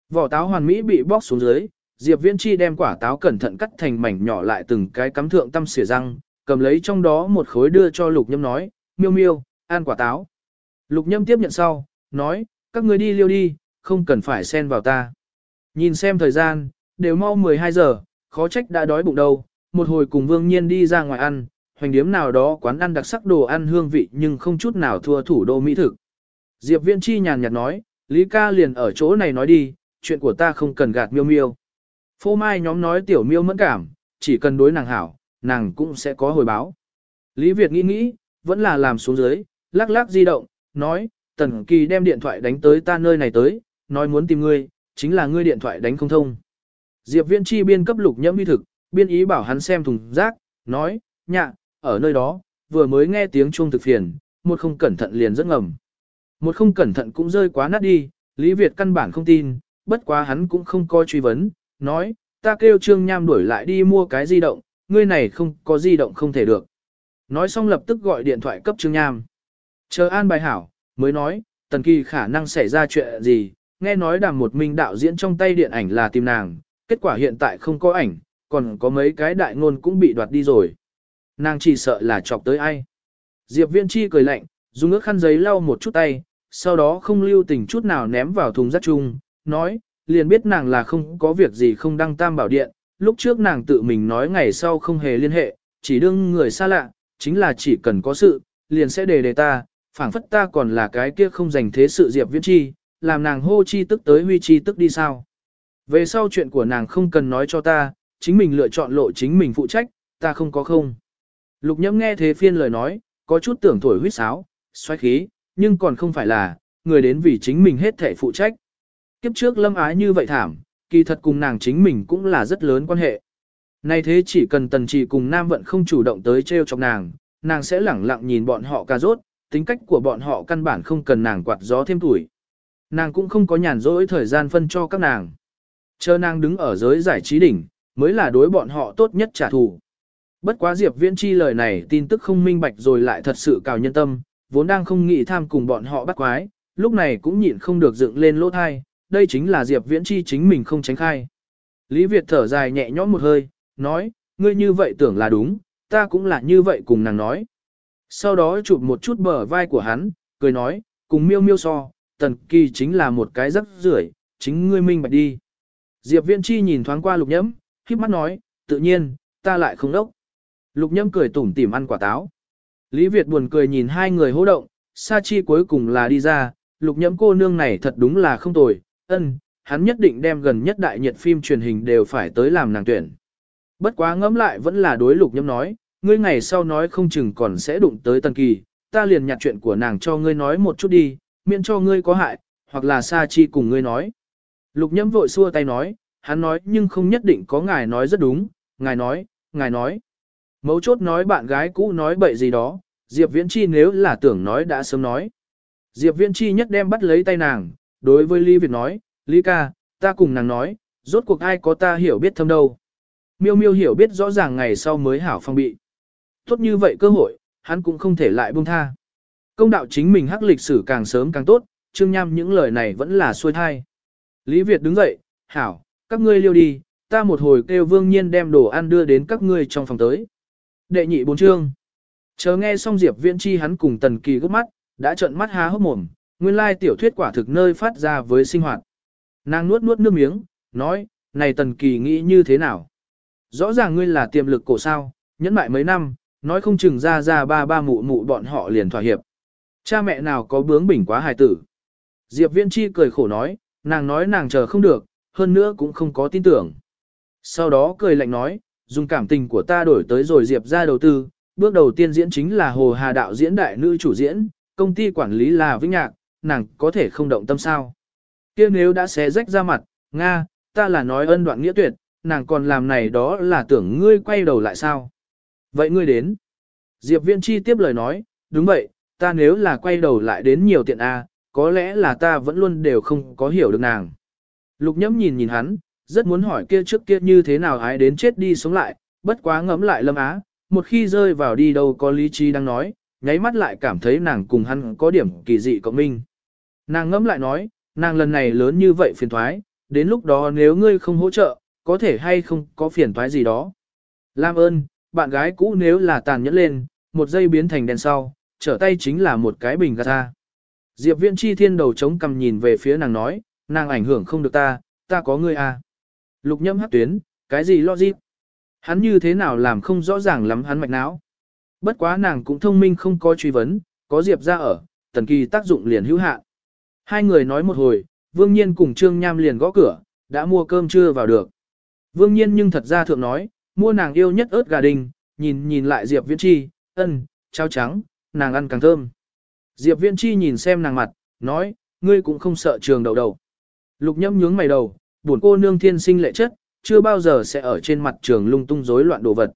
Speaker 1: Vỏ táo hoàn mỹ bị bóc xuống dưới, Diệp Viễn Chi đem quả táo cẩn thận cắt thành mảnh nhỏ lại từng cái cắm thượng tâm xỉa răng, cầm lấy trong đó một khối đưa cho Lục Nhâm nói, miêu miêu, ăn quả táo. Lục Nhâm tiếp nhận sau, nói, các ngươi đi liêu đi, không cần phải xen vào ta. Nhìn xem thời gian, đều mau 12 giờ, khó trách đã đói bụng đâu, một hồi cùng Vương Nhiên đi ra ngoài ăn, hoành điếm nào đó quán ăn đặc sắc đồ ăn hương vị nhưng không chút nào thua thủ đô mỹ thực. Diệp Viễn Chi nhàn nhạt nói, Lý ca liền ở chỗ này nói đi, chuyện của ta không cần gạt miêu miêu. Phô mai nhóm nói tiểu miêu mẫn cảm, chỉ cần đối nàng hảo, nàng cũng sẽ có hồi báo. Lý Việt nghĩ nghĩ, vẫn là làm xuống dưới, lắc lắc di động, nói, Tần Kỳ đem điện thoại đánh tới ta nơi này tới, nói muốn tìm ngươi, chính là ngươi điện thoại đánh không thông. Diệp Viên Chi biên cấp lục nhẫm uy thực, biên ý bảo hắn xem thùng rác, nói, nhạ, ở nơi đó, vừa mới nghe tiếng chuông thực phiền, một không cẩn thận liền rất ngầm. Một không cẩn thận cũng rơi quá nát đi, Lý Việt căn bản không tin, bất quá hắn cũng không coi truy vấn, nói, ta kêu Trương Nham đuổi lại đi mua cái di động, ngươi này không có di động không thể được. Nói xong lập tức gọi điện thoại cấp Trương Nham. Chờ an bài hảo, mới nói, tần kỳ khả năng xảy ra chuyện gì, nghe nói đàm một minh đạo diễn trong tay điện ảnh là tìm nàng, kết quả hiện tại không có ảnh, còn có mấy cái đại ngôn cũng bị đoạt đi rồi. Nàng chỉ sợ là chọc tới ai. Diệp Viễn Chi cười lạnh, dùng ước khăn giấy lau một chút tay, sau đó không lưu tình chút nào ném vào thùng rác chung, nói, liền biết nàng là không có việc gì không đăng tam bảo điện, lúc trước nàng tự mình nói ngày sau không hề liên hệ, chỉ đương người xa lạ, chính là chỉ cần có sự, liền sẽ đề đề ta, phảng phất ta còn là cái kia không dành thế sự Diệp Viễn Chi, làm nàng hô chi tức tới huy chi tức đi sao. Về sau chuyện của nàng không cần nói cho ta, chính mình lựa chọn lộ chính mình phụ trách, ta không có không. Lục nhẫm nghe thế phiên lời nói, có chút tưởng thổi huyết sáo, xoay khí, nhưng còn không phải là, người đến vì chính mình hết thể phụ trách. Kiếp trước lâm ái như vậy thảm, kỳ thật cùng nàng chính mình cũng là rất lớn quan hệ. Nay thế chỉ cần tần trì cùng nam vận không chủ động tới treo chọc nàng, nàng sẽ lẳng lặng nhìn bọn họ ca rốt, tính cách của bọn họ căn bản không cần nàng quạt gió thêm tuổi. Nàng cũng không có nhàn rỗi thời gian phân cho các nàng. Chờ nàng đứng ở giới giải trí đỉnh, mới là đối bọn họ tốt nhất trả thù. Bất quá Diệp Viễn Chi lời này tin tức không minh bạch rồi lại thật sự cào nhân tâm, vốn đang không nghĩ tham cùng bọn họ bắt quái, lúc này cũng nhịn không được dựng lên lỗ thai, đây chính là Diệp Viễn Chi chính mình không tránh khai. Lý Việt thở dài nhẹ nhõm một hơi, nói, ngươi như vậy tưởng là đúng, ta cũng là như vậy cùng nàng nói. Sau đó chụp một chút bờ vai của hắn, cười nói, cùng miêu miêu so, tần kỳ chính là một cái rắc rưởi, chính ngươi minh bạch đi. Diệp Viễn Chi nhìn thoáng qua lục nhẫm, khiếp mắt nói, tự nhiên, ta lại không đốc. Lục nhâm cười tủm tỉm ăn quả táo. Lý Việt buồn cười nhìn hai người hô động, Sa Chi cuối cùng là đi ra, lục nhẫm cô nương này thật đúng là không tồi, ân, hắn nhất định đem gần nhất đại nhiệt phim truyền hình đều phải tới làm nàng tuyển. Bất quá ngẫm lại vẫn là đối lục nhẫm nói, ngươi ngày sau nói không chừng còn sẽ đụng tới tần kỳ, ta liền nhặt chuyện của nàng cho ngươi nói một chút đi, miễn cho ngươi có hại, hoặc là Sa Chi cùng ngươi nói. Lục nhẫm vội xua tay nói, hắn nói nhưng không nhất định có ngài nói rất đúng, ngài nói, ngài nói. Mấu chốt nói bạn gái cũ nói bậy gì đó, Diệp Viễn Chi nếu là tưởng nói đã sớm nói. Diệp Viễn Chi nhất đem bắt lấy tay nàng, đối với Lý Việt nói, Lý ca, ta cùng nàng nói, rốt cuộc ai có ta hiểu biết thâm đâu. Miêu miêu hiểu biết rõ ràng ngày sau mới hảo phong bị. Tốt như vậy cơ hội, hắn cũng không thể lại buông tha. Công đạo chính mình hắc lịch sử càng sớm càng tốt, Trương Nham những lời này vẫn là xuôi thai. Lý Việt đứng dậy, hảo, các ngươi liêu đi, ta một hồi kêu vương nhiên đem đồ ăn đưa đến các ngươi trong phòng tới. Đệ nhị bốn chương. Chờ nghe xong Diệp Viễn Chi hắn cùng Tần Kỳ gấp mắt, đã trợn mắt há hốc mồm, nguyên lai tiểu thuyết quả thực nơi phát ra với sinh hoạt. Nàng nuốt nuốt nước miếng, nói, này Tần Kỳ nghĩ như thế nào? Rõ ràng ngươi là tiềm lực cổ sao, nhẫn mại mấy năm, nói không chừng ra ra ba ba mụ mụ bọn họ liền thỏa hiệp. Cha mẹ nào có bướng bỉnh quá hài tử. Diệp Viễn Chi cười khổ nói, nàng nói nàng chờ không được, hơn nữa cũng không có tin tưởng. Sau đó cười lạnh nói, dùng cảm tình của ta đổi tới rồi Diệp ra đầu tư, bước đầu tiên diễn chính là Hồ Hà đạo diễn đại nữ chủ diễn, công ty quản lý là Vĩnh Nhạc, nàng có thể không động tâm sao. kia nếu đã xé rách ra mặt, Nga, ta là nói ân đoạn nghĩa tuyệt, nàng còn làm này đó là tưởng ngươi quay đầu lại sao. Vậy ngươi đến. Diệp Viễn Chi tiếp lời nói, đúng vậy, ta nếu là quay đầu lại đến nhiều tiện A, có lẽ là ta vẫn luôn đều không có hiểu được nàng. Lục nhẫm nhìn nhìn hắn, rất muốn hỏi kia trước kia như thế nào ái đến chết đi sống lại, bất quá ngẫm lại Lâm Á, một khi rơi vào đi đâu có lý trí đang nói, nháy mắt lại cảm thấy nàng cùng hắn có điểm kỳ dị cộng minh. Nàng ngẫm lại nói, nàng lần này lớn như vậy phiền thoái, đến lúc đó nếu ngươi không hỗ trợ, có thể hay không có phiền thoái gì đó. Lam ơn, bạn gái cũ nếu là tàn nhẫn lên, một giây biến thành đèn sau, trở tay chính là một cái bình gạt ta. Diệp Viễn Chi thiên đầu chống cầm nhìn về phía nàng nói, nàng ảnh hưởng không được ta, ta có ngươi à. Lục nhâm hắc tuyến, cái gì lo? Hắn như thế nào làm không rõ ràng lắm hắn mạch não. Bất quá nàng cũng thông minh không có truy vấn, có Diệp ra ở, tần kỳ tác dụng liền hữu hạn. Hai người nói một hồi, Vương Nhiên cùng Trương Nham liền gõ cửa, đã mua cơm trưa vào được. Vương Nhiên nhưng thật ra thượng nói, mua nàng yêu nhất ớt gà đình, nhìn nhìn lại Diệp Viễn Chi, ân, cháo trắng, nàng ăn càng thơm. Diệp Viễn Chi nhìn xem nàng mặt, nói, ngươi cũng không sợ trường đầu đầu. Lục nhâm nhướng mày đầu, buồn cô nương thiên sinh lệ chất, chưa bao giờ sẽ ở trên mặt trường lung tung rối loạn đồ vật.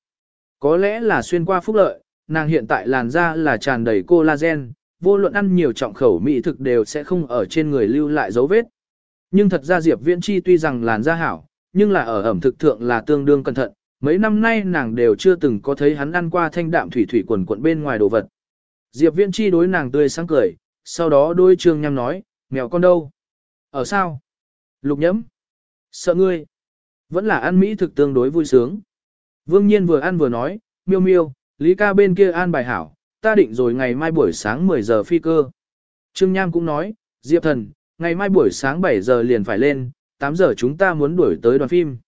Speaker 1: Có lẽ là xuyên qua phúc lợi, nàng hiện tại làn da là tràn đầy collagen, vô luận ăn nhiều trọng khẩu mỹ thực đều sẽ không ở trên người lưu lại dấu vết. Nhưng thật ra Diệp Viễn Chi tuy rằng làn da hảo, nhưng là ở ẩm thực thượng là tương đương cẩn thận, mấy năm nay nàng đều chưa từng có thấy hắn ăn qua thanh đạm thủy thủy quần quận bên ngoài đồ vật. Diệp Viễn Chi đối nàng tươi sáng cười, sau đó đôi Trương Nham nói, mèo con đâu? Ở sao? Lục nhẫm. Sợ ngươi. Vẫn là ăn mỹ thực tương đối vui sướng. Vương Nhiên vừa ăn vừa nói, miêu miêu, Lý ca bên kia an bài hảo, ta định rồi ngày mai buổi sáng 10 giờ phi cơ. Trương Nham cũng nói, Diệp thần, ngày mai buổi sáng 7 giờ liền phải lên, 8 giờ chúng ta muốn đuổi tới đoàn phim.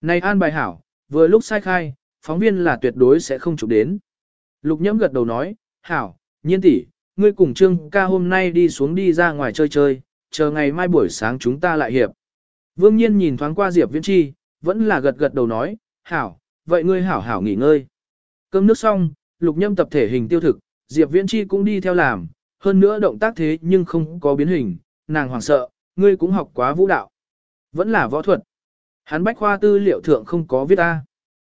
Speaker 1: Này an bài hảo, vừa lúc sai khai, phóng viên là tuyệt đối sẽ không chụp đến. Lục nhẫm gật đầu nói, hảo, nhiên tỷ, ngươi cùng Trương ca hôm nay đi xuống đi ra ngoài chơi chơi, chờ ngày mai buổi sáng chúng ta lại hiệp. Vương nhiên nhìn thoáng qua Diệp Viễn Chi, vẫn là gật gật đầu nói, hảo, vậy ngươi hảo hảo nghỉ ngơi. Cơm nước xong, lục nhâm tập thể hình tiêu thực, Diệp Viễn Chi cũng đi theo làm, hơn nữa động tác thế nhưng không có biến hình, nàng hoảng sợ, ngươi cũng học quá vũ đạo. Vẫn là võ thuật. Hắn bách khoa tư liệu thượng không có viết ta.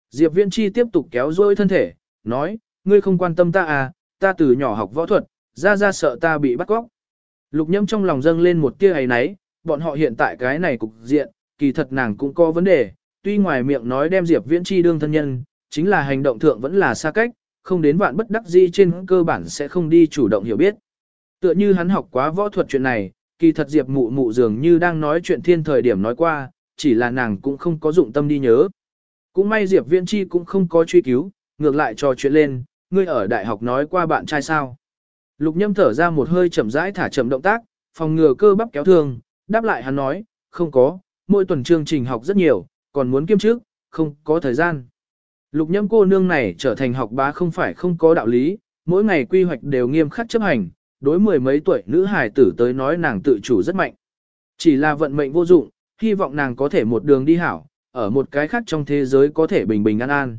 Speaker 1: Diệp Viễn Chi tiếp tục kéo dôi thân thể, nói, ngươi không quan tâm ta à, ta từ nhỏ học võ thuật, ra ra sợ ta bị bắt cóc. Lục nhâm trong lòng dâng lên một tia ấy náy, bọn họ hiện tại cái này cục diện, kỳ thật nàng cũng có vấn đề, tuy ngoài miệng nói đem Diệp Viễn Chi đương thân nhân, chính là hành động thượng vẫn là xa cách, không đến vạn bất đắc dĩ trên cơ bản sẽ không đi chủ động hiểu biết. Tựa như hắn học quá võ thuật chuyện này, kỳ thật Diệp mụ mụ dường như đang nói chuyện thiên thời điểm nói qua, chỉ là nàng cũng không có dụng tâm đi nhớ. Cũng may Diệp Viễn Chi cũng không có truy cứu, ngược lại trò chuyện lên, ngươi ở đại học nói qua bạn trai sao. Lục nhâm thở ra một hơi chậm rãi thả chậm động tác, phòng ngừa cơ bắp kéo thương, đáp lại hắn nói, không có, mỗi tuần chương trình học rất nhiều, còn muốn kiêm trước, không có thời gian. Lục nhâm cô nương này trở thành học bá không phải không có đạo lý, mỗi ngày quy hoạch đều nghiêm khắc chấp hành, đối mười mấy tuổi nữ hài tử tới nói nàng tự chủ rất mạnh. Chỉ là vận mệnh vô dụng, hy vọng nàng có thể một đường đi hảo, ở một cái khác trong thế giới có thể bình bình an an.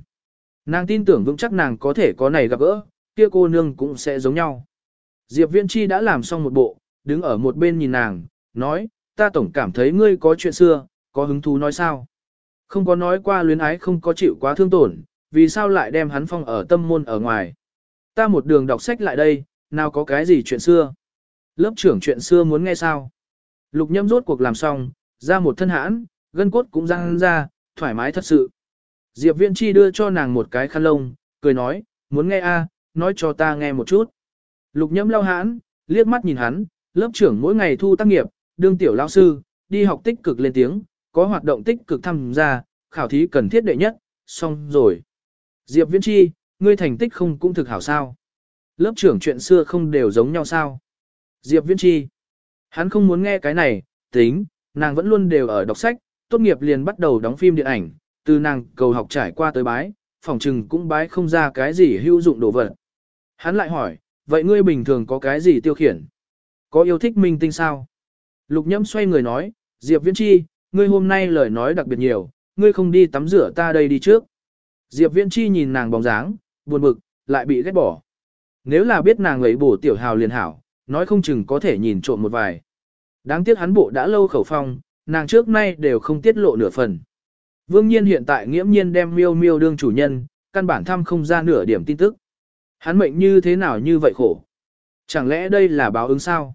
Speaker 1: Nàng tin tưởng vững chắc nàng có thể có này gặp gỡ, kia cô nương cũng sẽ giống nhau. Diệp Viễn Chi đã làm xong một bộ, đứng ở một bên nhìn nàng, nói, ta tổng cảm thấy ngươi có chuyện xưa, có hứng thú nói sao. Không có nói qua luyến ái không có chịu quá thương tổn, vì sao lại đem hắn phong ở tâm môn ở ngoài. Ta một đường đọc sách lại đây, nào có cái gì chuyện xưa. Lớp trưởng chuyện xưa muốn nghe sao. Lục nhâm rốt cuộc làm xong, ra một thân hãn, gân cốt cũng răng ra, thoải mái thật sự. Diệp Viễn Chi đưa cho nàng một cái khăn lông, cười nói, muốn nghe a, nói cho ta nghe một chút. Lục nhâm lau hãn, liếc mắt nhìn hắn, lớp trưởng mỗi ngày thu tác nghiệp, đương tiểu lão sư, đi học tích cực lên tiếng, có hoạt động tích cực tham gia, khảo thí cần thiết đệ nhất, xong rồi. Diệp Viễn Chi, ngươi thành tích không cũng thực hảo sao? Lớp trưởng chuyện xưa không đều giống nhau sao? Diệp Viễn Chi, hắn không muốn nghe cái này, tính, nàng vẫn luôn đều ở đọc sách, tốt nghiệp liền bắt đầu đóng phim điện ảnh, từ nàng cầu học trải qua tới bái, phòng trừng cũng bái không ra cái gì hữu dụng đồ vật. Hắn lại hỏi, vậy ngươi bình thường có cái gì tiêu khiển? Có yêu thích minh tinh sao? Lục nhâm xoay người nói, Diệp Viễn Chi, ngươi hôm nay lời nói đặc biệt nhiều, ngươi không đi tắm rửa ta đây đi trước. Diệp Viễn Chi nhìn nàng bóng dáng, buồn bực, lại bị ghét bỏ. Nếu là biết nàng ấy bổ tiểu hào liền hảo, nói không chừng có thể nhìn trộm một vài. Đáng tiếc hắn bộ đã lâu khẩu phong, nàng trước nay đều không tiết lộ nửa phần. Vương nhiên hiện tại nghiễm nhiên đem miêu miêu đương chủ nhân, căn bản thăm không ra nửa điểm tin tức. Hắn mệnh như thế nào như vậy khổ? Chẳng lẽ đây là báo ứng sao?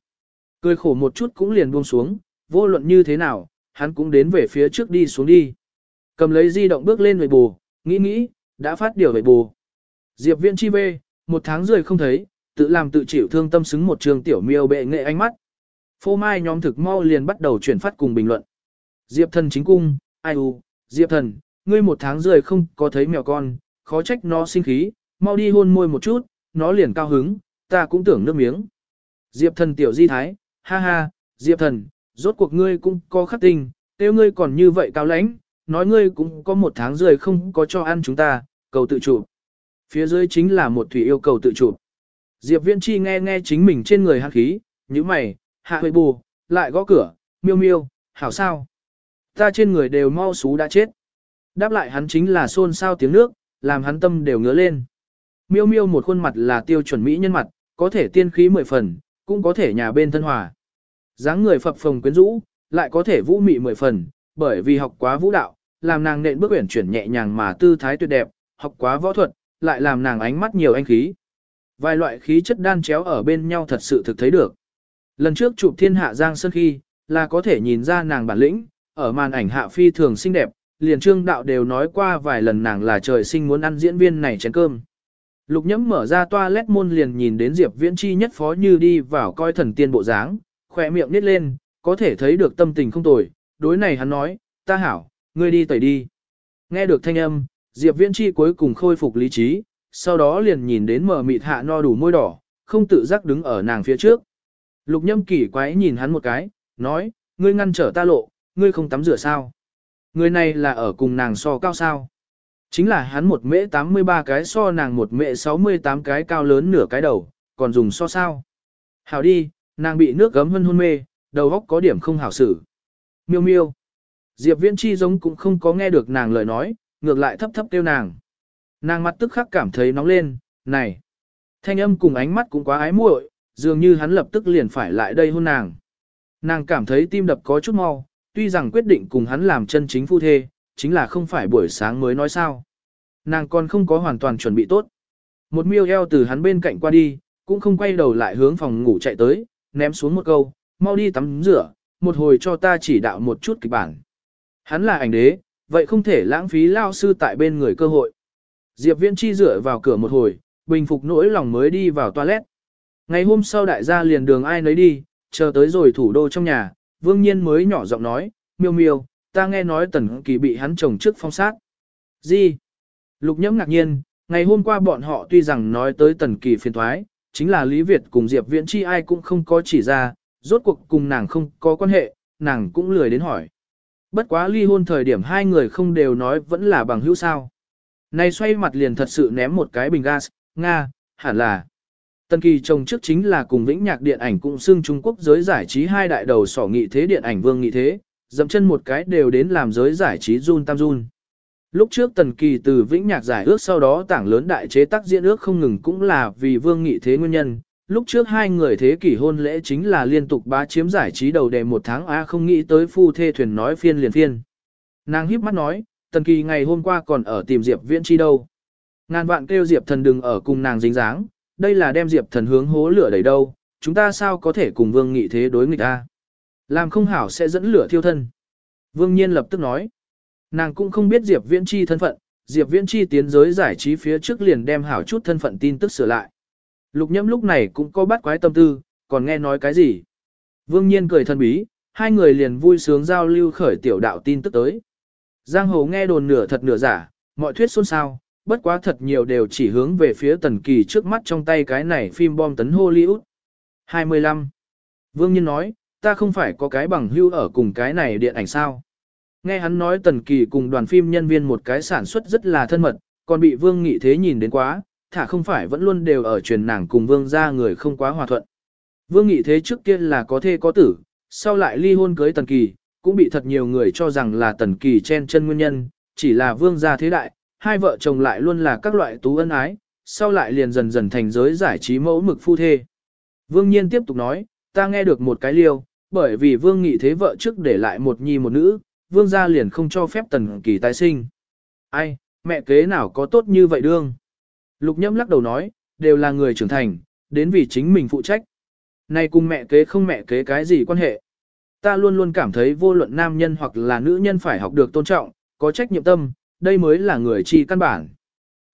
Speaker 1: Cười khổ một chút cũng liền buông xuống, vô luận như thế nào, hắn cũng đến về phía trước đi xuống đi. Cầm lấy di động bước lên về bù, nghĩ nghĩ, Đã phát điều về bù. Diệp Viễn chi về, một tháng rời không thấy, tự làm tự chịu thương tâm xứng một trường tiểu miêu bệ nghệ ánh mắt. Phô mai nhóm thực mau liền bắt đầu chuyển phát cùng bình luận. Diệp thần chính cung, ai u, Diệp thần, ngươi một tháng rời không có thấy mèo con, khó trách nó sinh khí, mau đi hôn môi một chút, nó liền cao hứng, ta cũng tưởng nước miếng. Diệp thần tiểu di thái, ha ha, Diệp thần, rốt cuộc ngươi cũng có khắc tình, tiêu ngươi còn như vậy cao lãnh, nói ngươi cũng có một tháng rưỡi không có cho ăn chúng ta, cầu tự chủ. Phía dưới chính là một thủy yêu cầu tự chủ. Diệp Viễn Chi nghe nghe chính mình trên người hạt khí, như mày, hạ huệ bù, lại gõ cửa, miêu miêu, hảo sao. Ta trên người đều mau xú đã chết. Đáp lại hắn chính là xôn xao tiếng nước, làm hắn tâm đều ngứa lên. Miêu miêu một khuôn mặt là tiêu chuẩn mỹ nhân mặt, có thể tiên khí mười phần, cũng có thể nhà bên thân hòa. dáng người phập phồng quyến rũ, lại có thể vũ mị mười phần, bởi vì học quá vũ đạo, làm nàng nện bước uyển chuyển nhẹ nhàng mà tư thái tuyệt đẹp, học quá võ thuật, lại làm nàng ánh mắt nhiều anh khí. Vài loại khí chất đan chéo ở bên nhau thật sự thực thấy được. Lần trước chụp thiên hạ giang sơn khi, là có thể nhìn ra nàng bản lĩnh, ở màn ảnh hạ phi thường xinh đẹp, liền trương đạo đều nói qua vài lần nàng là trời sinh muốn ăn diễn viên này chén cơm. Lục nhẫm mở ra toilet môn liền nhìn đến Diệp Viễn Chi nhất phó như đi vào coi thần tiên bộ dáng, khỏe miệng nít lên, có thể thấy được tâm tình không tồi, đối này hắn nói, ta hảo, ngươi đi tẩy đi. Nghe được thanh âm, Diệp Viễn Chi cuối cùng khôi phục lý trí, sau đó liền nhìn đến mở mịt hạ no đủ môi đỏ, không tự giác đứng ở nàng phía trước. Lục nhâm kỳ quái nhìn hắn một cái, nói, ngươi ngăn trở ta lộ, ngươi không tắm rửa sao? Người này là ở cùng nàng so cao sao? Chính là hắn một mễ 83 cái so nàng một mễ 68 cái cao lớn nửa cái đầu, còn dùng so sao? Hảo đi, nàng bị nước gấm hân hôn mê, đầu óc có điểm không hảo xử. Miêu miêu. Diệp Viễn Chi giống cũng không có nghe được nàng lời nói, ngược lại thấp thấp kêu nàng. Nàng mặt tức khắc cảm thấy nóng lên, này. Thanh âm cùng ánh mắt cũng quá ái muội, dường như hắn lập tức liền phải lại đây hôn nàng. Nàng cảm thấy tim đập có chút mau, tuy rằng quyết định cùng hắn làm chân chính phu thê, chính là không phải buổi sáng mới nói sao. Nàng còn không có hoàn toàn chuẩn bị tốt. Một miêu eo từ hắn bên cạnh qua đi, cũng không quay đầu lại hướng phòng ngủ chạy tới, ném xuống một câu, mau đi tắm rửa, một hồi cho ta chỉ đạo một chút kịch bản. Hắn là ảnh đế, vậy không thể lãng phí lao sư tại bên người cơ hội. Diệp Viễn Chi dựa vào cửa một hồi, bình phục nỗi lòng mới đi vào toilet. Ngày hôm sau đại gia liền đường ai nấy đi, chờ tới rồi thủ đô trong nhà, Vương Nhiên mới nhỏ giọng nói, miêu miêu, ta nghe nói tần kỳ bị hắn chồng trước phong sát. Gì? Lục nhẫm ngạc nhiên, ngày hôm qua bọn họ tuy rằng nói tới tần kỳ phiền thoái, chính là Lý Việt cùng Diệp Viễn Chi ai cũng không có chỉ ra, rốt cuộc cùng nàng không có quan hệ, nàng cũng lười đến hỏi. Bất quá ly hôn thời điểm hai người không đều nói vẫn là bằng hữu sao. Này xoay mặt liền thật sự ném một cái bình gas, Nga, hẳn là. Tần kỳ chồng trước chính là cùng vĩnh nhạc điện ảnh cũng xưng Trung Quốc giới giải trí hai đại đầu sỏ nghị thế điện ảnh vương nghị thế, dậm chân một cái đều đến làm giới giải trí run tam run. Lúc trước Tần Kỳ từ Vĩnh Nhạc giải ước sau đó tảng lớn đại chế tác diễn ước không ngừng cũng là vì Vương Nghị Thế nguyên nhân. Lúc trước hai người thế kỷ hôn lễ chính là liên tục bá chiếm giải trí đầu đề một tháng A không nghĩ tới phu thê thuyền nói phiên liền phiên. Nàng híp mắt nói, Tần Kỳ ngày hôm qua còn ở tìm Diệp Viễn Chi đâu. Ngàn vạn kêu Diệp thần đừng ở cùng nàng dính dáng, đây là đem Diệp thần hướng hố lửa đẩy đâu, chúng ta sao có thể cùng Vương Nghị Thế đối nghịch A. Làm không hảo sẽ dẫn lửa thiêu thân. Vương Nhiên lập tức nói. Nàng cũng không biết Diệp Viễn Chi thân phận, Diệp Viễn Chi tiến giới giải trí phía trước liền đem hảo chút thân phận tin tức sửa lại. Lục nhâm lúc này cũng có bắt quái tâm tư, còn nghe nói cái gì. Vương Nhiên cười thân bí, hai người liền vui sướng giao lưu khởi tiểu đạo tin tức tới. Giang hồ nghe đồn nửa thật nửa giả, mọi thuyết xôn xao, bất quá thật nhiều đều chỉ hướng về phía tần kỳ trước mắt trong tay cái này phim bom tấn Hollywood. 25. Vương Nhiên nói, ta không phải có cái bằng hưu ở cùng cái này điện ảnh sao. Nghe hắn nói Tần Kỳ cùng đoàn phim nhân viên một cái sản xuất rất là thân mật, còn bị Vương Nghị Thế nhìn đến quá, thả không phải vẫn luôn đều ở truyền nàng cùng Vương ra người không quá hòa thuận. Vương Nghị Thế trước kia là có thê có tử, sau lại ly hôn cưới Tần Kỳ, cũng bị thật nhiều người cho rằng là Tần Kỳ chen chân nguyên nhân, chỉ là Vương gia thế đại, hai vợ chồng lại luôn là các loại tú ân ái, sau lại liền dần dần thành giới giải trí mẫu mực phu thê. Vương Nhiên tiếp tục nói, ta nghe được một cái liêu, bởi vì Vương Nghị Thế vợ trước để lại một nhi một nữ, vương gia liền không cho phép tần kỳ tái sinh. Ai, mẹ kế nào có tốt như vậy đương? Lục nhâm lắc đầu nói, đều là người trưởng thành, đến vì chính mình phụ trách. Này cùng mẹ kế không mẹ kế cái gì quan hệ? Ta luôn luôn cảm thấy vô luận nam nhân hoặc là nữ nhân phải học được tôn trọng, có trách nhiệm tâm, đây mới là người chi căn bản.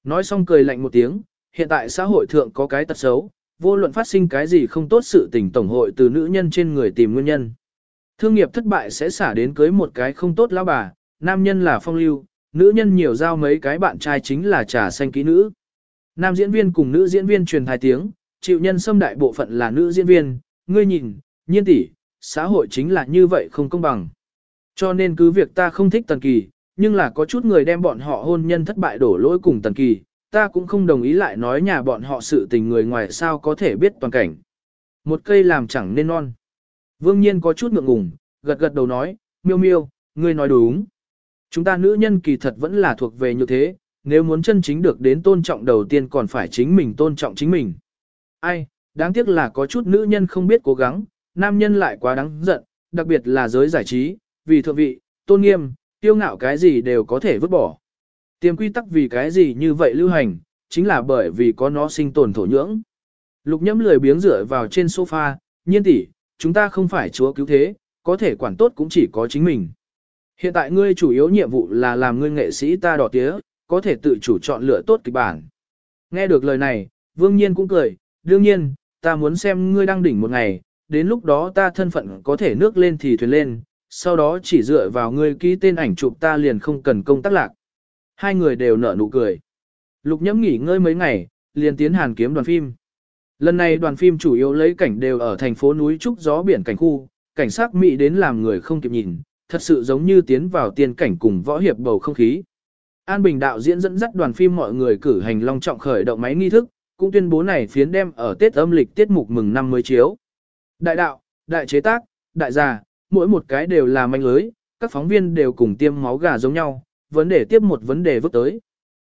Speaker 1: Nói xong cười lạnh một tiếng, hiện tại xã hội thượng có cái tật xấu, vô luận phát sinh cái gì không tốt sự tình tổng hội từ nữ nhân trên người tìm nguyên nhân. Thương nghiệp thất bại sẽ xả đến cưới một cái không tốt lão bà, nam nhân là phong lưu, nữ nhân nhiều giao mấy cái bạn trai chính là trà xanh kỹ nữ. Nam diễn viên cùng nữ diễn viên truyền hai tiếng, chịu nhân xâm đại bộ phận là nữ diễn viên, ngươi nhìn, nhiên tỷ, xã hội chính là như vậy không công bằng. Cho nên cứ việc ta không thích Tần Kỳ, nhưng là có chút người đem bọn họ hôn nhân thất bại đổ lỗi cùng Tần Kỳ, ta cũng không đồng ý lại nói nhà bọn họ sự tình người ngoài sao có thể biết toàn cảnh. Một cây làm chẳng nên non. Vương Nhiên có chút ngượng ngùng, gật gật đầu nói, miêu miêu, ngươi nói đúng. Chúng ta nữ nhân kỳ thật vẫn là thuộc về như thế, nếu muốn chân chính được đến tôn trọng đầu tiên còn phải chính mình tôn trọng chính mình. Ai, đáng tiếc là có chút nữ nhân không biết cố gắng, nam nhân lại quá đáng giận, đặc biệt là giới giải trí, vì thượng vị, tôn nghiêm, tiêu ngạo cái gì đều có thể vứt bỏ. Tiềm quy tắc vì cái gì như vậy lưu hành, chính là bởi vì có nó sinh tồn thổ nhưỡng. Lục nhẫm lười biếng rửa vào trên sofa, nhiên tỷ, chúng ta không phải chúa cứu thế, có thể quản tốt cũng chỉ có chính mình. Hiện tại ngươi chủ yếu nhiệm vụ là làm ngươi nghệ sĩ ta đỏ tía, có thể tự chủ chọn lựa tốt kịch bản. Nghe được lời này, vương nhiên cũng cười, đương nhiên, ta muốn xem ngươi đang đỉnh một ngày, đến lúc đó ta thân phận có thể nước lên thì thuyền lên, sau đó chỉ dựa vào ngươi ký tên ảnh chụp ta liền không cần công tác lạc. Hai người đều nở nụ cười. Lục nhẫm nghỉ ngơi mấy ngày, liền tiến hàn kiếm đoàn phim. Lần này đoàn phim chủ yếu lấy cảnh đều ở thành phố núi Trúc gió biển cảnh khu, cảnh sát Mỹ đến làm người không kịp nhìn, thật sự giống như tiến vào tiên cảnh cùng võ hiệp bầu không khí. An Bình đạo diễn dẫn dắt đoàn phim mọi người cử hành long trọng khởi động máy nghi thức, cũng tuyên bố này phiến đem ở Tết âm lịch tiết mục mừng năm mới chiếu. Đại đạo, đại chế tác, đại gia, mỗi một cái đều là manh lưới, các phóng viên đều cùng tiêm máu gà giống nhau, vấn đề tiếp một vấn đề vứt tới.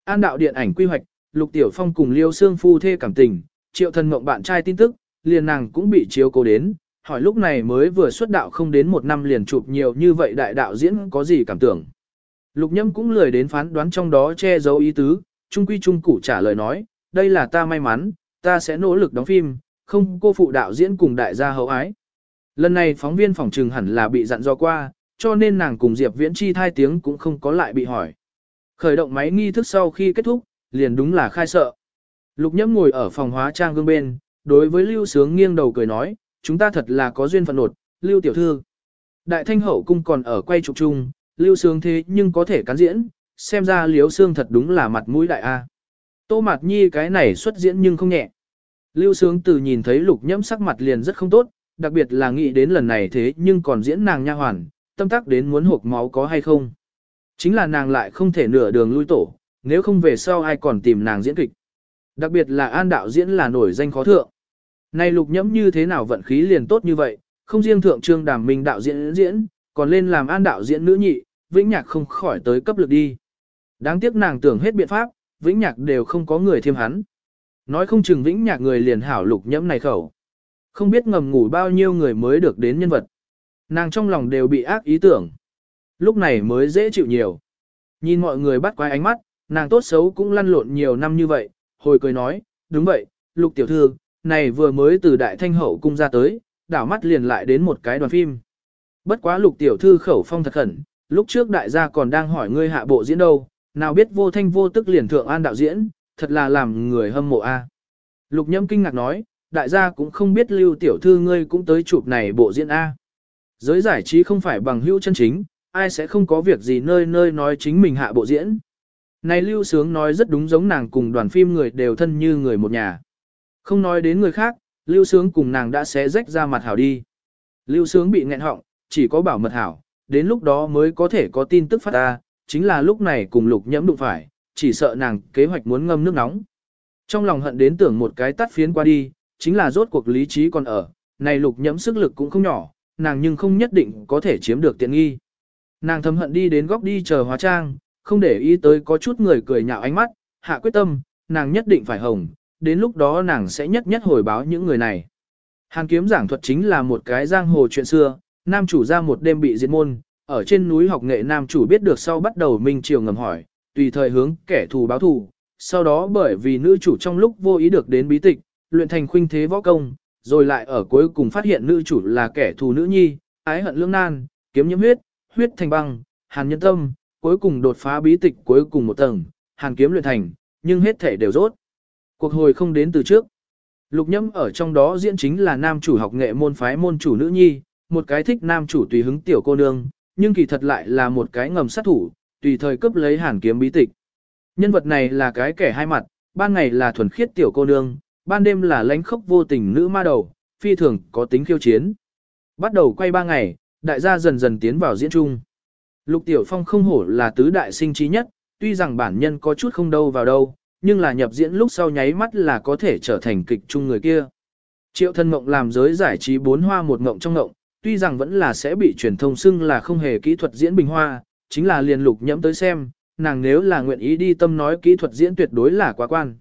Speaker 1: An đạo điện ảnh quy hoạch, Lục Tiểu Phong cùng Liêu Sương phu thê cảm tình, triệu thần mộng bạn trai tin tức, liền nàng cũng bị chiếu cố đến, hỏi lúc này mới vừa xuất đạo không đến một năm liền chụp nhiều như vậy đại đạo diễn có gì cảm tưởng. Lục nhâm cũng lười đến phán đoán trong đó che giấu ý tứ, trung quy trung cụ trả lời nói, đây là ta may mắn, ta sẽ nỗ lực đóng phim, không cô phụ đạo diễn cùng đại gia hậu ái. Lần này phóng viên phòng trừng hẳn là bị dặn dò qua, cho nên nàng cùng Diệp Viễn Chi thai tiếng cũng không có lại bị hỏi. Khởi động máy nghi thức sau khi kết thúc, liền đúng là khai sợ. Lục Nhẫm ngồi ở phòng hóa trang gương bên, đối với Lưu Sướng nghiêng đầu cười nói, chúng ta thật là có duyên phận nột, Lưu Tiểu Thư. Đại thanh hậu cung còn ở quay trục chung, Lưu Sướng thế nhưng có thể cán diễn, xem ra Liếu Sương thật đúng là mặt mũi đại A. Tô Mạt Nhi cái này xuất diễn nhưng không nhẹ. Lưu Sướng từ nhìn thấy lục nhẫm sắc mặt liền rất không tốt, đặc biệt là nghĩ đến lần này thế nhưng còn diễn nàng nha hoàn, tâm tác đến muốn hộp máu có hay không. Chính là nàng lại không thể nửa đường lui tổ, nếu không về sau ai còn tìm nàng diễn kịch. Đặc biệt là an đạo diễn là nổi danh khó thượng. Này lục nhẫm như thế nào vận khí liền tốt như vậy, không riêng thượng trương đàm minh đạo diễn diễn, còn lên làm an đạo diễn nữ nhị, vĩnh nhạc không khỏi tới cấp lực đi. Đáng tiếc nàng tưởng hết biện pháp, vĩnh nhạc đều không có người thêm hắn. Nói không chừng vĩnh nhạc người liền hảo lục nhẫm này khẩu. Không biết ngầm ngủ bao nhiêu người mới được đến nhân vật. Nàng trong lòng đều bị ác ý tưởng. Lúc này mới dễ chịu nhiều. Nhìn mọi người bắt quái ánh mắt, nàng tốt xấu cũng lăn lộn nhiều năm như vậy, hồi cười nói, đúng vậy, lục tiểu thư, này vừa mới từ đại thanh hậu cung ra tới, đảo mắt liền lại đến một cái đoàn phim. Bất quá lục tiểu thư khẩu phong thật khẩn, lúc trước đại gia còn đang hỏi ngươi hạ bộ diễn đâu, nào biết vô thanh vô tức liền thượng an đạo diễn, thật là làm người hâm mộ a. Lục nhâm kinh ngạc nói, đại gia cũng không biết lưu tiểu thư ngươi cũng tới chụp này bộ diễn A. Giới giải trí không phải bằng hữu chân chính, ai sẽ không có việc gì nơi nơi nói chính mình hạ bộ diễn. Này lưu sướng nói rất đúng giống nàng cùng đoàn phim người đều thân như người một nhà. Không nói đến người khác, lưu sướng cùng nàng đã xé rách ra mặt hảo đi. Lưu sướng bị nghẹn họng, chỉ có bảo mật hảo, đến lúc đó mới có thể có tin tức phát ra, chính là lúc này cùng lục nhẫm đụng phải, chỉ sợ nàng kế hoạch muốn ngâm nước nóng. Trong lòng hận đến tưởng một cái tắt phiến qua đi, chính là rốt cuộc lý trí còn ở, này lục nhẫm sức lực cũng không nhỏ, nàng nhưng không nhất định có thể chiếm được tiện nghi. Nàng thầm hận đi đến góc đi chờ hóa trang, không để ý tới có chút người cười nhạo ánh mắt, hạ quyết tâm, nàng nhất định phải hồng, đến lúc đó nàng sẽ nhất nhất hồi báo những người này. Hàn kiếm giảng thuật chính là một cái giang hồ chuyện xưa, nam chủ ra một đêm bị diệt môn, ở trên núi học nghệ nam chủ biết được sau bắt đầu minh triều ngầm hỏi, tùy thời hướng kẻ thù báo thù. Sau đó bởi vì nữ chủ trong lúc vô ý được đến bí tịch, luyện thành khuynh thế võ công, rồi lại ở cuối cùng phát hiện nữ chủ là kẻ thù nữ nhi, ái hận lương nan, kiếm nhiễm huyết, huyết thành băng, hàn nhân tâm, cuối cùng đột phá bí tịch cuối cùng một tầng, hàn kiếm luyện thành, nhưng hết thể đều rốt. Cuộc hồi không đến từ trước. Lục nhâm ở trong đó diễn chính là nam chủ học nghệ môn phái môn chủ nữ nhi, một cái thích nam chủ tùy hứng tiểu cô nương, nhưng kỳ thật lại là một cái ngầm sát thủ, tùy thời cướp lấy hàn kiếm bí tịch. Nhân vật này là cái kẻ hai mặt, ban ngày là thuần khiết tiểu cô nương, ban đêm là lãnh khốc vô tình nữ ma đầu, phi thường có tính khiêu chiến. Bắt đầu quay ba ngày, đại gia dần dần tiến vào diễn trung Lục Tiểu Phong không hổ là tứ đại sinh trí nhất, tuy rằng bản nhân có chút không đâu vào đâu, nhưng là nhập diễn lúc sau nháy mắt là có thể trở thành kịch chung người kia. Triệu thân mộng làm giới giải trí bốn hoa một mộng trong mộng, tuy rằng vẫn là sẽ bị truyền thông xưng là không hề kỹ thuật diễn bình hoa, chính là liền lục nhẫm tới xem, nàng nếu là nguyện ý đi tâm nói kỹ thuật diễn tuyệt đối là quá quan.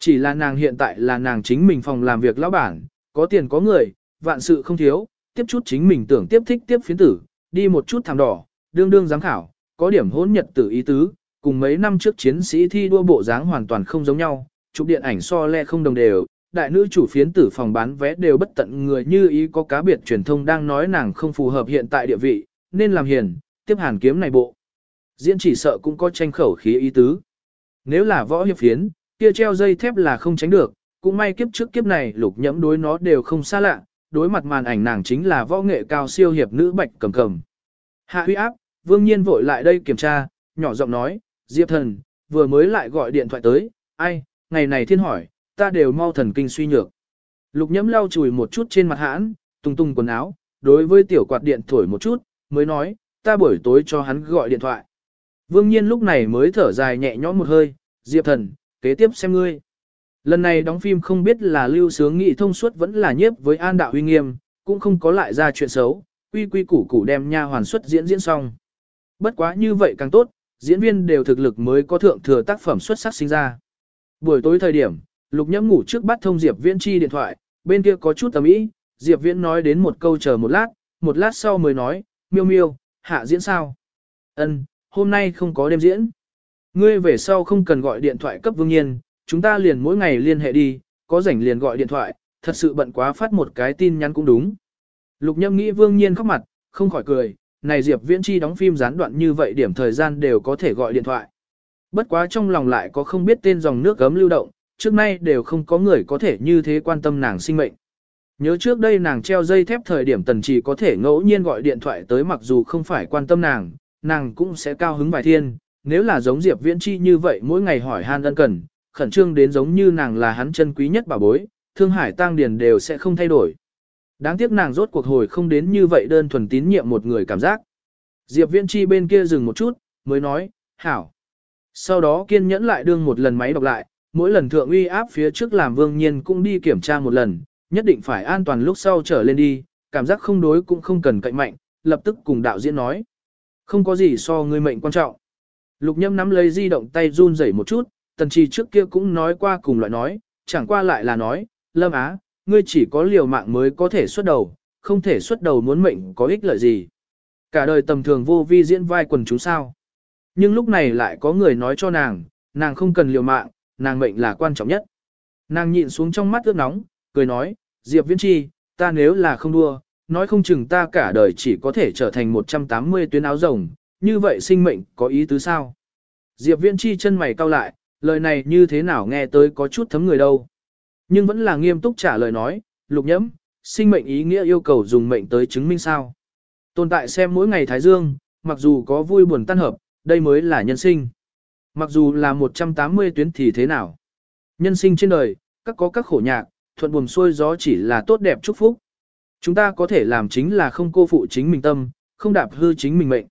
Speaker 1: Chỉ là nàng hiện tại là nàng chính mình phòng làm việc lão bản, có tiền có người, vạn sự không thiếu, tiếp chút chính mình tưởng tiếp thích tiếp phiến tử, đi một chút thảm đỏ, đương đương giám khảo, có điểm hỗn nhật tử ý tứ, cùng mấy năm trước chiến sĩ thi đua bộ dáng hoàn toàn không giống nhau, chụp điện ảnh so le không đồng đều, đại nữ chủ phiến tử phòng bán vé đều bất tận người như ý có cá biệt truyền thông đang nói nàng không phù hợp hiện tại địa vị, nên làm hiền, tiếp hàn kiếm này bộ. Diễn chỉ sợ cũng có tranh khẩu khí ý tứ. Nếu là võ hiệp phiến, kia treo dây thép là không tránh được, cũng may kiếp trước kiếp này lục nhẫm đối nó đều không xa lạ, đối mặt màn ảnh nàng chính là võ nghệ cao siêu hiệp nữ bạch cầm cầm. Hạ huy áp, vương nhiên vội lại đây kiểm tra, nhỏ giọng nói, Diệp thần, vừa mới lại gọi điện thoại tới, ai, ngày này thiên hỏi, ta đều mau thần kinh suy nhược. Lục nhẫm lau chùi một chút trên mặt hãn, tung tung quần áo, đối với tiểu quạt điện thổi một chút, mới nói, ta buổi tối cho hắn gọi điện thoại. Vương nhiên lúc này mới thở dài nhẹ nhõm một hơi, Diệp thần, kế tiếp xem ngươi. Lần này đóng phim không biết là lưu sướng nghị thông suốt vẫn là nhiếp với an đạo huy nghiêm, cũng không có lại ra chuyện xấu, quy quy củ củ đem nha hoàn xuất diễn diễn xong. Bất quá như vậy càng tốt, diễn viên đều thực lực mới có thượng thừa tác phẩm xuất sắc sinh ra. Buổi tối thời điểm, Lục Nhẫm ngủ trước bắt thông Diệp Viễn chi điện thoại, bên kia có chút tầm ý, Diệp Viễn nói đến một câu chờ một lát, một lát sau mới nói, miêu miêu, hạ diễn sao? Ân, hôm nay không có đêm diễn. Ngươi về sau không cần gọi điện thoại cấp vương nhiên, chúng ta liền mỗi ngày liên hệ đi, có rảnh liền gọi điện thoại, thật sự bận quá phát một cái tin nhắn cũng đúng. Lục Nhâm nghĩ vương nhiên khóc mặt, không khỏi cười, này Diệp Viễn Chi đóng phim gián đoạn như vậy điểm thời gian đều có thể gọi điện thoại. Bất quá trong lòng lại có không biết tên dòng nước gấm lưu động, trước nay đều không có người có thể như thế quan tâm nàng sinh mệnh. Nhớ trước đây nàng treo dây thép thời điểm tần chỉ có thể ngẫu nhiên gọi điện thoại tới mặc dù không phải quan tâm nàng, nàng cũng sẽ cao hứng vài thiên, nếu là giống Diệp Viễn Chi như vậy mỗi ngày hỏi han ân cần, khẩn trương đến giống như nàng là hắn chân quý nhất bà bối, thương hải tăng điền đều sẽ không thay đổi. Đáng tiếc nàng rốt cuộc hồi không đến như vậy đơn thuần tín nhiệm một người cảm giác. Diệp Viễn Chi bên kia dừng một chút, mới nói, hảo. Sau đó kiên nhẫn lại đương một lần máy đọc lại, mỗi lần thượng uy áp phía trước làm vương nhiên cũng đi kiểm tra một lần, nhất định phải an toàn lúc sau trở lên đi, cảm giác không đối cũng không cần cạnh mạnh, lập tức cùng đạo diễn nói. Không có gì so người mệnh quan trọng. Lục nhâm nắm lấy di động tay run rẩy một chút, tần trì trước kia cũng nói qua cùng loại nói, chẳng qua lại là nói, lâm á, ngươi chỉ có liều mạng mới có thể xuất đầu, không thể xuất đầu muốn mệnh có ích lợi gì. Cả đời tầm thường vô vi diễn vai quần chúng sao. Nhưng lúc này lại có người nói cho nàng, nàng không cần liều mạng, nàng mệnh là quan trọng nhất. Nàng nhịn xuống trong mắt ướt nóng, cười nói, Diệp Viễn Chi, ta nếu là không đua, nói không chừng ta cả đời chỉ có thể trở thành 180 tuyến áo rồng, như vậy sinh mệnh có ý tứ sao? Diệp Viễn Chi chân mày cau lại, lời này như thế nào nghe tới có chút thấm người đâu. Nhưng vẫn là nghiêm túc trả lời nói, lục nhẫm, sinh mệnh ý nghĩa yêu cầu dùng mệnh tới chứng minh sao. Tồn tại xem mỗi ngày Thái Dương, mặc dù có vui buồn tan hợp, đây mới là nhân sinh. Mặc dù là 180 tuyến thì thế nào. Nhân sinh trên đời, các có các khổ nhạc, thuận buồm xuôi gió chỉ là tốt đẹp chúc phúc. Chúng ta có thể làm chính là không cô phụ chính mình tâm, không đạp hư chính mình mệnh.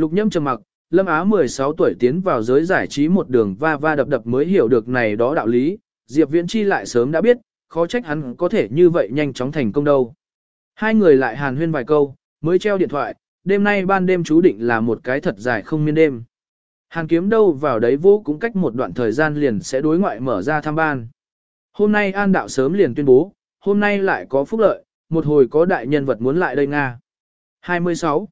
Speaker 1: Lục nhâm trầm mặc, Lâm Á 16 tuổi tiến vào giới giải trí một đường va va đập đập mới hiểu được này đó đạo lý, Diệp Viễn Chi lại sớm đã biết, khó trách hắn có thể như vậy nhanh chóng thành công đâu. Hai người lại hàn huyên vài câu, mới treo điện thoại, đêm nay ban đêm chú định là một cái thật dài không miên đêm. Hàn kiếm đâu vào đấy vô cũng cách một đoạn thời gian liền sẽ đối ngoại mở ra thăm ban. Hôm nay An Đạo sớm liền tuyên bố, hôm nay lại có phúc lợi, một hồi có đại nhân vật muốn lại đây Nga. 26.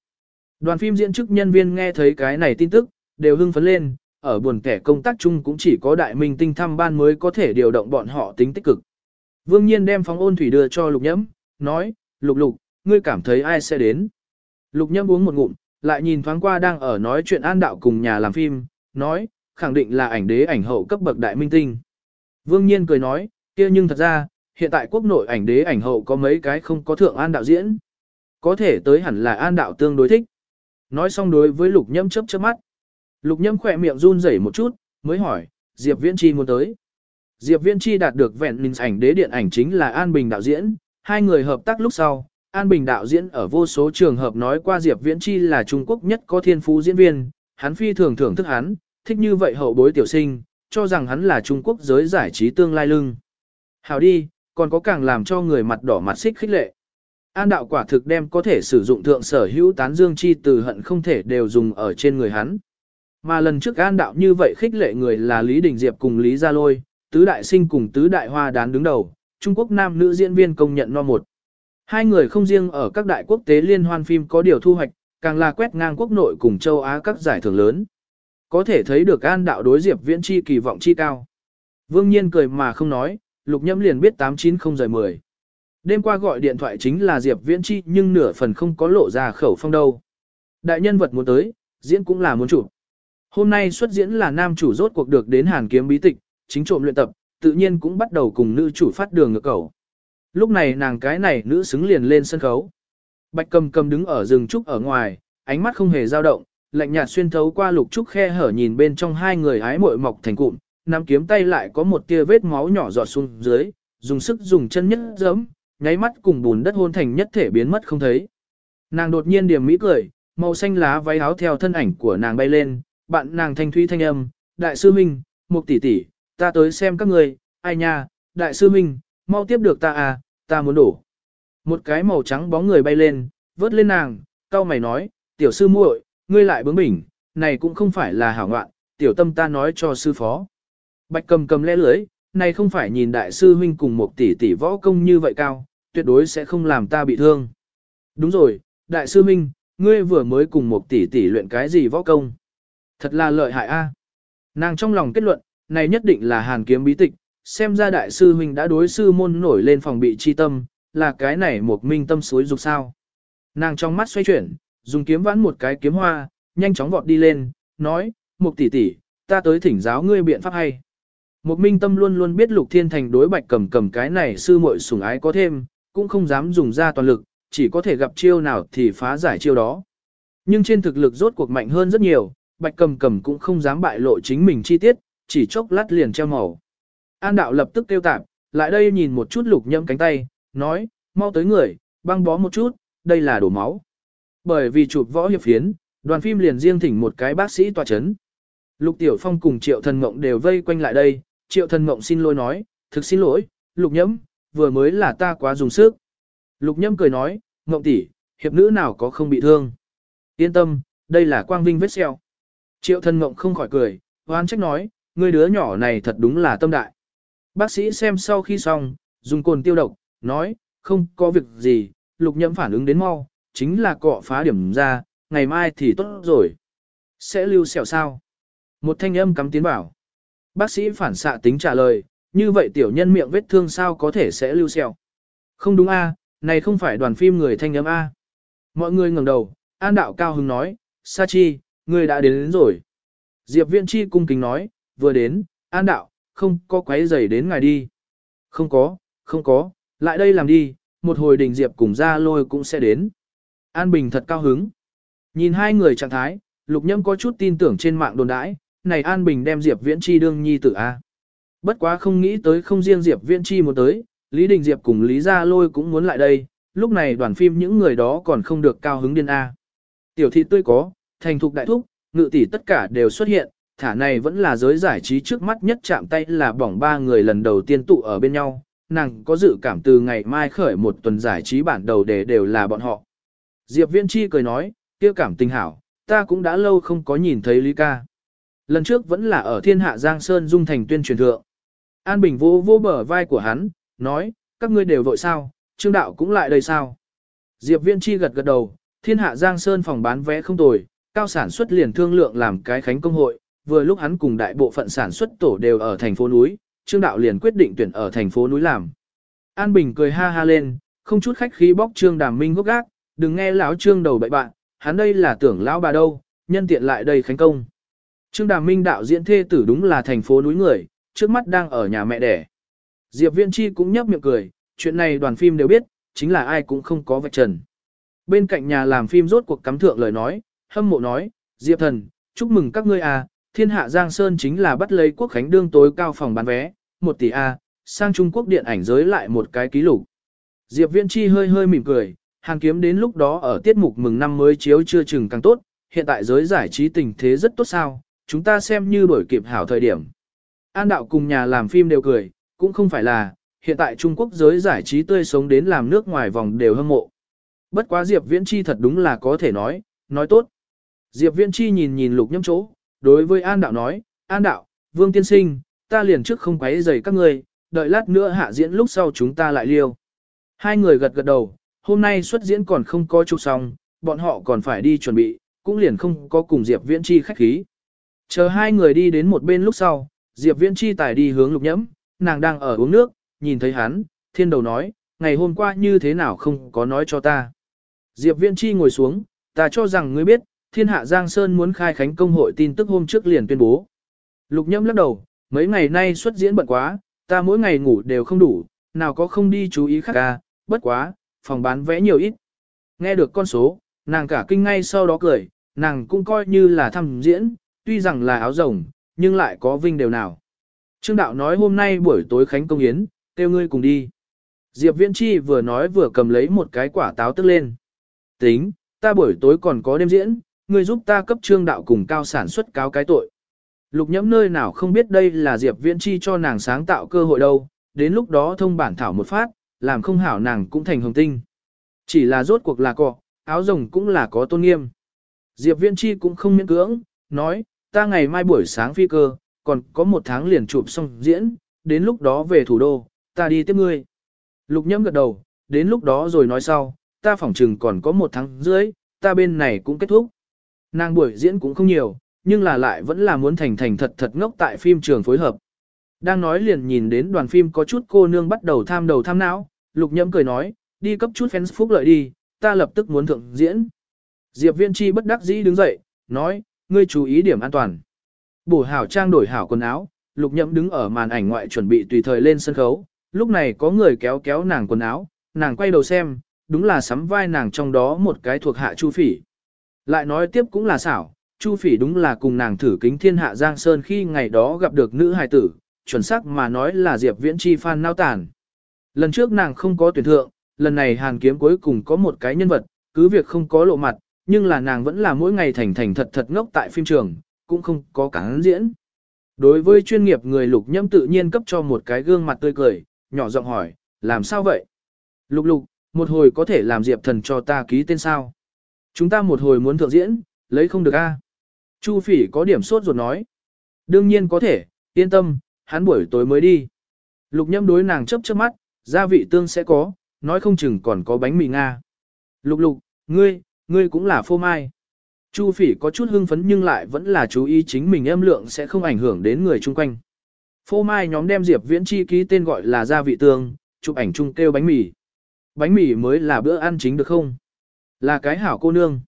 Speaker 1: Đoàn phim diễn chức nhân viên nghe thấy cái này tin tức, đều hưng phấn lên, ở buồn kẻ công tác chung cũng chỉ có đại minh tinh thăm ban mới có thể điều động bọn họ tính tích cực. Vương Nhiên đem phóng ôn thủy đưa cho Lục Nhẫm, nói, Lục Lục, ngươi cảm thấy ai sẽ đến? Lục Nhẫm uống một ngụm, lại nhìn thoáng qua đang ở nói chuyện an đạo cùng nhà làm phim, nói, khẳng định là ảnh đế ảnh hậu cấp bậc đại minh tinh. Vương Nhiên cười nói, kia nhưng thật ra, hiện tại quốc nội ảnh đế ảnh hậu có mấy cái không có thượng an đạo diễn. Có thể tới hẳn là an đạo tương đối thích. Nói xong đối với lục nhâm chớp chớp mắt. Lục nhâm khỏe miệng run rẩy một chút, mới hỏi, Diệp Viễn Chi muốn tới. Diệp Viễn Chi đạt được vẹn minh ảnh đế điện ảnh chính là An Bình đạo diễn, hai người hợp tác lúc sau. An Bình đạo diễn ở vô số trường hợp nói qua Diệp Viễn Chi là Trung Quốc nhất có thiên phú diễn viên, hắn phi thường thưởng thức hắn, thích như vậy hậu bối tiểu sinh, cho rằng hắn là Trung Quốc giới giải trí tương lai lưng. Hào đi, còn có càng làm cho người mặt đỏ mặt xích khích lệ. An đạo quả thực đem có thể sử dụng thượng sở hữu tán dương chi từ hận không thể đều dùng ở trên người hắn. Mà lần trước an đạo như vậy khích lệ người là Lý Đình Diệp cùng Lý Gia Lôi, tứ đại sinh cùng tứ đại hoa đán đứng đầu, Trung Quốc nam nữ diễn viên công nhận no một. Hai người không riêng ở các đại quốc tế liên hoan phim có điều thu hoạch, càng là quét ngang quốc nội cùng châu Á các giải thưởng lớn. Có thể thấy được an đạo đối Diệp Viễn Chi kỳ vọng chi cao. Vương Nhiên cười mà không nói, Lục Nhâm liền biết 890 giờ 10. Đêm qua gọi điện thoại chính là Diệp Viễn Chi nhưng nửa phần không có lộ ra khẩu phong đâu. Đại nhân vật muốn tới, diễn cũng là muốn chủ. Hôm nay xuất diễn là nam chủ rốt cuộc được đến Hàn Kiếm bí tịch, chính trộm luyện tập, tự nhiên cũng bắt đầu cùng nữ chủ phát đường ngược cầu. Lúc này nàng cái này nữ xứng liền lên sân khấu. Bạch cầm cầm đứng ở rừng trúc ở ngoài, ánh mắt không hề dao động, lạnh nhạt xuyên thấu qua lục trúc khe hở nhìn bên trong hai người hái mội mọc thành cụm, nắm kiếm tay lại có một tia vết máu nhỏ giọt xuống dưới, dùng sức dùng chân nhất giấm nháy mắt cùng bùn đất hôn thành nhất thể biến mất không thấy. Nàng đột nhiên điểm mỹ cười, màu xanh lá váy áo theo thân ảnh của nàng bay lên, bạn nàng thanh thúy thanh âm, đại sư minh, một tỷ tỷ, ta tới xem các người, ai nha, đại sư minh, mau tiếp được ta à, ta muốn đổ. Một cái màu trắng bóng người bay lên, vớt lên nàng, cao mày nói, tiểu sư muội, ngươi lại bướng bỉnh, này cũng không phải là hảo ngoạn, tiểu tâm ta nói cho sư phó. Bạch cầm cầm lẽ lưới, này không phải nhìn đại sư huynh cùng một tỷ tỷ võ công như vậy cao, tuyệt đối sẽ không làm ta bị thương. Đúng rồi, đại sư huynh, ngươi vừa mới cùng một tỷ tỷ luyện cái gì võ công. Thật là lợi hại a. À? Nàng trong lòng kết luận, này nhất định là hàn kiếm bí tịch, xem ra đại sư huynh đã đối sư môn nổi lên phòng bị chi tâm, là cái này một minh tâm suối dục sao. Nàng trong mắt xoay chuyển, dùng kiếm vãn một cái kiếm hoa, nhanh chóng vọt đi lên, nói, một tỷ tỷ, ta tới thỉnh giáo ngươi biện pháp hay. Một minh tâm luôn luôn biết lục thiên thành đối bạch cầm cầm cái này sư muội sủng ái có thêm, cũng không dám dùng ra toàn lực, chỉ có thể gặp chiêu nào thì phá giải chiêu đó. Nhưng trên thực lực rốt cuộc mạnh hơn rất nhiều, bạch cầm cầm cũng không dám bại lộ chính mình chi tiết, chỉ chốc lát liền treo màu. An đạo lập tức kêu tạp, lại đây nhìn một chút lục nhâm cánh tay, nói, mau tới người, băng bó một chút, đây là đổ máu. Bởi vì chụp võ hiệp phiến, đoàn phim liền riêng thỉnh một cái bác sĩ tòa chấn. Lục Tiểu Phong cùng Triệu Thần Mộng đều vây quanh lại đây, Triệu Thần Mộng xin lỗi nói, thực xin lỗi, Lục Nhâm, vừa mới là ta quá dùng sức. Lục Nhâm cười nói, Mộng tỷ, hiệp nữ nào có không bị thương. Yên tâm, đây là quang vinh vết xeo. Triệu Thần Mộng không khỏi cười, hoan trách nói, người đứa nhỏ này thật đúng là tâm đại. Bác sĩ xem sau khi xong, dùng cồn tiêu độc, nói, không có việc gì, Lục Nhâm phản ứng đến mau, chính là cọ phá điểm ra, ngày mai thì tốt rồi. Sẽ lưu sẹo sao? Một thanh âm cắm tiến bảo. Bác sĩ phản xạ tính trả lời, như vậy tiểu nhân miệng vết thương sao có thể sẽ lưu sẹo? Không đúng a, này không phải đoàn phim người thanh âm a. Mọi người ngẩng đầu, An đạo cao hứng nói, Sa Chi, người đã đến, đến rồi. Diệp Viễn Chi cung kính nói, vừa đến, An đạo, không có quấy rầy đến ngài đi. Không có, không có, lại đây làm đi, một hồi đình Diệp cùng ra lôi cũng sẽ đến. An Bình thật cao hứng. Nhìn hai người trạng thái, Lục Nhâm có chút tin tưởng trên mạng đồn đãi, này An Bình đem Diệp Viễn Chi đương nhi tử A. Bất quá không nghĩ tới không riêng Diệp Viễn Chi một tới, Lý Đình Diệp cùng Lý Gia Lôi cũng muốn lại đây, lúc này đoàn phim những người đó còn không được cao hứng điên A. Tiểu thị tươi có, thành thục đại thúc, ngự tỷ tất cả đều xuất hiện, thả này vẫn là giới giải trí trước mắt nhất chạm tay là bỏng ba người lần đầu tiên tụ ở bên nhau, nàng có dự cảm từ ngày mai khởi một tuần giải trí bản đầu để đều là bọn họ. Diệp Viễn Chi cười nói, kia cảm tình hảo, ta cũng đã lâu không có nhìn thấy Lý ca. Lần trước vẫn là ở thiên hạ Giang Sơn Dung Thành tuyên truyền thượng. An Bình vô vô bờ vai của hắn, nói, các ngươi đều vội sao, trương đạo cũng lại đây sao. Diệp Viễn Chi gật gật đầu, thiên hạ Giang Sơn phòng bán vé không tồi, cao sản xuất liền thương lượng làm cái khánh công hội, vừa lúc hắn cùng đại bộ phận sản xuất tổ đều ở thành phố núi, trương đạo liền quyết định tuyển ở thành phố núi làm. An Bình cười ha ha lên, không chút khách khí bóc trương đàm minh gốc gác, đừng nghe lão trương đầu bậy bạn, hắn đây là tưởng lão bà đâu, nhân tiện lại đây khánh công. Trương Đàm Minh đạo diễn thê tử đúng là thành phố núi người, trước mắt đang ở nhà mẹ đẻ. Diệp Viễn Chi cũng nhấp miệng cười, chuyện này đoàn phim đều biết, chính là ai cũng không có vạch trần. Bên cạnh nhà làm phim rốt cuộc cắm thượng lời nói, hâm mộ nói, Diệp thần, chúc mừng các ngươi à, thiên hạ Giang Sơn chính là bắt lấy quốc khánh đương tối cao phòng bán vé, 1 tỷ A, sang Trung Quốc điện ảnh giới lại một cái ký lục. Diệp Viễn Chi hơi hơi mỉm cười, hàng kiếm đến lúc đó ở tiết mục mừng năm mới chiếu chưa chừng càng tốt, hiện tại giới giải trí tình thế rất tốt sao, chúng ta xem như đổi kịp hảo thời điểm. An đạo cùng nhà làm phim đều cười, cũng không phải là, hiện tại Trung Quốc giới giải trí tươi sống đến làm nước ngoài vòng đều hâm mộ. Bất quá Diệp Viễn Chi thật đúng là có thể nói, nói tốt. Diệp Viễn Chi nhìn nhìn lục nhâm chỗ, đối với An đạo nói, An đạo, Vương Tiên Sinh, ta liền trước không quấy rầy các ngươi, đợi lát nữa hạ diễn lúc sau chúng ta lại liêu. Hai người gật gật đầu, hôm nay xuất diễn còn không có chụp xong, bọn họ còn phải đi chuẩn bị, cũng liền không có cùng Diệp Viễn Chi khách khí. Chờ hai người đi đến một bên lúc sau, Diệp Viễn Chi tải đi hướng lục nhẫm, nàng đang ở uống nước, nhìn thấy hắn, thiên đầu nói, ngày hôm qua như thế nào không có nói cho ta. Diệp Viễn Chi ngồi xuống, ta cho rằng ngươi biết, thiên hạ Giang Sơn muốn khai khánh công hội tin tức hôm trước liền tuyên bố. Lục nhẫm lắc đầu, mấy ngày nay xuất diễn bận quá, ta mỗi ngày ngủ đều không đủ, nào có không đi chú ý khác ca, bất quá, phòng bán vẽ nhiều ít. Nghe được con số, nàng cả kinh ngay sau đó cười, nàng cũng coi như là thăm diễn, tuy rằng là áo rồng, nhưng lại có vinh đều nào. Trương Đạo nói hôm nay buổi tối khánh công yến, kêu ngươi cùng đi. Diệp Viễn Chi vừa nói vừa cầm lấy một cái quả táo tức lên. Tính, ta buổi tối còn có đêm diễn, ngươi giúp ta cấp Trương Đạo cùng cao sản xuất cáo cái tội. Lục nhẫm nơi nào không biết đây là Diệp Viễn Chi cho nàng sáng tạo cơ hội đâu, đến lúc đó thông bản thảo một phát, làm không hảo nàng cũng thành hồng tinh. Chỉ là rốt cuộc là cọ, áo rồng cũng là có tôn nghiêm. Diệp Viễn Chi cũng không miễn cưỡng, nói, ta ngày mai buổi sáng phi cơ, còn có một tháng liền chụp xong diễn, đến lúc đó về thủ đô, ta đi tiếp ngươi. Lục nhâm gật đầu, đến lúc đó rồi nói sau, ta phỏng chừng còn có một tháng rưỡi, ta bên này cũng kết thúc. Nàng buổi diễn cũng không nhiều, nhưng là lại vẫn là muốn thành thành thật thật ngốc tại phim trường phối hợp. Đang nói liền nhìn đến đoàn phim có chút cô nương bắt đầu tham đầu tham não, lục nhâm cười nói, đi cấp chút fans phúc lợi đi, ta lập tức muốn thượng diễn. Diệp viên chi bất đắc dĩ đứng dậy, nói, ngươi chú ý điểm an toàn. Bổ hảo trang đổi hảo quần áo, lục Nhậm đứng ở màn ảnh ngoại chuẩn bị tùy thời lên sân khấu, lúc này có người kéo kéo nàng quần áo, nàng quay đầu xem, đúng là sắm vai nàng trong đó một cái thuộc hạ Chu Phỉ. Lại nói tiếp cũng là xảo, Chu Phỉ đúng là cùng nàng thử kính thiên hạ Giang Sơn khi ngày đó gặp được nữ hài tử, chuẩn xác mà nói là Diệp Viễn Chi phan nao tản. Lần trước nàng không có tuyển thượng, lần này Hàn Kiếm cuối cùng có một cái nhân vật, cứ việc không có lộ mặt, nhưng là nàng vẫn là mỗi ngày thành thành thật thật ngốc tại phim trường, cũng không có cản diễn. Đối với chuyên nghiệp người lục nhâm tự nhiên cấp cho một cái gương mặt tươi cười, nhỏ giọng hỏi, làm sao vậy? Lục lục, một hồi có thể làm Diệp thần cho ta ký tên sao? Chúng ta một hồi muốn thượng diễn, lấy không được a. Chu phỉ có điểm sốt ruột nói. Đương nhiên có thể, yên tâm, hắn buổi tối mới đi. Lục nhâm đối nàng chấp chớp mắt, gia vị tương sẽ có, nói không chừng còn có bánh mì Nga. Lục lục, ngươi, ngươi cũng là phô mai. Chu phỉ có chút hưng phấn nhưng lại vẫn là chú ý chính mình âm lượng sẽ không ảnh hưởng đến người chung quanh. Phô mai nhóm đem Diệp Viễn Chi ký tên gọi là gia vị tương, chụp ảnh chung kêu bánh mì. Bánh mì mới là bữa ăn chính được không? Là cái hảo cô nương.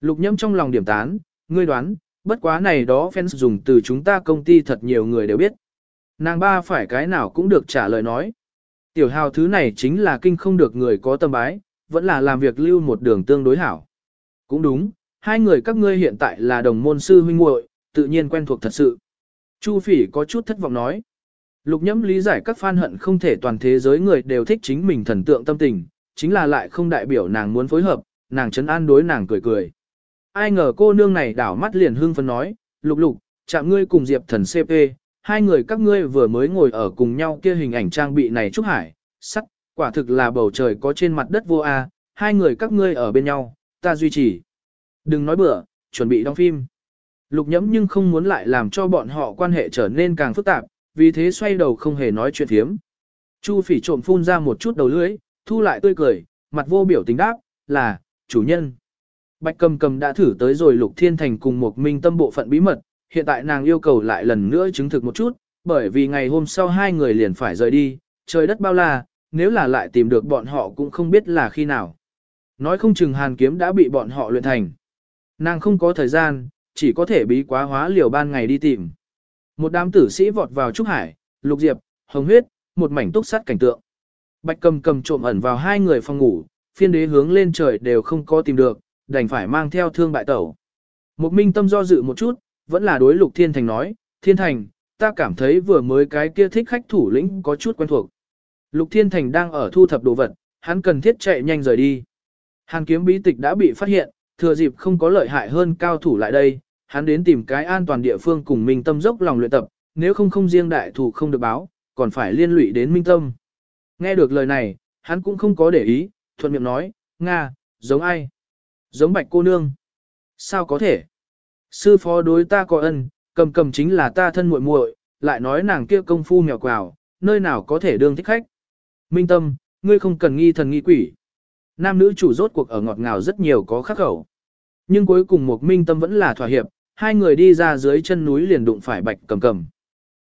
Speaker 1: Lục nhâm trong lòng điểm tán, ngươi đoán, bất quá này đó fans dùng từ chúng ta công ty thật nhiều người đều biết. Nàng ba phải cái nào cũng được trả lời nói. Tiểu hào thứ này chính là kinh không được người có tâm bái, vẫn là làm việc lưu một đường tương đối hảo. Cũng đúng, hai người các ngươi hiện tại là đồng môn sư huynh muội, tự nhiên quen thuộc thật sự. Chu phỉ có chút thất vọng nói. Lục nhẫm lý giải các fan hận không thể toàn thế giới người đều thích chính mình thần tượng tâm tình, chính là lại không đại biểu nàng muốn phối hợp, nàng chấn an đối nàng cười cười. Ai ngờ cô nương này đảo mắt liền hưng phấn nói, lục lục, chạm ngươi cùng Diệp thần CP, hai người các ngươi vừa mới ngồi ở cùng nhau kia hình ảnh trang bị này trúc hải, sắc, quả thực là bầu trời có trên mặt đất vô a, hai người các ngươi ở bên nhau, ta duy trì. Đừng nói bừa, chuẩn bị đóng phim. Lục nhẫm nhưng không muốn lại làm cho bọn họ quan hệ trở nên càng phức tạp, vì thế xoay đầu không hề nói chuyện thiếm. Chu phỉ trộm phun ra một chút đầu lưỡi, thu lại tươi cười, mặt vô biểu tình đáp, là, chủ nhân. Bạch cầm cầm đã thử tới rồi lục thiên thành cùng một minh tâm bộ phận bí mật, hiện tại nàng yêu cầu lại lần nữa chứng thực một chút, bởi vì ngày hôm sau hai người liền phải rời đi, trời đất bao la, nếu là lại tìm được bọn họ cũng không biết là khi nào. Nói không chừng hàn kiếm đã bị bọn họ luyện thành. Nàng không có thời gian, chỉ có thể bí quá hóa liều ban ngày đi tìm. Một đám tử sĩ vọt vào trúc hải, lục diệp, hồng huyết, một mảnh túc sắt cảnh tượng. Bạch cầm cầm trộm ẩn vào hai người phòng ngủ, phiên đế hướng lên trời đều không có tìm được, đành phải mang theo thương bại tẩu. Một minh tâm do dự một chút, vẫn là đối lục thiên thành nói, thiên thành, ta cảm thấy vừa mới cái kia thích khách thủ lĩnh có chút quen thuộc. Lục thiên thành đang ở thu thập đồ vật, hắn cần thiết chạy nhanh rời đi. Hàn kiếm bí tịch đã bị phát hiện, thừa dịp không có lợi hại hơn cao thủ lại đây, hắn đến tìm cái an toàn địa phương cùng minh tâm dốc lòng luyện tập, nếu không không riêng đại thủ không được báo, còn phải liên lụy đến minh tâm. Nghe được lời này, hắn cũng không có để ý, thuận miệng nói, Nga, giống ai? Giống bạch cô nương. Sao có thể? Sư phó đối ta có ân, cầm cầm chính là ta thân muội muội, lại nói nàng kia công phu mèo quào, nơi nào có thể đương thích khách. Minh tâm, ngươi không cần nghi thần nghi quỷ. Nam nữ chủ rốt cuộc ở ngọt ngào rất nhiều có khắc khẩu. Nhưng cuối cùng một minh tâm vẫn là thỏa hiệp, hai người đi ra dưới chân núi liền đụng phải bạch cầm cầm.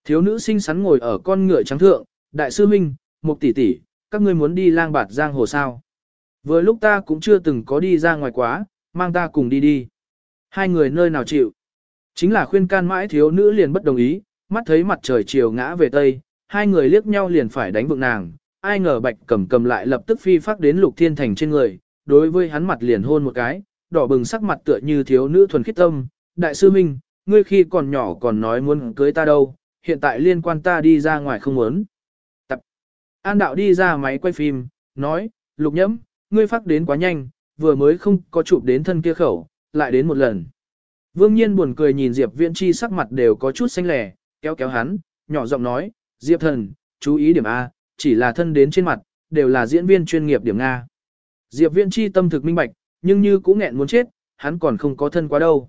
Speaker 1: Thiếu nữ xinh xắn ngồi ở con ngựa trắng thượng, đại sư minh, một tỷ tỷ, các ngươi muốn đi lang bạt giang hồ sao. Vừa lúc ta cũng chưa từng có đi ra ngoài quá, mang ta cùng đi đi. Hai người nơi nào chịu. Chính là khuyên can mãi thiếu nữ liền bất đồng ý, mắt thấy mặt trời chiều ngã về tây, hai người liếc nhau liền phải đánh vượng nàng. Ai ngờ bạch cầm cầm lại lập tức phi phát đến lục thiên thành trên người, đối với hắn mặt liền hôn một cái, đỏ bừng sắc mặt tựa như thiếu nữ thuần khiết tâm. Đại sư Minh, ngươi khi còn nhỏ còn nói muốn cưới ta đâu, hiện tại liên quan ta đi ra ngoài không muốn. Tập. An đạo đi ra máy quay phim, nói, lục nhẫm, ngươi phát đến quá nhanh, vừa mới không có chụp đến thân kia khẩu, lại đến một lần. Vương nhiên buồn cười nhìn Diệp Viễn Chi sắc mặt đều có chút xanh lẻ, kéo kéo hắn, nhỏ giọng nói, Diệp thần, chú ý điểm A, chỉ là thân đến trên mặt, đều là diễn viên chuyên nghiệp điểm Nga. Diệp Viễn Chi tâm thực minh bạch, nhưng như cũng nghẹn muốn chết, hắn còn không có thân quá đâu.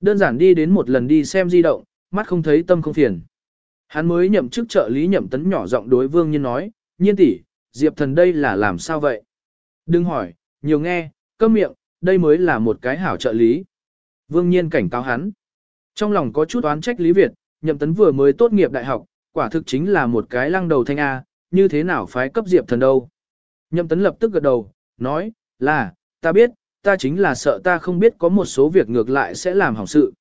Speaker 1: Đơn giản đi đến một lần đi xem di động, mắt không thấy tâm không phiền. Hắn mới nhậm chức trợ lý nhậm tấn nhỏ giọng đối vương nhiên nói, nhiên tỷ, Diệp thần đây là làm sao vậy? Đừng hỏi, nhiều nghe, câm miệng, đây mới là một cái hảo trợ lý. Vương nhiên cảnh cáo hắn. Trong lòng có chút oán trách Lý Việt, nhậm tấn vừa mới tốt nghiệp đại học, quả thực chính là một cái lăng đầu thanh A, như thế nào phái cấp Diệp thần đâu. Nhậm tấn lập tức gật đầu, nói, là, ta biết, ta chính là sợ ta không biết có một số việc ngược lại sẽ làm hỏng sự.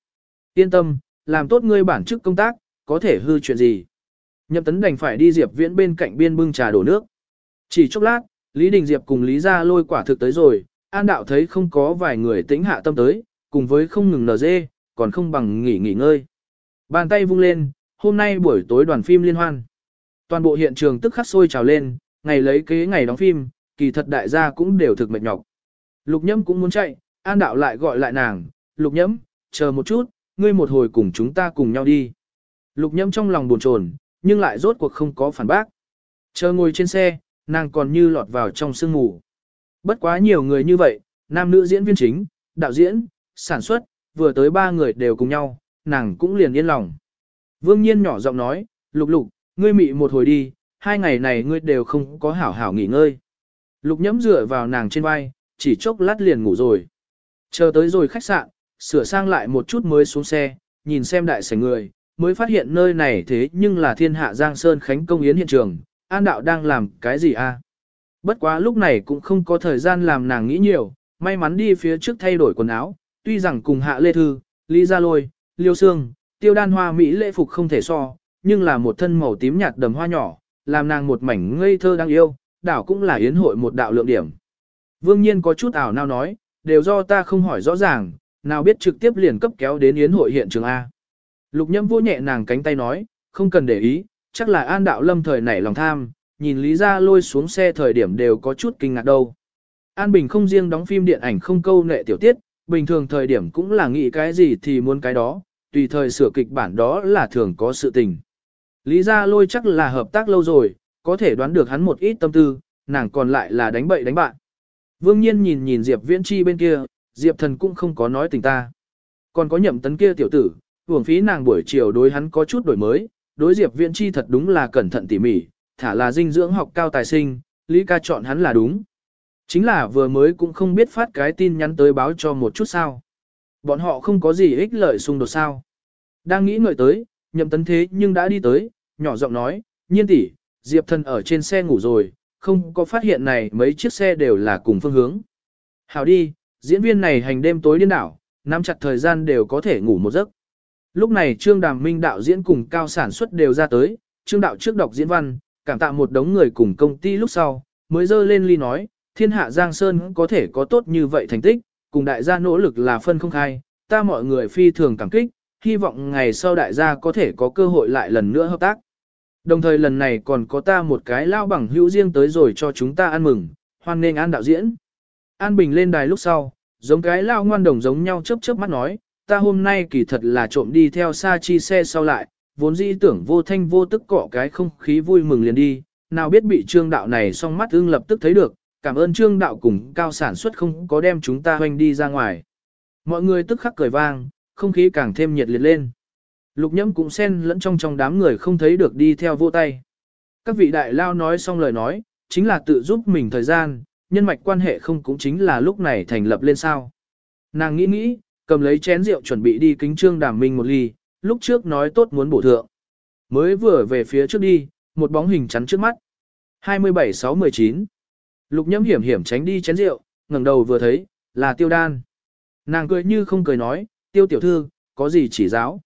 Speaker 1: Yên tâm, làm tốt ngươi bản chức công tác, có thể hư chuyện gì. Nhậm tấn đành phải đi Diệp viễn bên cạnh biên bưng trà đổ nước. Chỉ chốc lát, Lý Đình Diệp cùng Lý Gia lôi quả thực tới rồi, An Đạo thấy không có vài người tĩnh hạ tâm tới, cùng với không ngừng nở dê, còn không bằng nghỉ nghỉ ngơi. Bàn tay vung lên, hôm nay buổi tối đoàn phim liên hoan. Toàn bộ hiện trường tức khắc sôi trào lên, ngày lấy kế ngày đóng phim, kỳ thật đại gia cũng đều thực mệt nhọc. Lục nhâm cũng muốn chạy, An Đạo lại gọi lại nàng, Lục nhâm, chờ một chút, ngươi một hồi cùng chúng ta cùng nhau đi. Lục nhâm trong lòng buồn chồn, nhưng lại rốt cuộc không có phản bác. Chờ ngồi trên xe, nàng còn như lọt vào trong sương mù. Bất quá nhiều người như vậy, nam nữ diễn viên chính, đạo diễn, sản xuất, vừa tới ba người đều cùng nhau, nàng cũng liền yên lòng. Vương Nhiên nhỏ giọng nói, lục lục, ngươi mị một hồi đi, hai ngày này ngươi đều không có hảo hảo nghỉ ngơi. Lục nhẫm dựa vào nàng trên vai, chỉ chốc lát liền ngủ rồi. Chờ tới rồi khách sạn, sửa sang lại một chút mới xuống xe, nhìn xem đại sảnh người, mới phát hiện nơi này thế nhưng là thiên hạ Giang Sơn Khánh Công Yến hiện trường, An Đạo đang làm cái gì a? Bất quá lúc này cũng không có thời gian làm nàng nghĩ nhiều, may mắn đi phía trước thay đổi quần áo, tuy rằng cùng Hạ Lê Thư, Lý Gia Lôi, Liêu Sương, Tiêu Đan Hoa Mỹ lễ phục không thể so, nhưng là một thân màu tím nhạt đầm hoa nhỏ, làm nàng một mảnh ngây thơ đang yêu, đảo cũng là yến hội một đạo lượng điểm. Vương Nhiên có chút ảo nào nói, đều do ta không hỏi rõ ràng, nào biết trực tiếp liền cấp kéo đến yến hội hiện trường A. Lục nhâm vô nhẹ nàng cánh tay nói, không cần để ý, chắc là an đạo lâm thời nảy lòng tham, nhìn Lý Gia lôi xuống xe thời điểm đều có chút kinh ngạc đâu. An Bình không riêng đóng phim điện ảnh không câu nệ tiểu tiết, bình thường thời điểm cũng là nghĩ cái gì thì muốn cái đó, tùy thời sửa kịch bản đó là thường có sự tình. Lý Gia lôi chắc là hợp tác lâu rồi, có thể đoán được hắn một ít tâm tư, nàng còn lại là đánh bậy đánh bạn. Vương Nhiên nhìn nhìn Diệp Viễn Chi bên kia, Diệp thần cũng không có nói tình ta. Còn có nhậm tấn kia tiểu tử, hưởng phí nàng buổi chiều đối hắn có chút đổi mới, đối Diệp Viễn Chi thật đúng là cẩn thận tỉ mỉ, thả là dinh dưỡng học cao tài sinh, Lý ca chọn hắn là đúng. Chính là vừa mới cũng không biết phát cái tin nhắn tới báo cho một chút sao. Bọn họ không có gì ích lợi xung đột sao. Đang nghĩ ngợi tới, nhậm tấn thế nhưng đã đi tới, nhỏ giọng nói, nhiên tỷ, Diệp thần ở trên xe ngủ rồi, không có phát hiện này mấy chiếc xe đều là cùng phương hướng. Hảo đi, diễn viên này hành đêm tối điên đảo, nắm chặt thời gian đều có thể ngủ một giấc. Lúc này Trương Đàm Minh đạo diễn cùng cao sản xuất đều ra tới, Trương đạo trước đọc diễn văn, cảm tạ một đống người cùng công ty lúc sau, mới dơ lên ly nói, thiên hạ Giang Sơn có thể có tốt như vậy thành tích, cùng đại gia nỗ lực là phân không khai, ta mọi người phi thường cảm kích, hy vọng ngày sau đại gia có thể có cơ hội lại lần nữa hợp tác. Đồng thời lần này còn có ta một cái lao bằng hữu riêng tới rồi cho chúng ta ăn mừng, hoan nghênh An đạo diễn. An Bình lên đài lúc sau, giống cái lao ngoan đồng giống nhau chớp chớp mắt nói, ta hôm nay kỳ thật là trộm đi theo xa chi xe sau lại, vốn dĩ tưởng vô thanh vô tức cọ cái không khí vui mừng liền đi, nào biết bị trương đạo này song mắt ưng lập tức thấy được, cảm ơn trương đạo cùng cao sản xuất không có đem chúng ta hoành đi ra ngoài. Mọi người tức khắc cười vang, không khí càng thêm nhiệt liệt lên. Lục nhâm cũng xen lẫn trong trong đám người không thấy được đi theo vô tay. Các vị đại lao nói xong lời nói, chính là tự giúp mình thời gian, nhân mạch quan hệ không cũng chính là lúc này thành lập lên sao. Nàng nghĩ nghĩ, cầm lấy chén rượu chuẩn bị đi kính trương đàm minh một ly, lúc trước nói tốt muốn bổ thượng. Mới vừa về phía trước đi, một bóng hình chắn trước mắt. 27-6-19 Lục nhâm hiểm hiểm tránh đi chén rượu, ngẩng đầu vừa thấy, là tiêu đan. Nàng cười như không cười nói, tiêu tiểu thư, có gì chỉ giáo.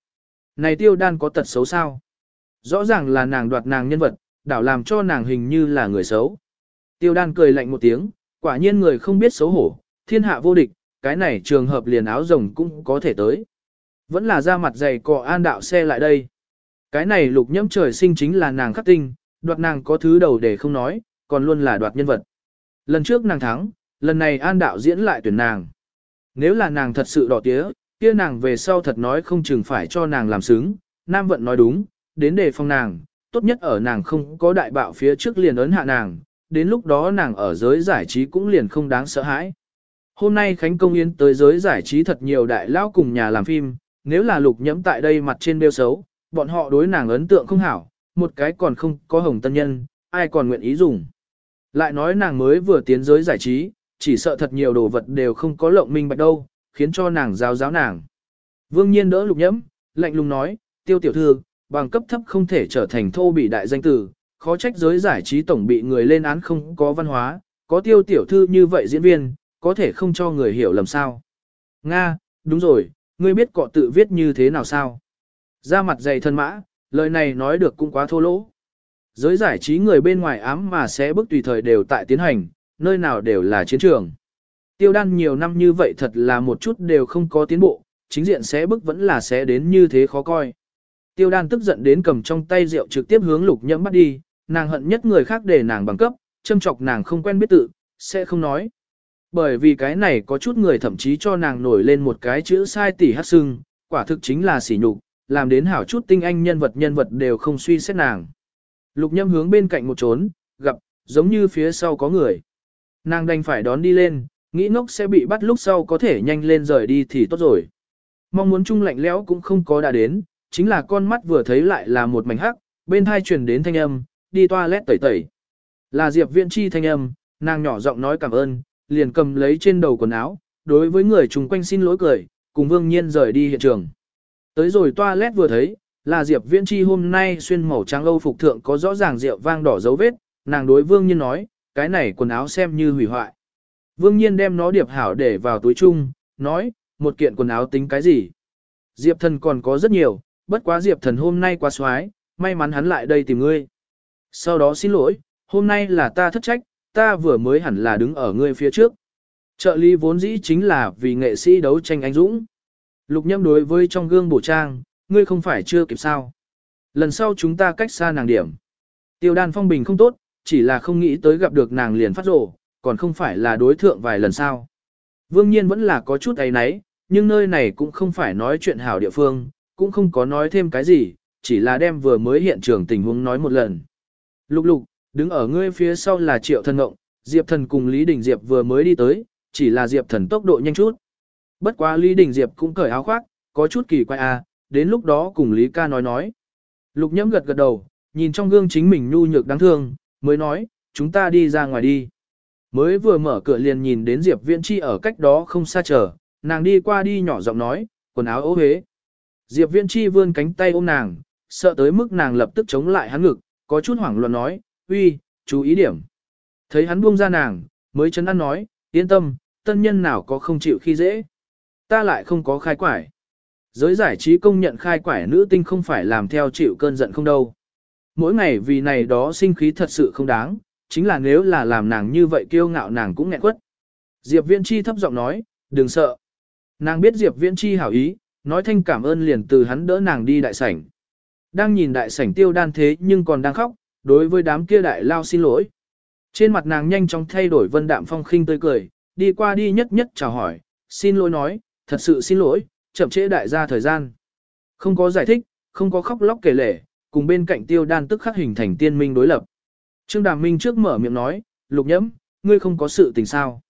Speaker 1: Này tiêu đan có tật xấu sao? Rõ ràng là nàng đoạt nàng nhân vật, đảo làm cho nàng hình như là người xấu. Tiêu đan cười lạnh một tiếng, quả nhiên người không biết xấu hổ, thiên hạ vô địch, cái này trường hợp liền áo rồng cũng có thể tới. Vẫn là ra mặt dày cọ an đạo xe lại đây. Cái này lục nhẫm trời sinh chính là nàng khắc tinh, đoạt nàng có thứ đầu để không nói, còn luôn là đoạt nhân vật. Lần trước nàng thắng, lần này an đạo diễn lại tuyển nàng. Nếu là nàng thật sự đỏ tía, kia nàng về sau thật nói không chừng phải cho nàng làm xứng, Nam Vận nói đúng, đến đề phòng nàng, tốt nhất ở nàng không có đại bạo phía trước liền ấn hạ nàng, đến lúc đó nàng ở giới giải trí cũng liền không đáng sợ hãi. Hôm nay Khánh Công Yến tới giới giải trí thật nhiều đại lão cùng nhà làm phim, nếu là lục nhẫm tại đây mặt trên đeo xấu, bọn họ đối nàng ấn tượng không hảo, một cái còn không có hồng tân nhân, ai còn nguyện ý dùng. Lại nói nàng mới vừa tiến giới giải trí, chỉ sợ thật nhiều đồ vật đều không có lộng minh bạch đâu, khiến cho nàng giáo giáo nàng. Vương nhiên đỡ lục nhẫm, lạnh lùng nói, tiêu tiểu thư, bằng cấp thấp không thể trở thành thô bị đại danh tử, khó trách giới giải trí tổng bị người lên án không có văn hóa, có tiêu tiểu thư như vậy diễn viên, có thể không cho người hiểu lầm sao. Nga, đúng rồi, ngươi biết cọ tự viết như thế nào sao? Ra mặt dày thân mã, lời này nói được cũng quá thô lỗ. Giới giải trí người bên ngoài ám mà sẽ bức tùy thời đều tại tiến hành, nơi nào đều là chiến trường. Tiêu đan nhiều năm như vậy thật là một chút đều không có tiến bộ, chính diện sẽ bức vẫn là sẽ đến như thế khó coi. Tiêu đan tức giận đến cầm trong tay rượu trực tiếp hướng lục nhẫm bắt đi, nàng hận nhất người khác để nàng bằng cấp, châm chọc nàng không quen biết tự, sẽ không nói. Bởi vì cái này có chút người thậm chí cho nàng nổi lên một cái chữ sai tỉ hát sưng, quả thực chính là sỉ nhục, làm đến hảo chút tinh anh nhân vật nhân vật đều không suy xét nàng. Lục nhâm hướng bên cạnh một trốn, gặp, giống như phía sau có người. Nàng đành phải đón đi lên, nghĩ ngốc sẽ bị bắt lúc sau có thể nhanh lên rời đi thì tốt rồi. Mong muốn chung lạnh lẽo cũng không có đã đến, chính là con mắt vừa thấy lại là một mảnh hắc, bên thai truyền đến thanh âm, đi toilet tẩy tẩy. Là Diệp Viễn Chi thanh âm, nàng nhỏ giọng nói cảm ơn, liền cầm lấy trên đầu quần áo, đối với người chung quanh xin lỗi cười, cùng Vương Nhiên rời đi hiện trường. Tới rồi toilet vừa thấy, là Diệp Viễn Chi hôm nay xuyên màu trắng âu phục thượng có rõ ràng rượu vang đỏ dấu vết, nàng đối Vương Nhiên nói, cái này quần áo xem như hủy hoại. Vương Nhiên đem nó điệp hảo để vào túi chung, nói, một kiện quần áo tính cái gì. Diệp thần còn có rất nhiều, bất quá Diệp thần hôm nay quá xoái, may mắn hắn lại đây tìm ngươi. Sau đó xin lỗi, hôm nay là ta thất trách, ta vừa mới hẳn là đứng ở ngươi phía trước. Trợ lý vốn dĩ chính là vì nghệ sĩ đấu tranh anh dũng. Lục nhâm đối với trong gương bổ trang, ngươi không phải chưa kịp sao. Lần sau chúng ta cách xa nàng điểm. Tiêu đan phong bình không tốt, chỉ là không nghĩ tới gặp được nàng liền phát rổ, còn không phải là đối thượng vài lần sao. Vương nhiên vẫn là có chút ấy náy, nhưng nơi này cũng không phải nói chuyện hảo địa phương, cũng không có nói thêm cái gì, chỉ là đem vừa mới hiện trường tình huống nói một lần. Lục lục, đứng ở ngươi phía sau là triệu thần ngộng, Diệp thần cùng Lý Đình Diệp vừa mới đi tới, chỉ là Diệp thần tốc độ nhanh chút. Bất quá Lý Đình Diệp cũng cởi áo khoác, có chút kỳ quái à, đến lúc đó cùng Lý ca nói nói. Lục nhẫm gật gật đầu, nhìn trong gương chính mình nhu nhược đáng thương, mới nói, chúng ta đi ra ngoài đi. Mới vừa mở cửa liền nhìn đến Diệp Viễn Chi ở cách đó không xa chờ, nàng đi qua đi nhỏ giọng nói, quần áo ố hế. Diệp Viễn Chi vươn cánh tay ôm nàng, sợ tới mức nàng lập tức chống lại hắn ngực, có chút hoảng loạn nói, uy, chú ý điểm. Thấy hắn buông ra nàng, mới chấn an nói, yên tâm, tân nhân nào có không chịu khi dễ. Ta lại không có khai quải. Giới giải trí công nhận khai quải nữ tinh không phải làm theo chịu cơn giận không đâu. Mỗi ngày vì này đó sinh khí thật sự không đáng, chính là nếu là làm nàng như vậy kiêu ngạo nàng cũng nghẹn quất. Diệp Viễn Chi thấp giọng nói, đừng sợ. Nàng biết Diệp Viễn Chi hảo ý, nói thanh cảm ơn liền từ hắn đỡ nàng đi đại sảnh. Đang nhìn đại sảnh tiêu đan thế nhưng còn đang khóc, đối với đám kia đại lao xin lỗi. Trên mặt nàng nhanh chóng thay đổi vân đạm phong khinh tươi cười, đi qua đi nhất nhất chào hỏi, xin lỗi nói, thật sự xin lỗi, chậm trễ đại gia thời gian. Không có giải thích, không có khóc lóc kể lể, cùng bên cạnh tiêu đan tức khắc hình thành tiên minh đối lập. Trương Đàm Minh trước mở miệng nói, lục nhẫm, ngươi không có sự tình sao.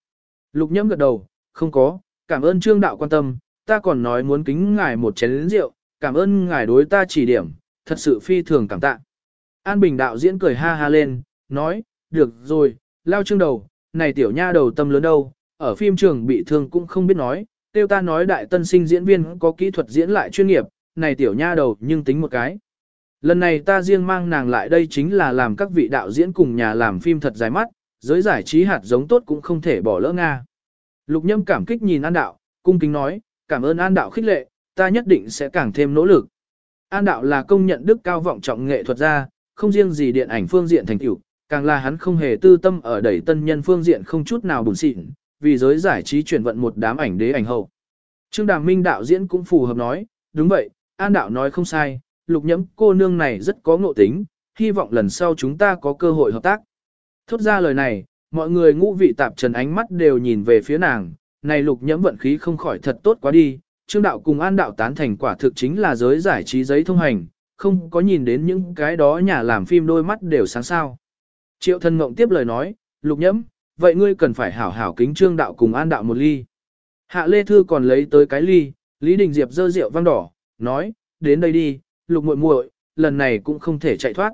Speaker 1: Lục nhẫm gật đầu, không có, cảm ơn Trương Đạo quan tâm, ta còn nói muốn kính ngài một chén rượu, cảm ơn ngài đối ta chỉ điểm, thật sự phi thường cảm tạ. An Bình đạo diễn cười ha ha lên, nói, được rồi, lao trương đầu, này tiểu nha đầu tâm lớn đâu, ở phim trường bị thương cũng không biết nói, tiêu ta nói đại tân sinh diễn viên có kỹ thuật diễn lại chuyên nghiệp, này tiểu nha đầu nhưng tính một cái. Lần này ta riêng mang nàng lại đây chính là làm các vị đạo diễn cùng nhà làm phim thật dài mắt, giới giải trí hạt giống tốt cũng không thể bỏ lỡ Nga. Lục nhâm cảm kích nhìn An Đạo, cung kính nói, cảm ơn An Đạo khích lệ, ta nhất định sẽ càng thêm nỗ lực. An Đạo là công nhận đức cao vọng trọng nghệ thuật gia, không riêng gì điện ảnh phương diện thành tựu, càng là hắn không hề tư tâm ở đẩy tân nhân phương diện không chút nào bùn xịn, vì giới giải trí chuyển vận một đám ảnh đế ảnh hậu. Trương Đàm Minh đạo diễn cũng phù hợp nói, đúng vậy, An Đạo nói không sai, lục nhẫm cô nương này rất có ngộ tính, hy vọng lần sau chúng ta có cơ hội hợp tác. Thốt ra lời này, mọi người ngũ vị tạp trần ánh mắt đều nhìn về phía nàng, này lục nhẫm vận khí không khỏi thật tốt quá đi, Trương Đạo cùng An Đạo tán thành quả thực chính là giới giải trí giấy thông hành, không có nhìn đến những cái đó nhà làm phim đôi mắt đều sáng sao. Triệu thân ngộng tiếp lời nói, lục nhẫm, vậy ngươi cần phải hảo hảo kính Trương Đạo cùng An Đạo một ly. Hạ Lê Thư còn lấy tới cái ly, Lý Đình Diệp dơ rượu vang đỏ, nói, đến đây đi, lục muội muội, lần này cũng không thể chạy thoát.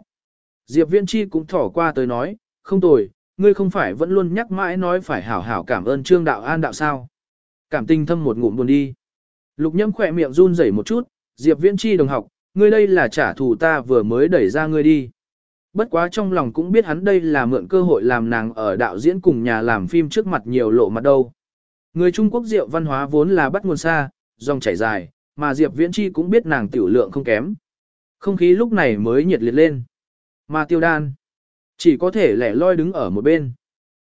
Speaker 1: Diệp Viễn Chi cũng thỏ qua tới nói, không tồi, ngươi không phải vẫn luôn nhắc mãi nói phải hảo hảo cảm ơn Trương Đạo An Đạo sao. Cảm tình thâm một ngụm buồn đi. Lục nhâm khỏe miệng run rẩy một chút, Diệp Viễn Chi đồng học, ngươi đây là trả thù ta vừa mới đẩy ra ngươi đi. Bất quá trong lòng cũng biết hắn đây là mượn cơ hội làm nàng ở đạo diễn cùng nhà làm phim trước mặt nhiều lộ mặt đâu. Người Trung Quốc rượu văn hóa vốn là bắt nguồn xa, dòng chảy dài, mà Diệp Viễn Chi cũng biết nàng tiểu lượng không kém. Không khí lúc này mới nhiệt liệt lên. Mà tiêu đan, chỉ có thể lẻ loi đứng ở một bên.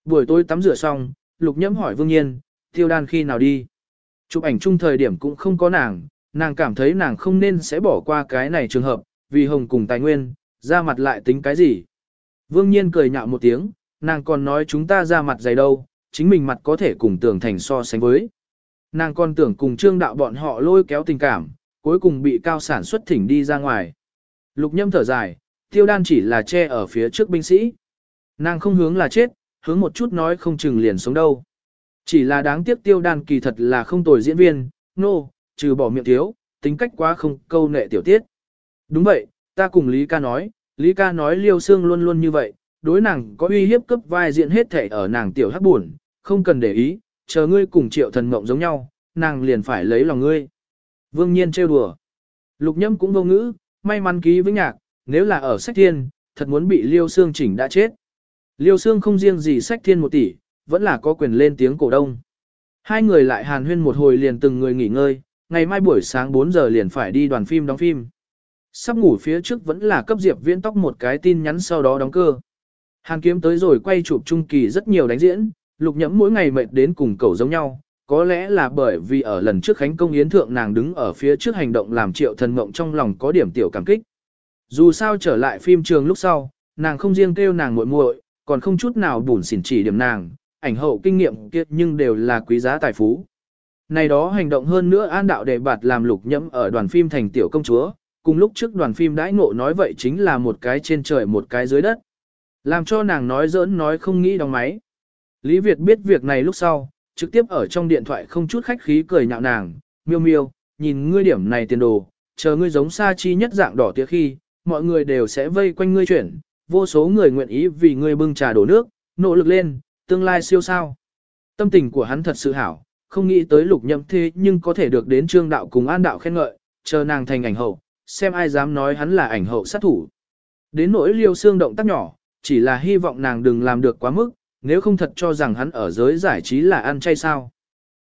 Speaker 1: Buổi tối tắm rửa xong, Lục Nhẫm hỏi Vương Nhiên, tiêu đan khi nào đi? Chụp ảnh chung thời điểm cũng không có nàng, nàng cảm thấy nàng không nên sẽ bỏ qua cái này trường hợp, vì hồng cùng tài nguyên, ra mặt lại tính cái gì. Vương Nhiên cười nhạo một tiếng, nàng còn nói chúng ta ra mặt dày đâu, chính mình mặt có thể cùng tưởng thành so sánh với. Nàng còn tưởng cùng trương đạo bọn họ lôi kéo tình cảm, cuối cùng bị cao sản xuất thỉnh đi ra ngoài. Lục nhâm thở dài, tiêu đan chỉ là che ở phía trước binh sĩ. Nàng không hướng là chết, hướng một chút nói không chừng liền sống đâu. Chỉ là đáng tiếc tiêu đan kỳ thật là không tồi diễn viên, nô, no, trừ bỏ miệng thiếu, tính cách quá không câu nệ tiểu tiết. Đúng vậy, ta cùng Lý ca nói, Lý ca nói liêu xương luôn luôn như vậy, đối nàng có uy hiếp cấp vai diện hết thể ở nàng tiểu hắc buồn, không cần để ý, chờ ngươi cùng triệu thần mộng giống nhau, nàng liền phải lấy lòng ngươi. Vương nhiên trêu đùa. Lục nhâm cũng vô ngữ, may mắn ký với nhạc, nếu là ở sách thiên, thật muốn bị liêu xương chỉnh đã chết. Liêu xương không riêng gì sách thiên một tỷ, vẫn là có quyền lên tiếng cổ đông. Hai người lại hàn huyên một hồi liền từng người nghỉ ngơi, ngày mai buổi sáng 4 giờ liền phải đi đoàn phim đóng phim. Sắp ngủ phía trước vẫn là cấp Diệp Viễn tóc một cái tin nhắn sau đó đóng cơ. Hàn kiếm tới rồi quay chụp trung kỳ rất nhiều đánh diễn, lục nhẫm mỗi ngày mệt đến cùng cầu giống nhau. Có lẽ là bởi vì ở lần trước khánh công yến thượng nàng đứng ở phía trước hành động làm triệu thần mộng trong lòng có điểm tiểu cảm kích. Dù sao trở lại phim trường lúc sau, nàng không riêng kêu nàng muội muội, còn không chút nào bùn xỉn chỉ điểm nàng, ảnh hậu kinh nghiệm kiệt nhưng đều là quý giá tài phú. Này đó hành động hơn nữa an đạo đề bạt làm lục nhẫm ở đoàn phim thành tiểu công chúa, cùng lúc trước đoàn phim đãi ngộ nói vậy chính là một cái trên trời một cái dưới đất. Làm cho nàng nói giỡn nói không nghĩ đóng máy. Lý Việt biết việc này lúc sau, trực tiếp ở trong điện thoại không chút khách khí cười nhạo nàng, miêu miêu, nhìn ngươi điểm này tiền đồ, chờ ngươi giống sa chi nhất dạng đỏ tía khi, mọi người đều sẽ vây quanh ngươi chuyển, vô số người nguyện ý vì ngươi bưng trà đổ nước, nỗ lực lên, tương lai siêu sao. Tâm tình của hắn thật sự hảo, không nghĩ tới lục nhậm thế nhưng có thể được đến trương đạo cùng an đạo khen ngợi, chờ nàng thành ảnh hậu, xem ai dám nói hắn là ảnh hậu sát thủ. Đến nỗi liêu xương động tác nhỏ, chỉ là hy vọng nàng đừng làm được quá mức, nếu không thật cho rằng hắn ở giới giải trí là ăn chay sao.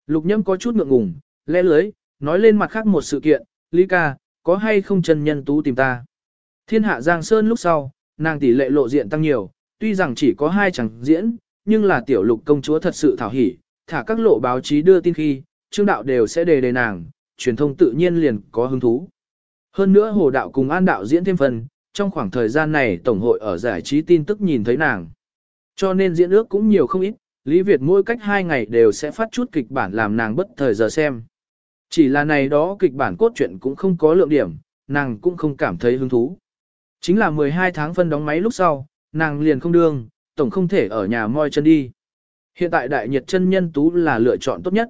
Speaker 1: Lục nhâm có chút ngượng ngùng, lẽ lưới, nói lên mặt khác một sự kiện, Lý ca, có hay không chân nhân tú tìm ta. Thiên hạ Giang Sơn lúc sau, nàng tỷ lệ lộ diện tăng nhiều, tuy rằng chỉ có hai chẳng diễn, nhưng là tiểu lục công chúa thật sự thảo hỉ, thả các lộ báo chí đưa tin khi, trương đạo đều sẽ đề đề nàng, truyền thông tự nhiên liền có hứng thú. Hơn nữa hồ đạo cùng an đạo diễn thêm phần, trong khoảng thời gian này tổng hội ở giải trí tin tức nhìn thấy nàng. Cho nên diễn ước cũng nhiều không ít, Lý Việt mỗi cách hai ngày đều sẽ phát chút kịch bản làm nàng bất thời giờ xem. Chỉ là này đó kịch bản cốt truyện cũng không có lượng điểm, nàng cũng không cảm thấy hứng thú. Chính là 12 tháng phân đóng máy lúc sau, nàng liền không đương, tổng không thể ở nhà moi chân đi. Hiện tại đại nhiệt chân nhân tú là lựa chọn tốt nhất.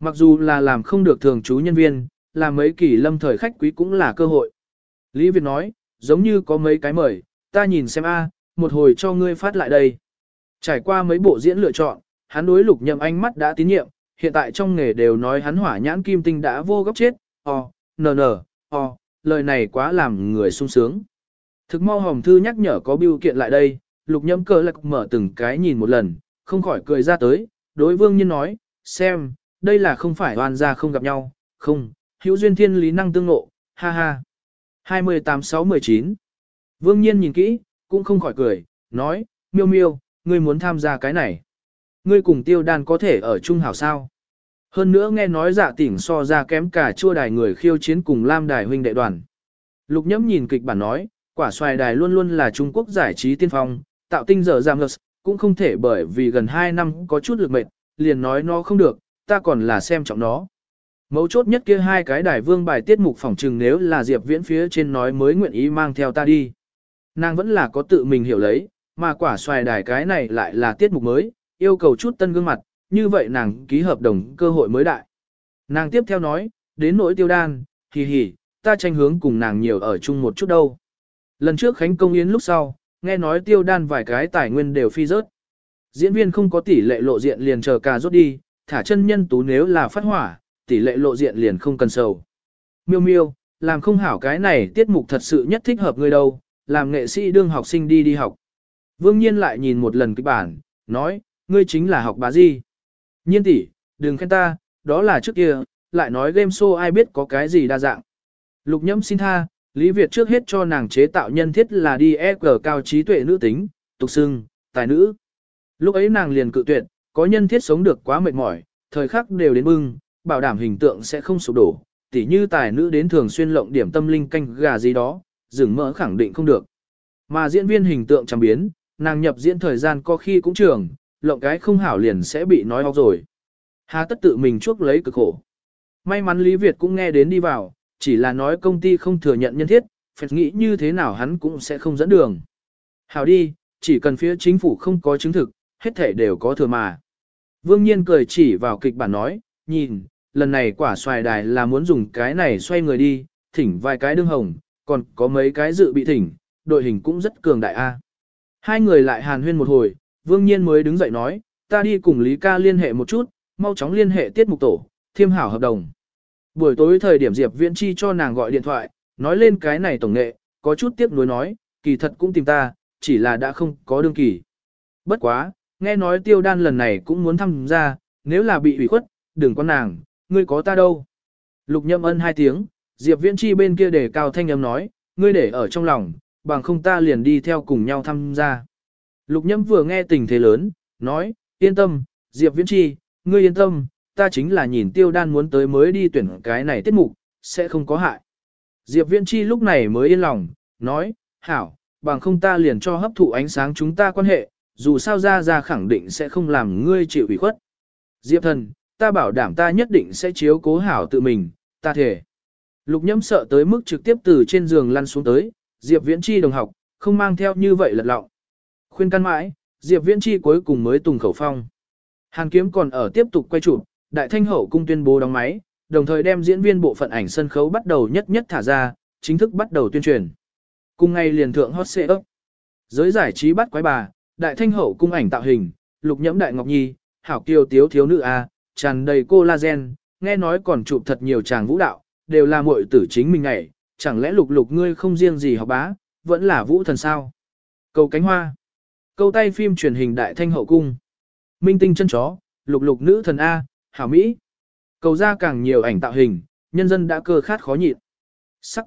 Speaker 1: Mặc dù là làm không được thường trú nhân viên, làm mấy kỳ lâm thời khách quý cũng là cơ hội. Lý Việt nói, giống như có mấy cái mời, ta nhìn xem a, một hồi cho ngươi phát lại đây. Trải qua mấy bộ diễn lựa chọn, hắn đối lục nhậm ánh mắt đã tín nhiệm, hiện tại trong nghề đều nói hắn hỏa nhãn kim tinh đã vô góc chết, o, nờ nờ, o, lời này quá làm người sung sướng. Thực mau hồng thư nhắc nhở có biêu kiện lại đây, lục nhậm cờ lạc mở từng cái nhìn một lần, không khỏi cười ra tới, đối vương Nhiên nói, xem, đây là không phải oan gia không gặp nhau, không, hữu duyên thiên lý năng tương ngộ, ha ha. 28619 Vương nhiên nhìn kỹ, cũng không khỏi cười, nói, miêu miêu, ngươi muốn tham gia cái này. Ngươi cùng tiêu đan có thể ở chung hảo sao. Hơn nữa nghe nói dạ tỉnh so ra kém cả chua đài người khiêu chiến cùng Lam đài huynh đệ đoàn. Lục nhẫm nhìn kịch bản nói, quả xoài đài luôn luôn là Trung Quốc giải trí tiên phong, tạo tinh dở giảm ngật, cũng không thể bởi vì gần 2 năm có chút lực mệt, liền nói nó không được, ta còn là xem trọng nó. Mấu chốt nhất kia hai cái đài vương bài tiết mục phỏng trừng nếu là Diệp Viễn phía trên nói mới nguyện ý mang theo ta đi. Nàng vẫn là có tự mình hiểu lấy, mà quả xoài đài cái này lại là tiết mục mới, yêu cầu chút tân gương mặt, như vậy nàng ký hợp đồng cơ hội mới đại. Nàng tiếp theo nói, đến nỗi tiêu đan, hì hì, ta tranh hướng cùng nàng nhiều ở chung một chút đâu. Lần trước Khánh Công Yến lúc sau, nghe nói tiêu đan vài cái tài nguyên đều phi rớt. Diễn viên không có tỷ lệ lộ diện liền chờ cà rốt đi, thả chân nhân tú nếu là phát hỏa, tỷ lệ lộ diện liền không cần sầu. Miêu miêu, làm không hảo cái này tiết mục thật sự nhất thích hợp người đâu, làm nghệ sĩ đương học sinh đi đi học. Vương Nhiên lại nhìn một lần kịch bản, nói, ngươi chính là học bá gì. Nhiên tỷ, đừng khen ta, đó là trước kia, lại nói game show ai biết có cái gì đa dạng. Lục nhẫm xin tha, Lý Việt trước hết cho nàng chế tạo nhân thiết là đi EG cao trí tuệ nữ tính, tục xưng, tài nữ. Lúc ấy nàng liền cự tuyệt, có nhân thiết sống được quá mệt mỏi, thời khắc đều đến bưng, bảo đảm hình tượng sẽ không sụp đổ, tỉ như tài nữ đến thường xuyên lộng điểm tâm linh canh gà gì đó, dừng mỡ khẳng định không được. Mà diễn viên hình tượng chẳng biến, nàng nhập diễn thời gian có khi cũng trường, lộng cái không hảo liền sẽ bị nói học rồi. Hà tất tự mình chuốc lấy cực khổ. May mắn Lý Việt cũng nghe đến đi vào, chỉ là nói công ty không thừa nhận nhân thiết, phải nghĩ như thế nào hắn cũng sẽ không dẫn đường. Hảo đi, chỉ cần phía chính phủ không có chứng thực, hết thể đều có thừa mà. Vương Nhiên cười chỉ vào kịch bản nói, nhìn, lần này quả xoài đài là muốn dùng cái này xoay người đi, thỉnh vài cái đương hồng, còn có mấy cái dự bị thỉnh, đội hình cũng rất cường đại a. Hai người lại hàn huyên một hồi, Vương Nhiên mới đứng dậy nói, ta đi cùng Lý ca liên hệ một chút, mau chóng liên hệ tiết mục tổ, thiêm hảo hợp đồng. Buổi tối thời điểm Diệp Viễn Chi cho nàng gọi điện thoại, nói lên cái này tổng nghệ, có chút tiếc nuối nói, kỳ thật cũng tìm ta, chỉ là đã không có đương kỳ. Bất quá, nghe nói tiêu đan lần này cũng muốn tham gia, nếu là bị ủy khuất, đừng có nàng, ngươi có ta đâu. Lục nhâm ân hai tiếng, Diệp Viễn Chi bên kia để cao thanh âm nói, ngươi để ở trong lòng, bằng không ta liền đi theo cùng nhau tham gia. Lục nhâm vừa nghe tình thế lớn, nói, yên tâm, Diệp Viễn Chi, ngươi yên tâm, ta chính là nhìn tiêu đan muốn tới mới đi tuyển cái này tiết mục, sẽ không có hại. Diệp Viễn Chi lúc này mới yên lòng, nói, hảo, bằng không ta liền cho hấp thụ ánh sáng chúng ta quan hệ, dù sao ra ra khẳng định sẽ không làm ngươi chịu ủy khuất. Diệp thần, ta bảo đảm ta nhất định sẽ chiếu cố hảo tự mình, ta thể. Lục nhâm sợ tới mức trực tiếp từ trên giường lăn xuống tới, Diệp Viễn Chi đồng học, không mang theo như vậy lật lọng. Khuyên can mãi, Diệp Viễn Chi cuối cùng mới tùng khẩu phong. Hàn Kiếm còn ở tiếp tục quay chụp, Đại Thanh Hậu cung tuyên bố đóng máy, đồng thời đem diễn viên bộ phận ảnh sân khấu bắt đầu nhất nhất thả ra, chính thức bắt đầu tuyên truyền. Cùng ngày liền thượng hot seat, ấp. Giới giải trí bắt quái bà, Đại Thanh Hậu cung ảnh tạo hình, Lục Nhẫm Đại Ngọc Nhi, Hảo Kiều Tiếu Thiếu Nữ A, tràn đầy collagen, nghe nói còn chụp thật nhiều chàng vũ đạo, đều là muội tử chính mình ngày, chẳng lẽ lục lục ngươi không riêng gì học bá, vẫn là vũ thần sao. Cầu cánh hoa. Câu tay phim truyền hình đại thanh hậu cung. Minh tinh chân chó, lục lục nữ thần A, hảo Mỹ. Cầu ra càng nhiều ảnh tạo hình, nhân dân đã cơ khát khó nhịn. Sắc.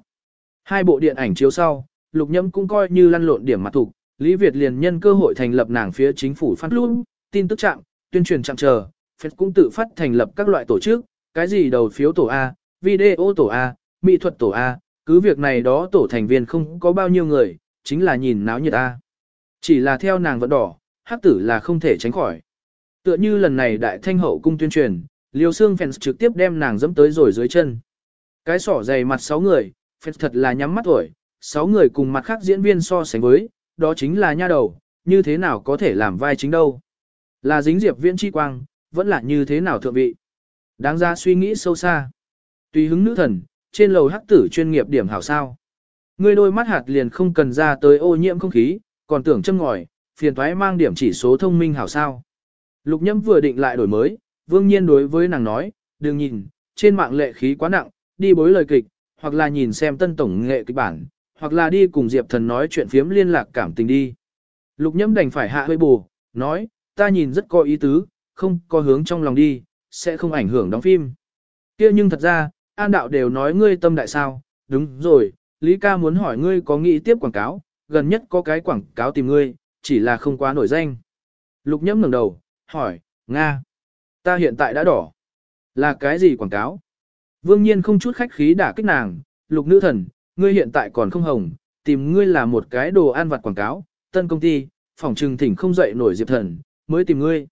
Speaker 1: Hai bộ điện ảnh chiếu sau, lục nhâm cũng coi như lăn lộn điểm mặt thục. Lý Việt liền nhân cơ hội thành lập nàng phía chính phủ phát luôn, tin tức chạm, tuyên truyền chạm chờ, phép cũng tự phát thành lập các loại tổ chức, cái gì đầu phiếu tổ A, video tổ A, mỹ thuật tổ A, cứ việc này đó tổ thành viên không có bao nhiêu người, chính là nhìn náo nhiệt A. Chỉ là theo nàng vẫn đỏ, hắc tử là không thể tránh khỏi. Tựa như lần này đại thanh hậu cung tuyên truyền, liều xương fans trực tiếp đem nàng dẫm tới rồi dưới chân. Cái sỏ dày mặt 6 người, fans thật là nhắm mắt tuổi, 6 người cùng mặt khác diễn viên so sánh với, đó chính là nha đầu, như thế nào có thể làm vai chính đâu. Là dính diệp viễn chi quang, vẫn là như thế nào thượng vị. Đáng ra suy nghĩ sâu xa. Tùy hứng nữ thần, trên lầu hắc tử chuyên nghiệp điểm hảo sao. Ngươi đôi mắt hạt liền không cần ra tới ô nhiễm không khí, còn tưởng châm ngòi, phiền thoái mang điểm chỉ số thông minh hảo sao. Lục nhâm vừa định lại đổi mới, vương nhiên đối với nàng nói, đừng nhìn, trên mạng lệ khí quá nặng, đi bối lời kịch, hoặc là nhìn xem tân tổng nghệ kịch bản, hoặc là đi cùng Diệp Thần nói chuyện phiếm liên lạc cảm tình đi. Lục nhâm đành phải hạ hơi bù, nói, ta nhìn rất có ý tứ, không có hướng trong lòng đi, sẽ không ảnh hưởng đóng phim. kia nhưng thật ra, An Đạo đều nói ngươi tâm đại sao, đúng rồi, Lý ca muốn hỏi ngươi có nghĩ tiếp quảng cáo, gần nhất có cái quảng cáo tìm ngươi, chỉ là không quá nổi danh. Lục nhẫm ngẩng đầu, hỏi, Nga, ta hiện tại đã đỏ. Là cái gì quảng cáo? Vương nhiên không chút khách khí đả kích nàng, lục nữ thần, ngươi hiện tại còn không hồng, tìm ngươi là một cái đồ ăn vặt quảng cáo, tân công ty, phòng trừng thỉnh không dậy nổi diệp thần, mới tìm ngươi.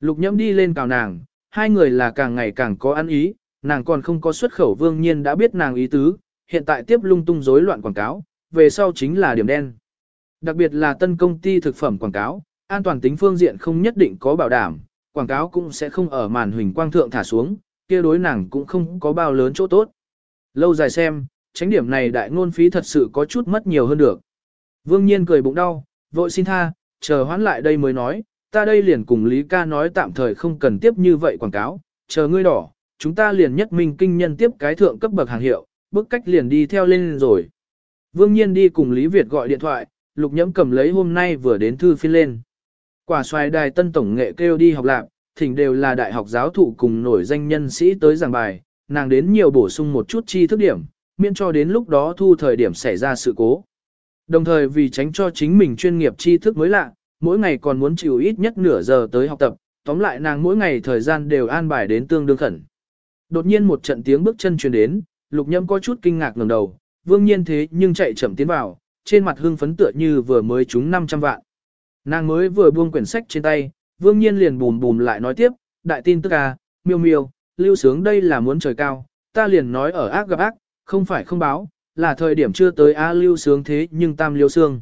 Speaker 1: Lục nhẫm đi lên cào nàng, hai người là càng ngày càng có ăn ý, nàng còn không có xuất khẩu vương nhiên đã biết nàng ý tứ, hiện tại tiếp lung tung rối loạn quảng cáo, về sau chính là điểm đen. Đặc biệt là tân công ty thực phẩm quảng cáo, an toàn tính phương diện không nhất định có bảo đảm, quảng cáo cũng sẽ không ở màn hình quang thượng thả xuống, kia đối nàng cũng không có bao lớn chỗ tốt. Lâu dài xem, tránh điểm này đại ngôn phí thật sự có chút mất nhiều hơn được. Vương Nhiên cười bụng đau, vội xin tha, chờ hoãn lại đây mới nói, ta đây liền cùng Lý ca nói tạm thời không cần tiếp như vậy quảng cáo, chờ ngươi đỏ, chúng ta liền nhất minh kinh nhân tiếp cái thượng cấp bậc hàng hiệu, bước cách liền đi theo lên rồi. Vương Nhiên đi cùng Lý Việt gọi điện thoại, Lục Nhẫm cầm lấy hôm nay vừa đến thư phiên lên. Quả xoài đài tân tổng nghệ kêu đi học lạc, thỉnh đều là đại học giáo thụ cùng nổi danh nhân sĩ tới giảng bài, nàng đến nhiều bổ sung một chút chi thức điểm, miễn cho đến lúc đó thu thời điểm xảy ra sự cố. Đồng thời vì tránh cho chính mình chuyên nghiệp tri thức mới lạ, mỗi ngày còn muốn chịu ít nhất nửa giờ tới học tập, tóm lại nàng mỗi ngày thời gian đều an bài đến tương đương khẩn. Đột nhiên một trận tiếng bước chân truyền đến, lục nhâm có chút kinh ngạc ngẩng đầu, vương nhiên thế nhưng chạy chậm tiến vào, trên mặt hưng phấn tựa như vừa mới trúng 500 vạn. Nàng mới vừa buông quyển sách trên tay, vương nhiên liền bùm bùm lại nói tiếp, đại tin tức à, miêu miêu, lưu sướng đây là muốn trời cao, ta liền nói ở ác gặp ác, không phải không báo, là thời điểm chưa tới A lưu sướng thế nhưng tam liêu sương,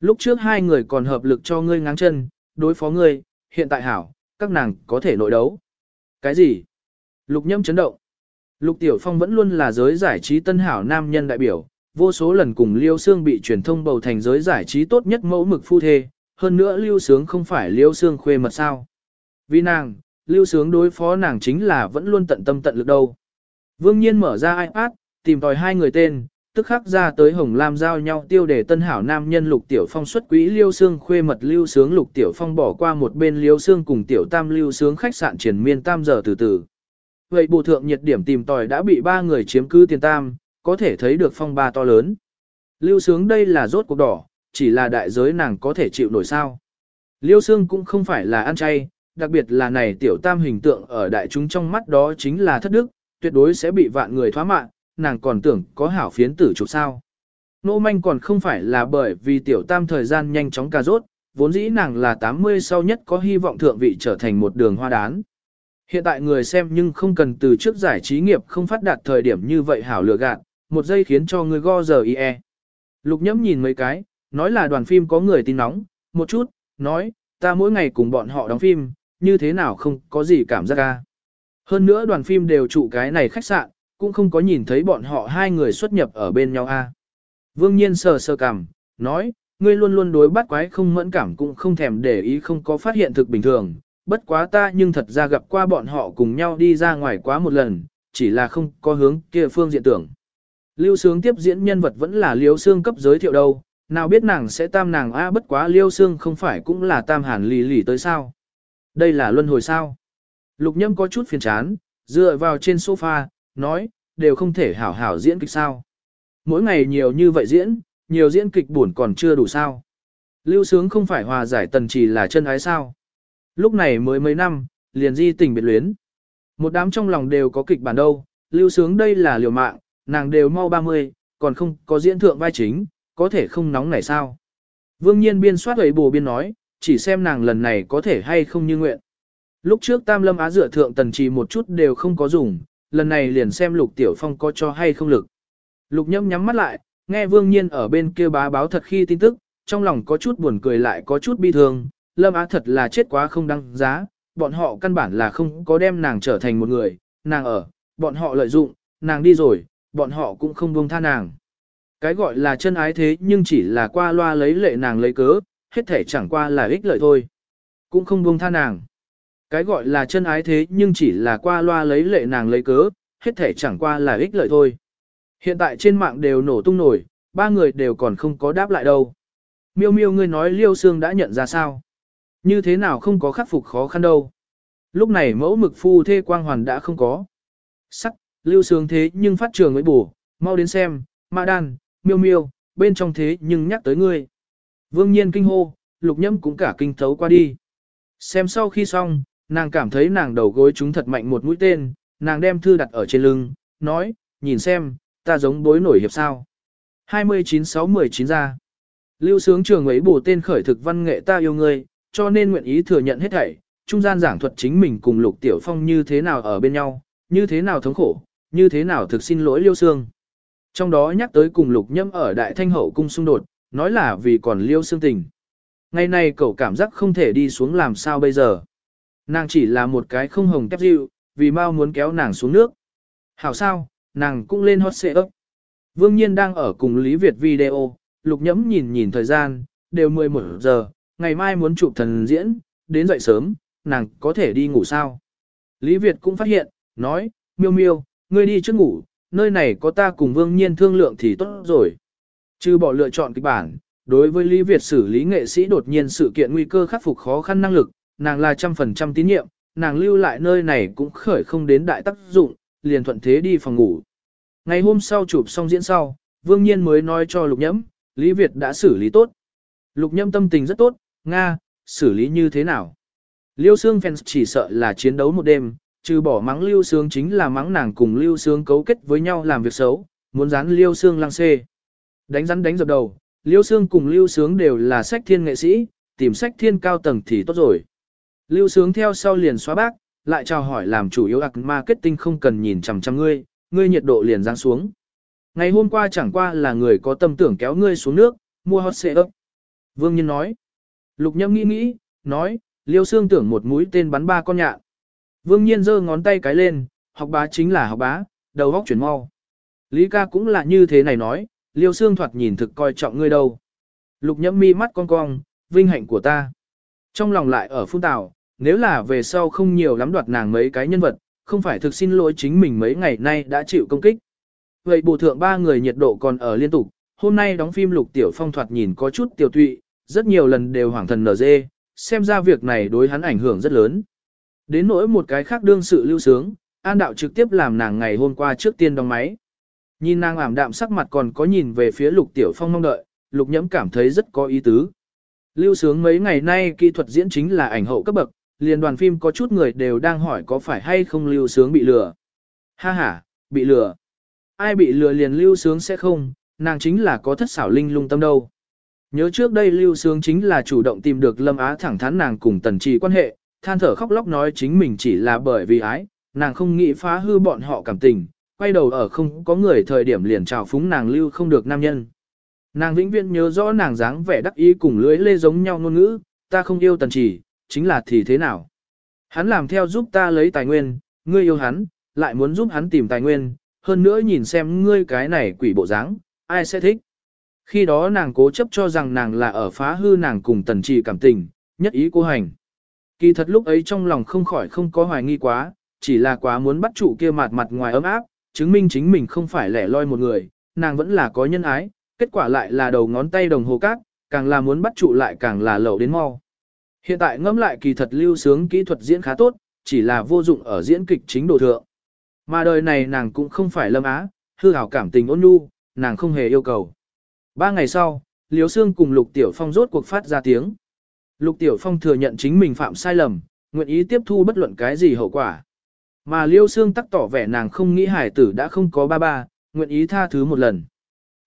Speaker 1: Lúc trước hai người còn hợp lực cho ngươi ngáng chân, đối phó ngươi, hiện tại hảo, các nàng có thể nội đấu. Cái gì? Lục nhâm chấn động. Lục Tiểu Phong vẫn luôn là giới giải trí tân hảo nam nhân đại biểu, vô số lần cùng Liêu Sương bị truyền thông bầu thành giới giải trí tốt nhất mẫu mực phu thê, hơn nữa Lưu Sướng không phải Liêu Sương khuê mật sao. Vì nàng, Lưu Sướng đối phó nàng chính là vẫn luôn tận tâm tận lực đâu. Vương Nhiên mở ra iPad, tìm tòi hai người tên, tức khắc ra tới Hồng Lam giao nhau tiêu đề tân hảo nam nhân Lục Tiểu Phong xuất quỹ Liêu Sương khuê mật Lưu Sướng Lục Tiểu Phong bỏ qua một bên Liêu Sương cùng Tiểu Tam Lưu Sướng khách sạn triển miên tam giờ từ từ. Vậy bộ thượng nhiệt điểm tìm tòi đã bị ba người chiếm cứ tiền tam, có thể thấy được phong ba to lớn. Lưu Sướng đây là rốt cuộc đỏ, chỉ là đại giới nàng có thể chịu nổi sao. Liêu Sương cũng không phải là ăn chay, đặc biệt là này tiểu tam hình tượng ở đại chúng trong mắt đó chính là thất đức, tuyệt đối sẽ bị vạn người thoá mạng, nàng còn tưởng có hảo phiến tử chụp sao. Nô manh còn không phải là bởi vì tiểu tam thời gian nhanh chóng cà rốt, vốn dĩ nàng là 80 sau nhất có hy vọng thượng vị trở thành một đường hoa đán. Hiện tại người xem nhưng không cần từ trước giải trí nghiệp không phát đạt thời điểm như vậy hảo lừa gạt, một giây khiến cho người go giờ y e Lục nhẫm nhìn mấy cái, nói là đoàn phim có người tin nóng, một chút, nói, ta mỗi ngày cùng bọn họ đóng phim, như thế nào không có gì cảm giác ca. Hơn nữa đoàn phim đều trụ cái này khách sạn, cũng không có nhìn thấy bọn họ hai người xuất nhập ở bên nhau a. Vương nhiên sờ sờ cảm nói, ngươi luôn luôn đối bắt quái không mẫn cảm cũng không thèm để ý không có phát hiện thực bình thường, bất quá ta nhưng thật ra gặp qua bọn họ cùng nhau đi ra ngoài quá một lần, chỉ là không có hướng kia phương diện tưởng. Lưu Sướng tiếp diễn nhân vật vẫn là Liêu Sương cấp giới thiệu đâu, nào biết nàng sẽ tam nàng a bất quá Liêu Sương không phải cũng là tam hàn lì lì tới sao. Đây là luân hồi sao. Lục nhâm có chút phiền chán, dựa vào trên sofa, nói, đều không thể hảo hảo diễn kịch sao. Mỗi ngày nhiều như vậy diễn, nhiều diễn kịch buồn còn chưa đủ sao. Lưu sướng không phải hòa giải tần chỉ là chân ái sao. Lúc này mới mấy năm, liền di tình biệt luyến. Một đám trong lòng đều có kịch bản đâu, lưu sướng đây là liều mạng, nàng đều mau 30, còn không có diễn thượng vai chính, có thể không nóng này sao. Vương nhiên biên soát ấy bồ biên nói, chỉ xem nàng lần này có thể hay không như nguyện. Lúc trước Tam Lâm Á dựa thượng tần trì một chút đều không có dùng, lần này liền xem Lục Tiểu Phong có cho hay không lực. Lục nhâm nhắm mắt lại, nghe Vương Nhiên ở bên kia bá báo thật khi tin tức, trong lòng có chút buồn cười lại có chút bi thương, Lâm Á thật là chết quá không đăng giá, bọn họ căn bản là không có đem nàng trở thành một người, nàng ở, bọn họ lợi dụng, nàng đi rồi, bọn họ cũng không buông tha nàng. Cái gọi là chân ái thế nhưng chỉ là qua loa lấy lệ nàng lấy cớ, hết thể chẳng qua là ích lợi thôi. Cũng không buông tha nàng. Cái gọi là chân ái thế nhưng chỉ là qua loa lấy lệ nàng lấy cớ, hết thể chẳng qua là ích lợi thôi. Hiện tại trên mạng đều nổ tung nổi, ba người đều còn không có đáp lại đâu. Miêu miêu ngươi nói liêu xương đã nhận ra sao? Như thế nào không có khắc phục khó khăn đâu? Lúc này mẫu mực phu thê quang hoàn đã không có. Sắc, lưu sướng thế nhưng phát trường mới bù, mau đến xem, ma đan, miêu miêu, bên trong thế nhưng nhắc tới ngươi. Vương nhiên kinh hô, lục nhâm cũng cả kinh thấu qua đi. Xem sau khi xong, nàng cảm thấy nàng đầu gối chúng thật mạnh một mũi tên, nàng đem thư đặt ở trên lưng, nói, nhìn xem, ta giống bối nổi hiệp sao. 29-6-19 ra. Lưu sướng trường ấy bổ tên khởi thực văn nghệ ta yêu ngươi, cho nên nguyện ý thừa nhận hết thảy, trung gian giảng thuật chính mình cùng Lục Tiểu Phong như thế nào ở bên nhau, như thế nào thống khổ, như thế nào thực xin lỗi Liêu Sương. Trong đó nhắc tới cùng Lục Nhâm ở Đại Thanh Hậu cung xung đột, nói là vì còn Liêu Sương tình. Ngày nay cậu cảm giác không thể đi xuống làm sao bây giờ. Nàng chỉ là một cái không hồng tép dịu, vì mau muốn kéo nàng xuống nước. Hảo sao, nàng cũng lên hot xệ ấp. Vương Nhiên đang ở cùng Lý Việt video, Lục Nhẫm nhìn nhìn thời gian, đều 11 giờ, ngày mai muốn chụp thần diễn, đến dậy sớm, nàng có thể đi ngủ sao. Lý Việt cũng phát hiện, nói, miêu miêu, ngươi đi trước ngủ, nơi này có ta cùng Vương Nhiên thương lượng thì tốt rồi. Trừ bỏ lựa chọn kịch bản, đối với Lý Việt xử lý nghệ sĩ đột nhiên sự kiện nguy cơ khắc phục khó khăn năng lực, nàng là trăm phần trăm tín nhiệm, nàng lưu lại nơi này cũng khởi không đến đại tác dụng, liền thuận thế đi phòng ngủ. Ngày hôm sau chụp xong diễn sau, Vương Nhiên mới nói cho Lục Nhẫm, Lý Việt đã xử lý tốt. Lục Nhâm tâm tình rất tốt, Nga, xử lý như thế nào? Liêu Sương fans chỉ sợ là chiến đấu một đêm, trừ bỏ mắng Lưu Sương chính là mắng nàng cùng Lưu Sương cấu kết với nhau làm việc xấu, muốn dán Liêu Sương lăng xê. Đánh rắn đánh dập đầu, Liêu Sương cùng Lưu Sương đều là sách thiên nghệ sĩ, tìm sách thiên cao tầng thì tốt rồi. Lưu Sướng theo sau liền xóa bác, lại chào hỏi làm chủ yếu ạc marketing không cần nhìn chằm chằm ngươi, ngươi nhiệt độ liền giáng xuống. Ngày hôm qua chẳng qua là người có tâm tưởng kéo ngươi xuống nước, mua hot xe ấp. Vương Nhân nói. Lục Nhâm nghĩ nghĩ, nói, Liêu Sương tưởng một mũi tên bắn ba con nhạn. Vương Nhiên giơ ngón tay cái lên, học bá chính là học bá, đầu góc chuyển mau. Lý ca cũng là như thế này nói, Liêu Sương thoạt nhìn thực coi trọng ngươi đâu. Lục Nhâm mi mắt con cong, vinh hạnh của ta. Trong lòng lại ở phun tào, nếu là về sau không nhiều lắm đoạt nàng mấy cái nhân vật, không phải thực xin lỗi chính mình mấy ngày nay đã chịu công kích. Vậy bộ thượng ba người nhiệt độ còn ở liên tục, hôm nay đóng phim lục tiểu phong thoạt nhìn có chút tiểu tụy, rất nhiều lần đều hoảng thần nở dê, xem ra việc này đối hắn ảnh hưởng rất lớn. Đến nỗi một cái khác đương sự lưu sướng, an đạo trực tiếp làm nàng ngày hôm qua trước tiên đóng máy. Nhìn nàng ảm đạm sắc mặt còn có nhìn về phía lục tiểu phong mong đợi, lục nhẫm cảm thấy rất có ý tứ. Lưu sướng mấy ngày nay kỹ thuật diễn chính là ảnh hậu cấp bậc, liền đoàn phim có chút người đều đang hỏi có phải hay không lưu sướng bị lừa. Ha ha, bị lừa. Ai bị lừa liền lưu sướng sẽ không, nàng chính là có thất xảo linh lung tâm đâu. Nhớ trước đây lưu sướng chính là chủ động tìm được Lâm Á thẳng thắn nàng cùng tần trì quan hệ, than thở khóc lóc nói chính mình chỉ là bởi vì ái, nàng không nghĩ phá hư bọn họ cảm tình, quay đầu ở không có người thời điểm liền trào phúng nàng lưu không được nam nhân. Nàng vĩnh viễn nhớ rõ nàng dáng vẻ đắc ý cùng lưới lê giống nhau ngôn ngữ, ta không yêu tần trì, chính là thì thế nào. Hắn làm theo giúp ta lấy tài nguyên, ngươi yêu hắn, lại muốn giúp hắn tìm tài nguyên, hơn nữa nhìn xem ngươi cái này quỷ bộ dáng, ai sẽ thích. Khi đó nàng cố chấp cho rằng nàng là ở phá hư nàng cùng tần trì cảm tình, nhất ý cô hành. Kỳ thật lúc ấy trong lòng không khỏi không có hoài nghi quá, chỉ là quá muốn bắt trụ kia mặt mặt ngoài ấm áp, chứng minh chính mình không phải lẻ loi một người, nàng vẫn là có nhân ái, kết quả lại là đầu ngón tay đồng hồ cát, càng là muốn bắt trụ lại càng là lẩu đến mau. Hiện tại ngẫm lại kỳ thật lưu sướng kỹ thuật diễn khá tốt, chỉ là vô dụng ở diễn kịch chính đồ thượng. Mà đời này nàng cũng không phải lâm á, hư hảo cảm tình ôn nhu, nàng không hề yêu cầu. Ba ngày sau, Liếu Sương cùng Lục Tiểu Phong rốt cuộc phát ra tiếng. Lục Tiểu Phong thừa nhận chính mình phạm sai lầm, nguyện ý tiếp thu bất luận cái gì hậu quả. Mà Liêu Sương tắc tỏ vẻ nàng không nghĩ hải tử đã không có ba ba, nguyện ý tha thứ một lần.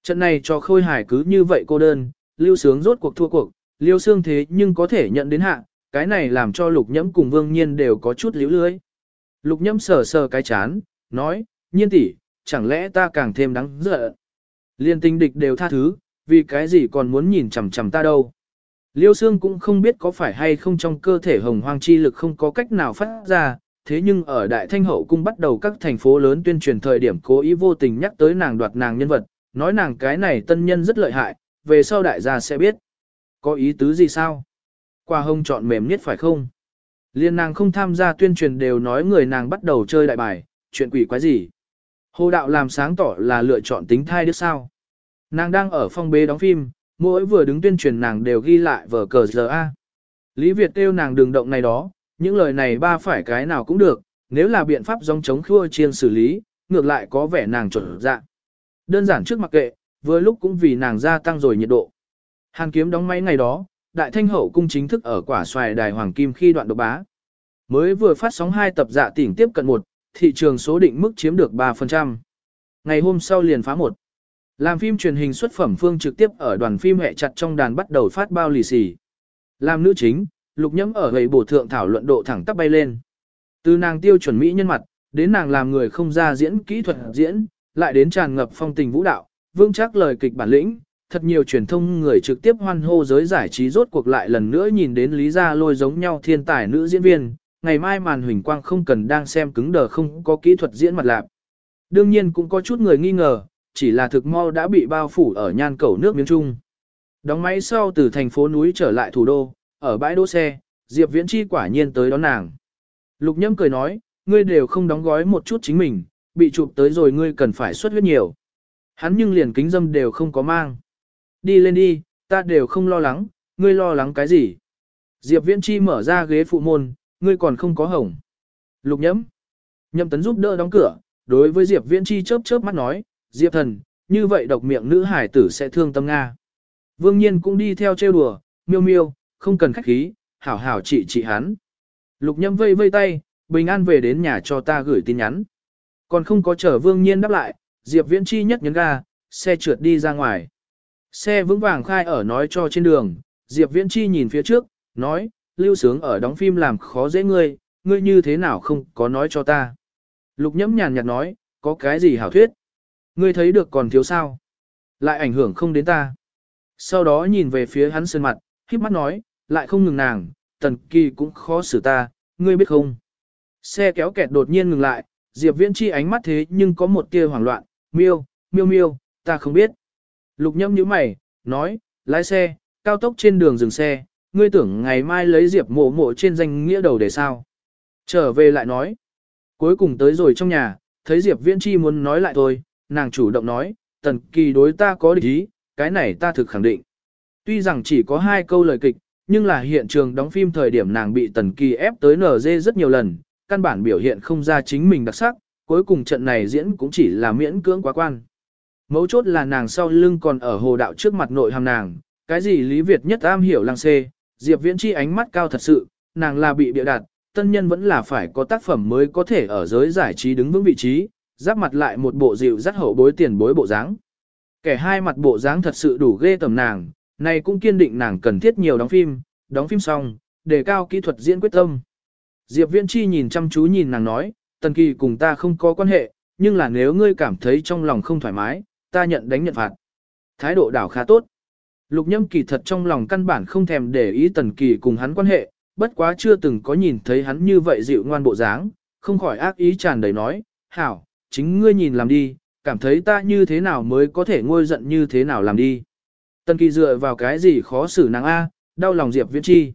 Speaker 1: Trận này cho khôi hải cứ như vậy cô đơn, Liêu Sướng rốt cuộc thua cuộc, Liêu Sương thế nhưng có thể nhận đến hạ, cái này làm cho Lục Nhẫm cùng Vương Nhiên đều có chút liễu lưới. Lục Nhẫm sờ sờ cái chán, nói, nhiên tỷ, chẳng lẽ ta càng thêm đáng giận. Liên tinh địch đều tha thứ, vì cái gì còn muốn nhìn chằm chằm ta đâu. Liêu Sương cũng không biết có phải hay không trong cơ thể hồng hoang chi lực không có cách nào phát ra, thế nhưng ở Đại Thanh Hậu Cung bắt đầu các thành phố lớn tuyên truyền thời điểm cố ý vô tình nhắc tới nàng đoạt nàng nhân vật, nói nàng cái này tân nhân rất lợi hại, về sau đại gia sẽ biết. Có ý tứ gì sao? Qua hông chọn mềm nhất phải không? Liên nàng không tham gia tuyên truyền đều nói người nàng bắt đầu chơi đại bài, chuyện quỷ quái gì? Hồ đạo làm sáng tỏ là lựa chọn tính thai đứa sao? Nàng đang ở phong bế đóng phim, mỗi vừa đứng tuyên truyền nàng đều ghi lại vở cờ giờ A. Lý Việt kêu nàng đường động này đó, những lời này ba phải cái nào cũng được, nếu là biện pháp giống chống khua chiên xử lý, ngược lại có vẻ nàng chuẩn dạ. Đơn giản trước mặc kệ, vừa lúc cũng vì nàng gia tăng rồi nhiệt độ. Hàn kiếm đóng máy ngày đó, đại thanh hậu cung chính thức ở quả xoài đài hoàng kim khi đoạn độc bá. Mới vừa phát sóng hai tập dạ tỉnh tiếp cận một, thị trường số định mức chiếm được 3%. Ngày hôm sau liền phá một. Làm phim truyền hình xuất phẩm phương trực tiếp ở đoàn phim hệ chặt trong đàn bắt đầu phát bao lì xì. Làm nữ chính, lục nhẫm ở gầy bổ thượng thảo luận độ thẳng tắp bay lên. Từ nàng tiêu chuẩn mỹ nhân mặt, đến nàng làm người không ra diễn kỹ thuật diễn, lại đến tràn ngập phong tình vũ đạo, vương chắc lời kịch bản lĩnh, thật nhiều truyền thông người trực tiếp hoan hô giới giải trí rốt cuộc lại lần nữa nhìn đến Lý Gia Lôi giống nhau thiên tài nữ diễn viên, ngày mai màn huỳnh quang không cần đang xem cứng đờ không có kỹ thuật diễn mặt lạc. Đương nhiên cũng có chút người nghi ngờ, chỉ là thực mau đã bị bao phủ ở nhan cầu nước miếng Trung. Đóng máy sau từ thành phố núi trở lại thủ đô, ở bãi đỗ xe, Diệp Viễn Chi quả nhiên tới đón nàng. Lục Nhâm cười nói, ngươi đều không đóng gói một chút chính mình, bị chụp tới rồi ngươi cần phải xuất huyết nhiều. Hắn nhưng liền kính dâm đều không có mang. Đi lên đi, ta đều không lo lắng, ngươi lo lắng cái gì? Diệp Viễn Chi mở ra ghế phụ môn, ngươi còn không có hồng. Lục Nhâm, Nhâm Tấn giúp đỡ đóng cửa, đối với Diệp Viễn Chi chớp chớp mắt nói, Diệp thần, như vậy độc miệng nữ hải tử sẽ thương tâm Nga. Vương Nhiên cũng đi theo trêu đùa, miêu miêu, không cần khách khí, hảo hảo trị trị hắn. Lục nhâm vây vây tay, bình an về đến nhà cho ta gửi tin nhắn. Còn không có chờ Vương Nhiên đáp lại, Diệp Viễn Chi nhất nhấn ga, xe trượt đi ra ngoài. Xe vững vàng khai ở nói cho trên đường, Diệp Viễn Chi nhìn phía trước, nói, lưu sướng ở đóng phim làm khó dễ ngươi, ngươi như thế nào không có nói cho ta. Lục nhẫm nhàn nhạt nói, có cái gì hảo thuyết. Ngươi thấy được còn thiếu sao? Lại ảnh hưởng không đến ta. Sau đó nhìn về phía hắn sơn mặt, khiếp mắt nói, lại không ngừng nàng, tần kỳ cũng khó xử ta, ngươi biết không? Xe kéo kẹt đột nhiên ngừng lại, Diệp Viễn chi ánh mắt thế nhưng có một tia hoảng loạn, miêu, miêu miêu, ta không biết. Lục nhâm nhíu mày, nói, lái xe, cao tốc trên đường dừng xe, ngươi tưởng ngày mai lấy Diệp mộ mộ trên danh nghĩa đầu để sao? Trở về lại nói. Cuối cùng tới rồi trong nhà, thấy Diệp Viễn chi muốn nói lại thôi, nàng chủ động nói, tần kỳ đối ta có địch ý, cái này ta thực khẳng định. Tuy rằng chỉ có hai câu lời kịch, nhưng là hiện trường đóng phim thời điểm nàng bị tần kỳ ép tới NG rất nhiều lần, căn bản biểu hiện không ra chính mình đặc sắc, cuối cùng trận này diễn cũng chỉ là miễn cưỡng quá quan. Mấu chốt là nàng sau lưng còn ở hồ đạo trước mặt nội hàm nàng, cái gì Lý Việt nhất am hiểu lăng xê, Diệp Viễn Chi ánh mắt cao thật sự, nàng là bị bịa đặt, tân nhân vẫn là phải có tác phẩm mới có thể ở giới giải trí đứng vững vị trí, giáp mặt lại một bộ dịu dắt hậu bối tiền bối bộ dáng. Kẻ hai mặt bộ dáng thật sự đủ ghê tầm nàng, này cũng kiên định nàng cần thiết nhiều đóng phim, đóng phim xong, đề cao kỹ thuật diễn quyết tâm. Diệp Viễn Chi nhìn chăm chú nhìn nàng nói, Tần Kỳ cùng ta không có quan hệ, nhưng là nếu ngươi cảm thấy trong lòng không thoải mái, ta nhận đánh nhận phạt. Thái độ đảo khá tốt. Lục Nhâm kỳ thật trong lòng căn bản không thèm để ý Tần Kỳ cùng hắn quan hệ, bất quá chưa từng có nhìn thấy hắn như vậy dịu ngoan bộ dáng, không khỏi ác ý tràn đầy nói, hảo, chính ngươi nhìn làm đi, cảm thấy ta như thế nào mới có thể ngôi giận như thế nào làm đi. Tần kỳ dựa vào cái gì khó xử nàng A, đau lòng Diệp Viễn Chi.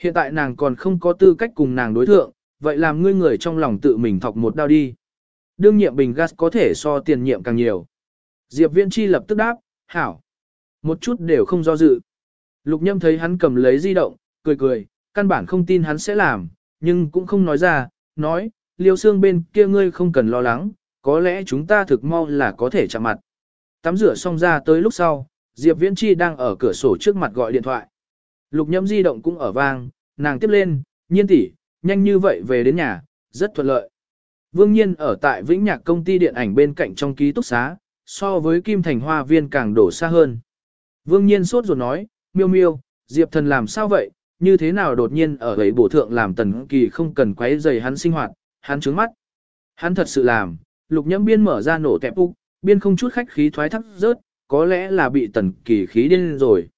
Speaker 1: Hiện tại nàng còn không có tư cách cùng nàng đối thượng, vậy làm ngươi người trong lòng tự mình thọc một đau đi. Đương nhiệm bình gas có thể so tiền nhiệm càng nhiều. Diệp Viễn Chi lập tức đáp, hảo. Một chút đều không do dự. Lục nhâm thấy hắn cầm lấy di động, cười cười, căn bản không tin hắn sẽ làm, nhưng cũng không nói ra, nói, liêu xương bên kia ngươi không cần lo lắng, có lẽ chúng ta thực mau là có thể chạm mặt. Tắm rửa xong ra tới lúc sau, Diệp Viễn Chi đang ở cửa sổ trước mặt gọi điện thoại. Lục nhâm di động cũng ở vang, nàng tiếp lên, nhiên tỷ, nhanh như vậy về đến nhà, rất thuận lợi. Vương Nhiên ở tại Vĩnh Nhạc công ty điện ảnh bên cạnh trong ký túc xá, so với Kim Thành Hoa Viên càng đổ xa hơn. Vương Nhiên sốt ruột nói, miêu miêu, Diệp thần làm sao vậy, như thế nào đột nhiên ở ấy bổ thượng làm tần kỳ không cần quấy rầy hắn sinh hoạt, hắn trướng mắt. Hắn thật sự làm, lục nhẫm biên mở ra nổ tẹp úc, biên không chút khách khí thoái thác rớt, có lẽ là bị tần kỳ khí điên rồi.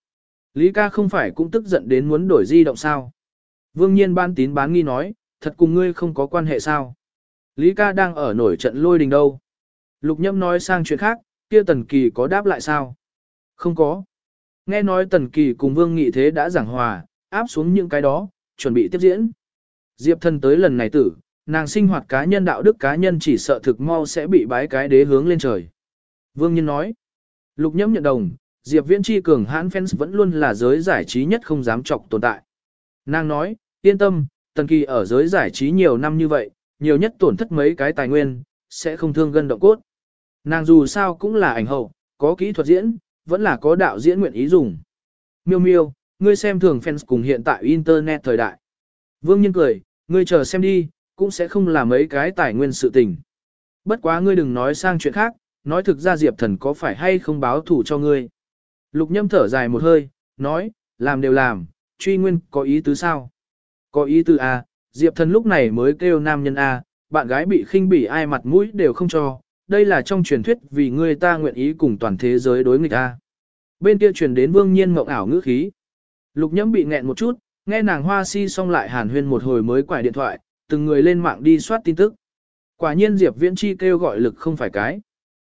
Speaker 1: Lý ca không phải cũng tức giận đến muốn đổi di động sao. Vương nhiên ban tín bán nghi nói, thật cùng ngươi không có quan hệ sao. Lý ca đang ở nổi trận lôi đình đâu. Lục nhâm nói sang chuyện khác, kia tần kỳ có đáp lại sao? Không có. Nghe nói tần kỳ cùng vương nghị thế đã giảng hòa, áp xuống những cái đó, chuẩn bị tiếp diễn. Diệp thần tới lần này tử, nàng sinh hoạt cá nhân đạo đức cá nhân chỉ sợ thực mau sẽ bị bái cái đế hướng lên trời. Vương Nhân nói, lục nhẫm nhận đồng, Diệp Viễn Chi cường hãn fans vẫn luôn là giới giải trí nhất không dám chọc tồn tại. Nàng nói, yên tâm, Tần Kỳ ở giới giải trí nhiều năm như vậy, nhiều nhất tổn thất mấy cái tài nguyên, sẽ không thương gân động cốt. Nàng dù sao cũng là ảnh hậu, có kỹ thuật diễn, vẫn là có đạo diễn nguyện ý dùng. Miêu miêu, ngươi xem thường fans cùng hiện tại internet thời đại. Vương Nhân cười, ngươi chờ xem đi, cũng sẽ không làm mấy cái tài nguyên sự tình. Bất quá ngươi đừng nói sang chuyện khác, nói thực ra Diệp Thần có phải hay không báo thủ cho ngươi. Lục Nhâm thở dài một hơi, nói, làm đều làm, truy nguyên có ý tứ sao? Có ý tứ A, Diệp Thần lúc này mới kêu nam nhân A, bạn gái bị khinh bỉ ai mặt mũi đều không cho, đây là trong truyền thuyết vì ngươi ta nguyện ý cùng toàn thế giới đối nghịch ta. Bên kia truyền đến vương nhiên mộng ảo ngữ khí. Lục nhẫm bị nghẹn một chút, nghe nàng hoa si xong lại hàn huyên một hồi mới quải điện thoại, từng người lên mạng đi soát tin tức. Quả nhiên Diệp Viễn Chi kêu gọi lực không phải cái.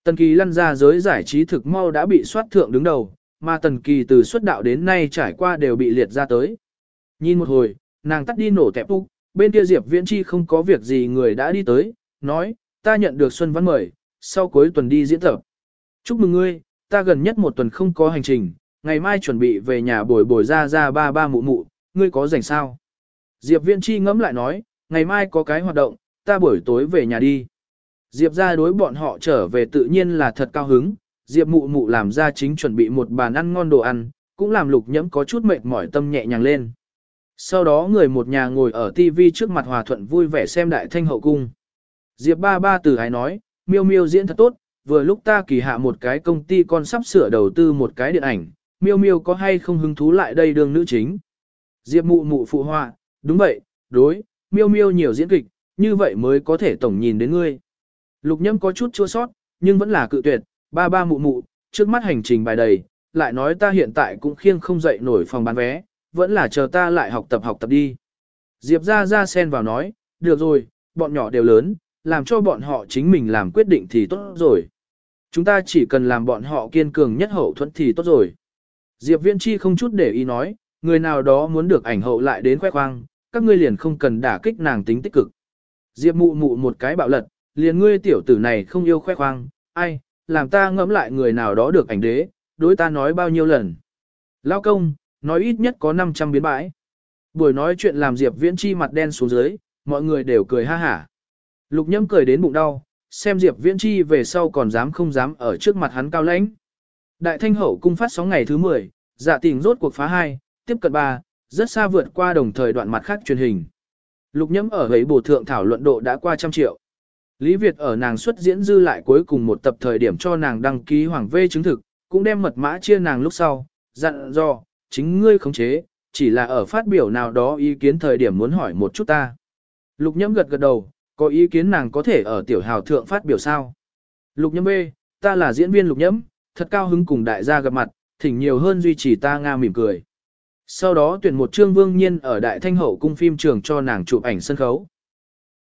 Speaker 1: Tần Kỳ lăn ra giới giải trí thực mau đã bị soát thượng đứng đầu, mà Tần Kỳ từ xuất đạo đến nay trải qua đều bị liệt ra tới. Nhìn một hồi, nàng tắt đi nổ tẹp úc, bên kia Diệp Viễn Chi không có việc gì người đã đi tới, nói, ta nhận được Xuân Văn mời, sau cuối tuần đi diễn tập. Chúc mừng ngươi, ta gần nhất một tuần không có hành trình, ngày mai chuẩn bị về nhà bồi bồi ra ra ba ba mụ mụ, ngươi có rảnh sao? Diệp Viễn Chi ngẫm lại nói, ngày mai có cái hoạt động, ta buổi tối về nhà đi. Diệp ra đối bọn họ trở về tự nhiên là thật cao hứng, Diệp mụ mụ làm ra chính chuẩn bị một bàn ăn ngon đồ ăn, cũng làm lục nhẫm có chút mệt mỏi tâm nhẹ nhàng lên. Sau đó người một nhà ngồi ở TV trước mặt hòa thuận vui vẻ xem đại thanh hậu cung. Diệp ba ba từ ái nói, miêu miêu diễn thật tốt, vừa lúc ta kỳ hạ một cái công ty con sắp sửa đầu tư một cái điện ảnh, miêu miêu có hay không hứng thú lại đây đương nữ chính. Diệp mụ mụ phụ họa, đúng vậy, đối, miêu miêu nhiều diễn kịch, như vậy mới có thể tổng nhìn đến ngươi. Lục nhâm có chút chua sót, nhưng vẫn là cự tuyệt, ba ba mụ mụ, trước mắt hành trình bài đầy, lại nói ta hiện tại cũng khiêng không dậy nổi phòng bán vé, vẫn là chờ ta lại học tập học tập đi. Diệp ra ra sen vào nói, được rồi, bọn nhỏ đều lớn, làm cho bọn họ chính mình làm quyết định thì tốt rồi. Chúng ta chỉ cần làm bọn họ kiên cường nhất hậu thuẫn thì tốt rồi. Diệp Viễn Chi không chút để ý nói, người nào đó muốn được ảnh hậu lại đến khoe khoang, các ngươi liền không cần đả kích nàng tính tích cực. Diệp mụ mụ một cái bạo lật, liền ngươi tiểu tử này không yêu khoe khoang, ai, làm ta ngẫm lại người nào đó được ảnh đế, đối ta nói bao nhiêu lần. Lao công, nói ít nhất có 500 biến bãi. Buổi nói chuyện làm Diệp Viễn Chi mặt đen xuống dưới, mọi người đều cười ha hả. Lục nhâm cười đến bụng đau, xem Diệp Viễn Chi về sau còn dám không dám ở trước mặt hắn cao lãnh. Đại thanh hậu cung phát sóng ngày thứ 10, dạ tình rốt cuộc phá 2, tiếp cận 3, rất xa vượt qua đồng thời đoạn mặt khác truyền hình. Lục Nhâm ở ấy bổ thượng thảo luận độ đã qua trăm triệu. Lý Việt ở nàng xuất diễn dư lại cuối cùng một tập thời điểm cho nàng đăng ký hoàng vê chứng thực, cũng đem mật mã chia nàng lúc sau, dặn do, chính ngươi khống chế, chỉ là ở phát biểu nào đó ý kiến thời điểm muốn hỏi một chút ta. Lục Nhâm gật gật đầu, có ý kiến nàng có thể ở tiểu hào thượng phát biểu sao. Lục nhâm B, ta là diễn viên lục nhâm, thật cao hứng cùng đại gia gặp mặt, thỉnh nhiều hơn duy trì ta Nga mỉm cười. Sau đó tuyển một trương vương nhiên ở đại thanh hậu cung phim trường cho nàng chụp ảnh sân khấu.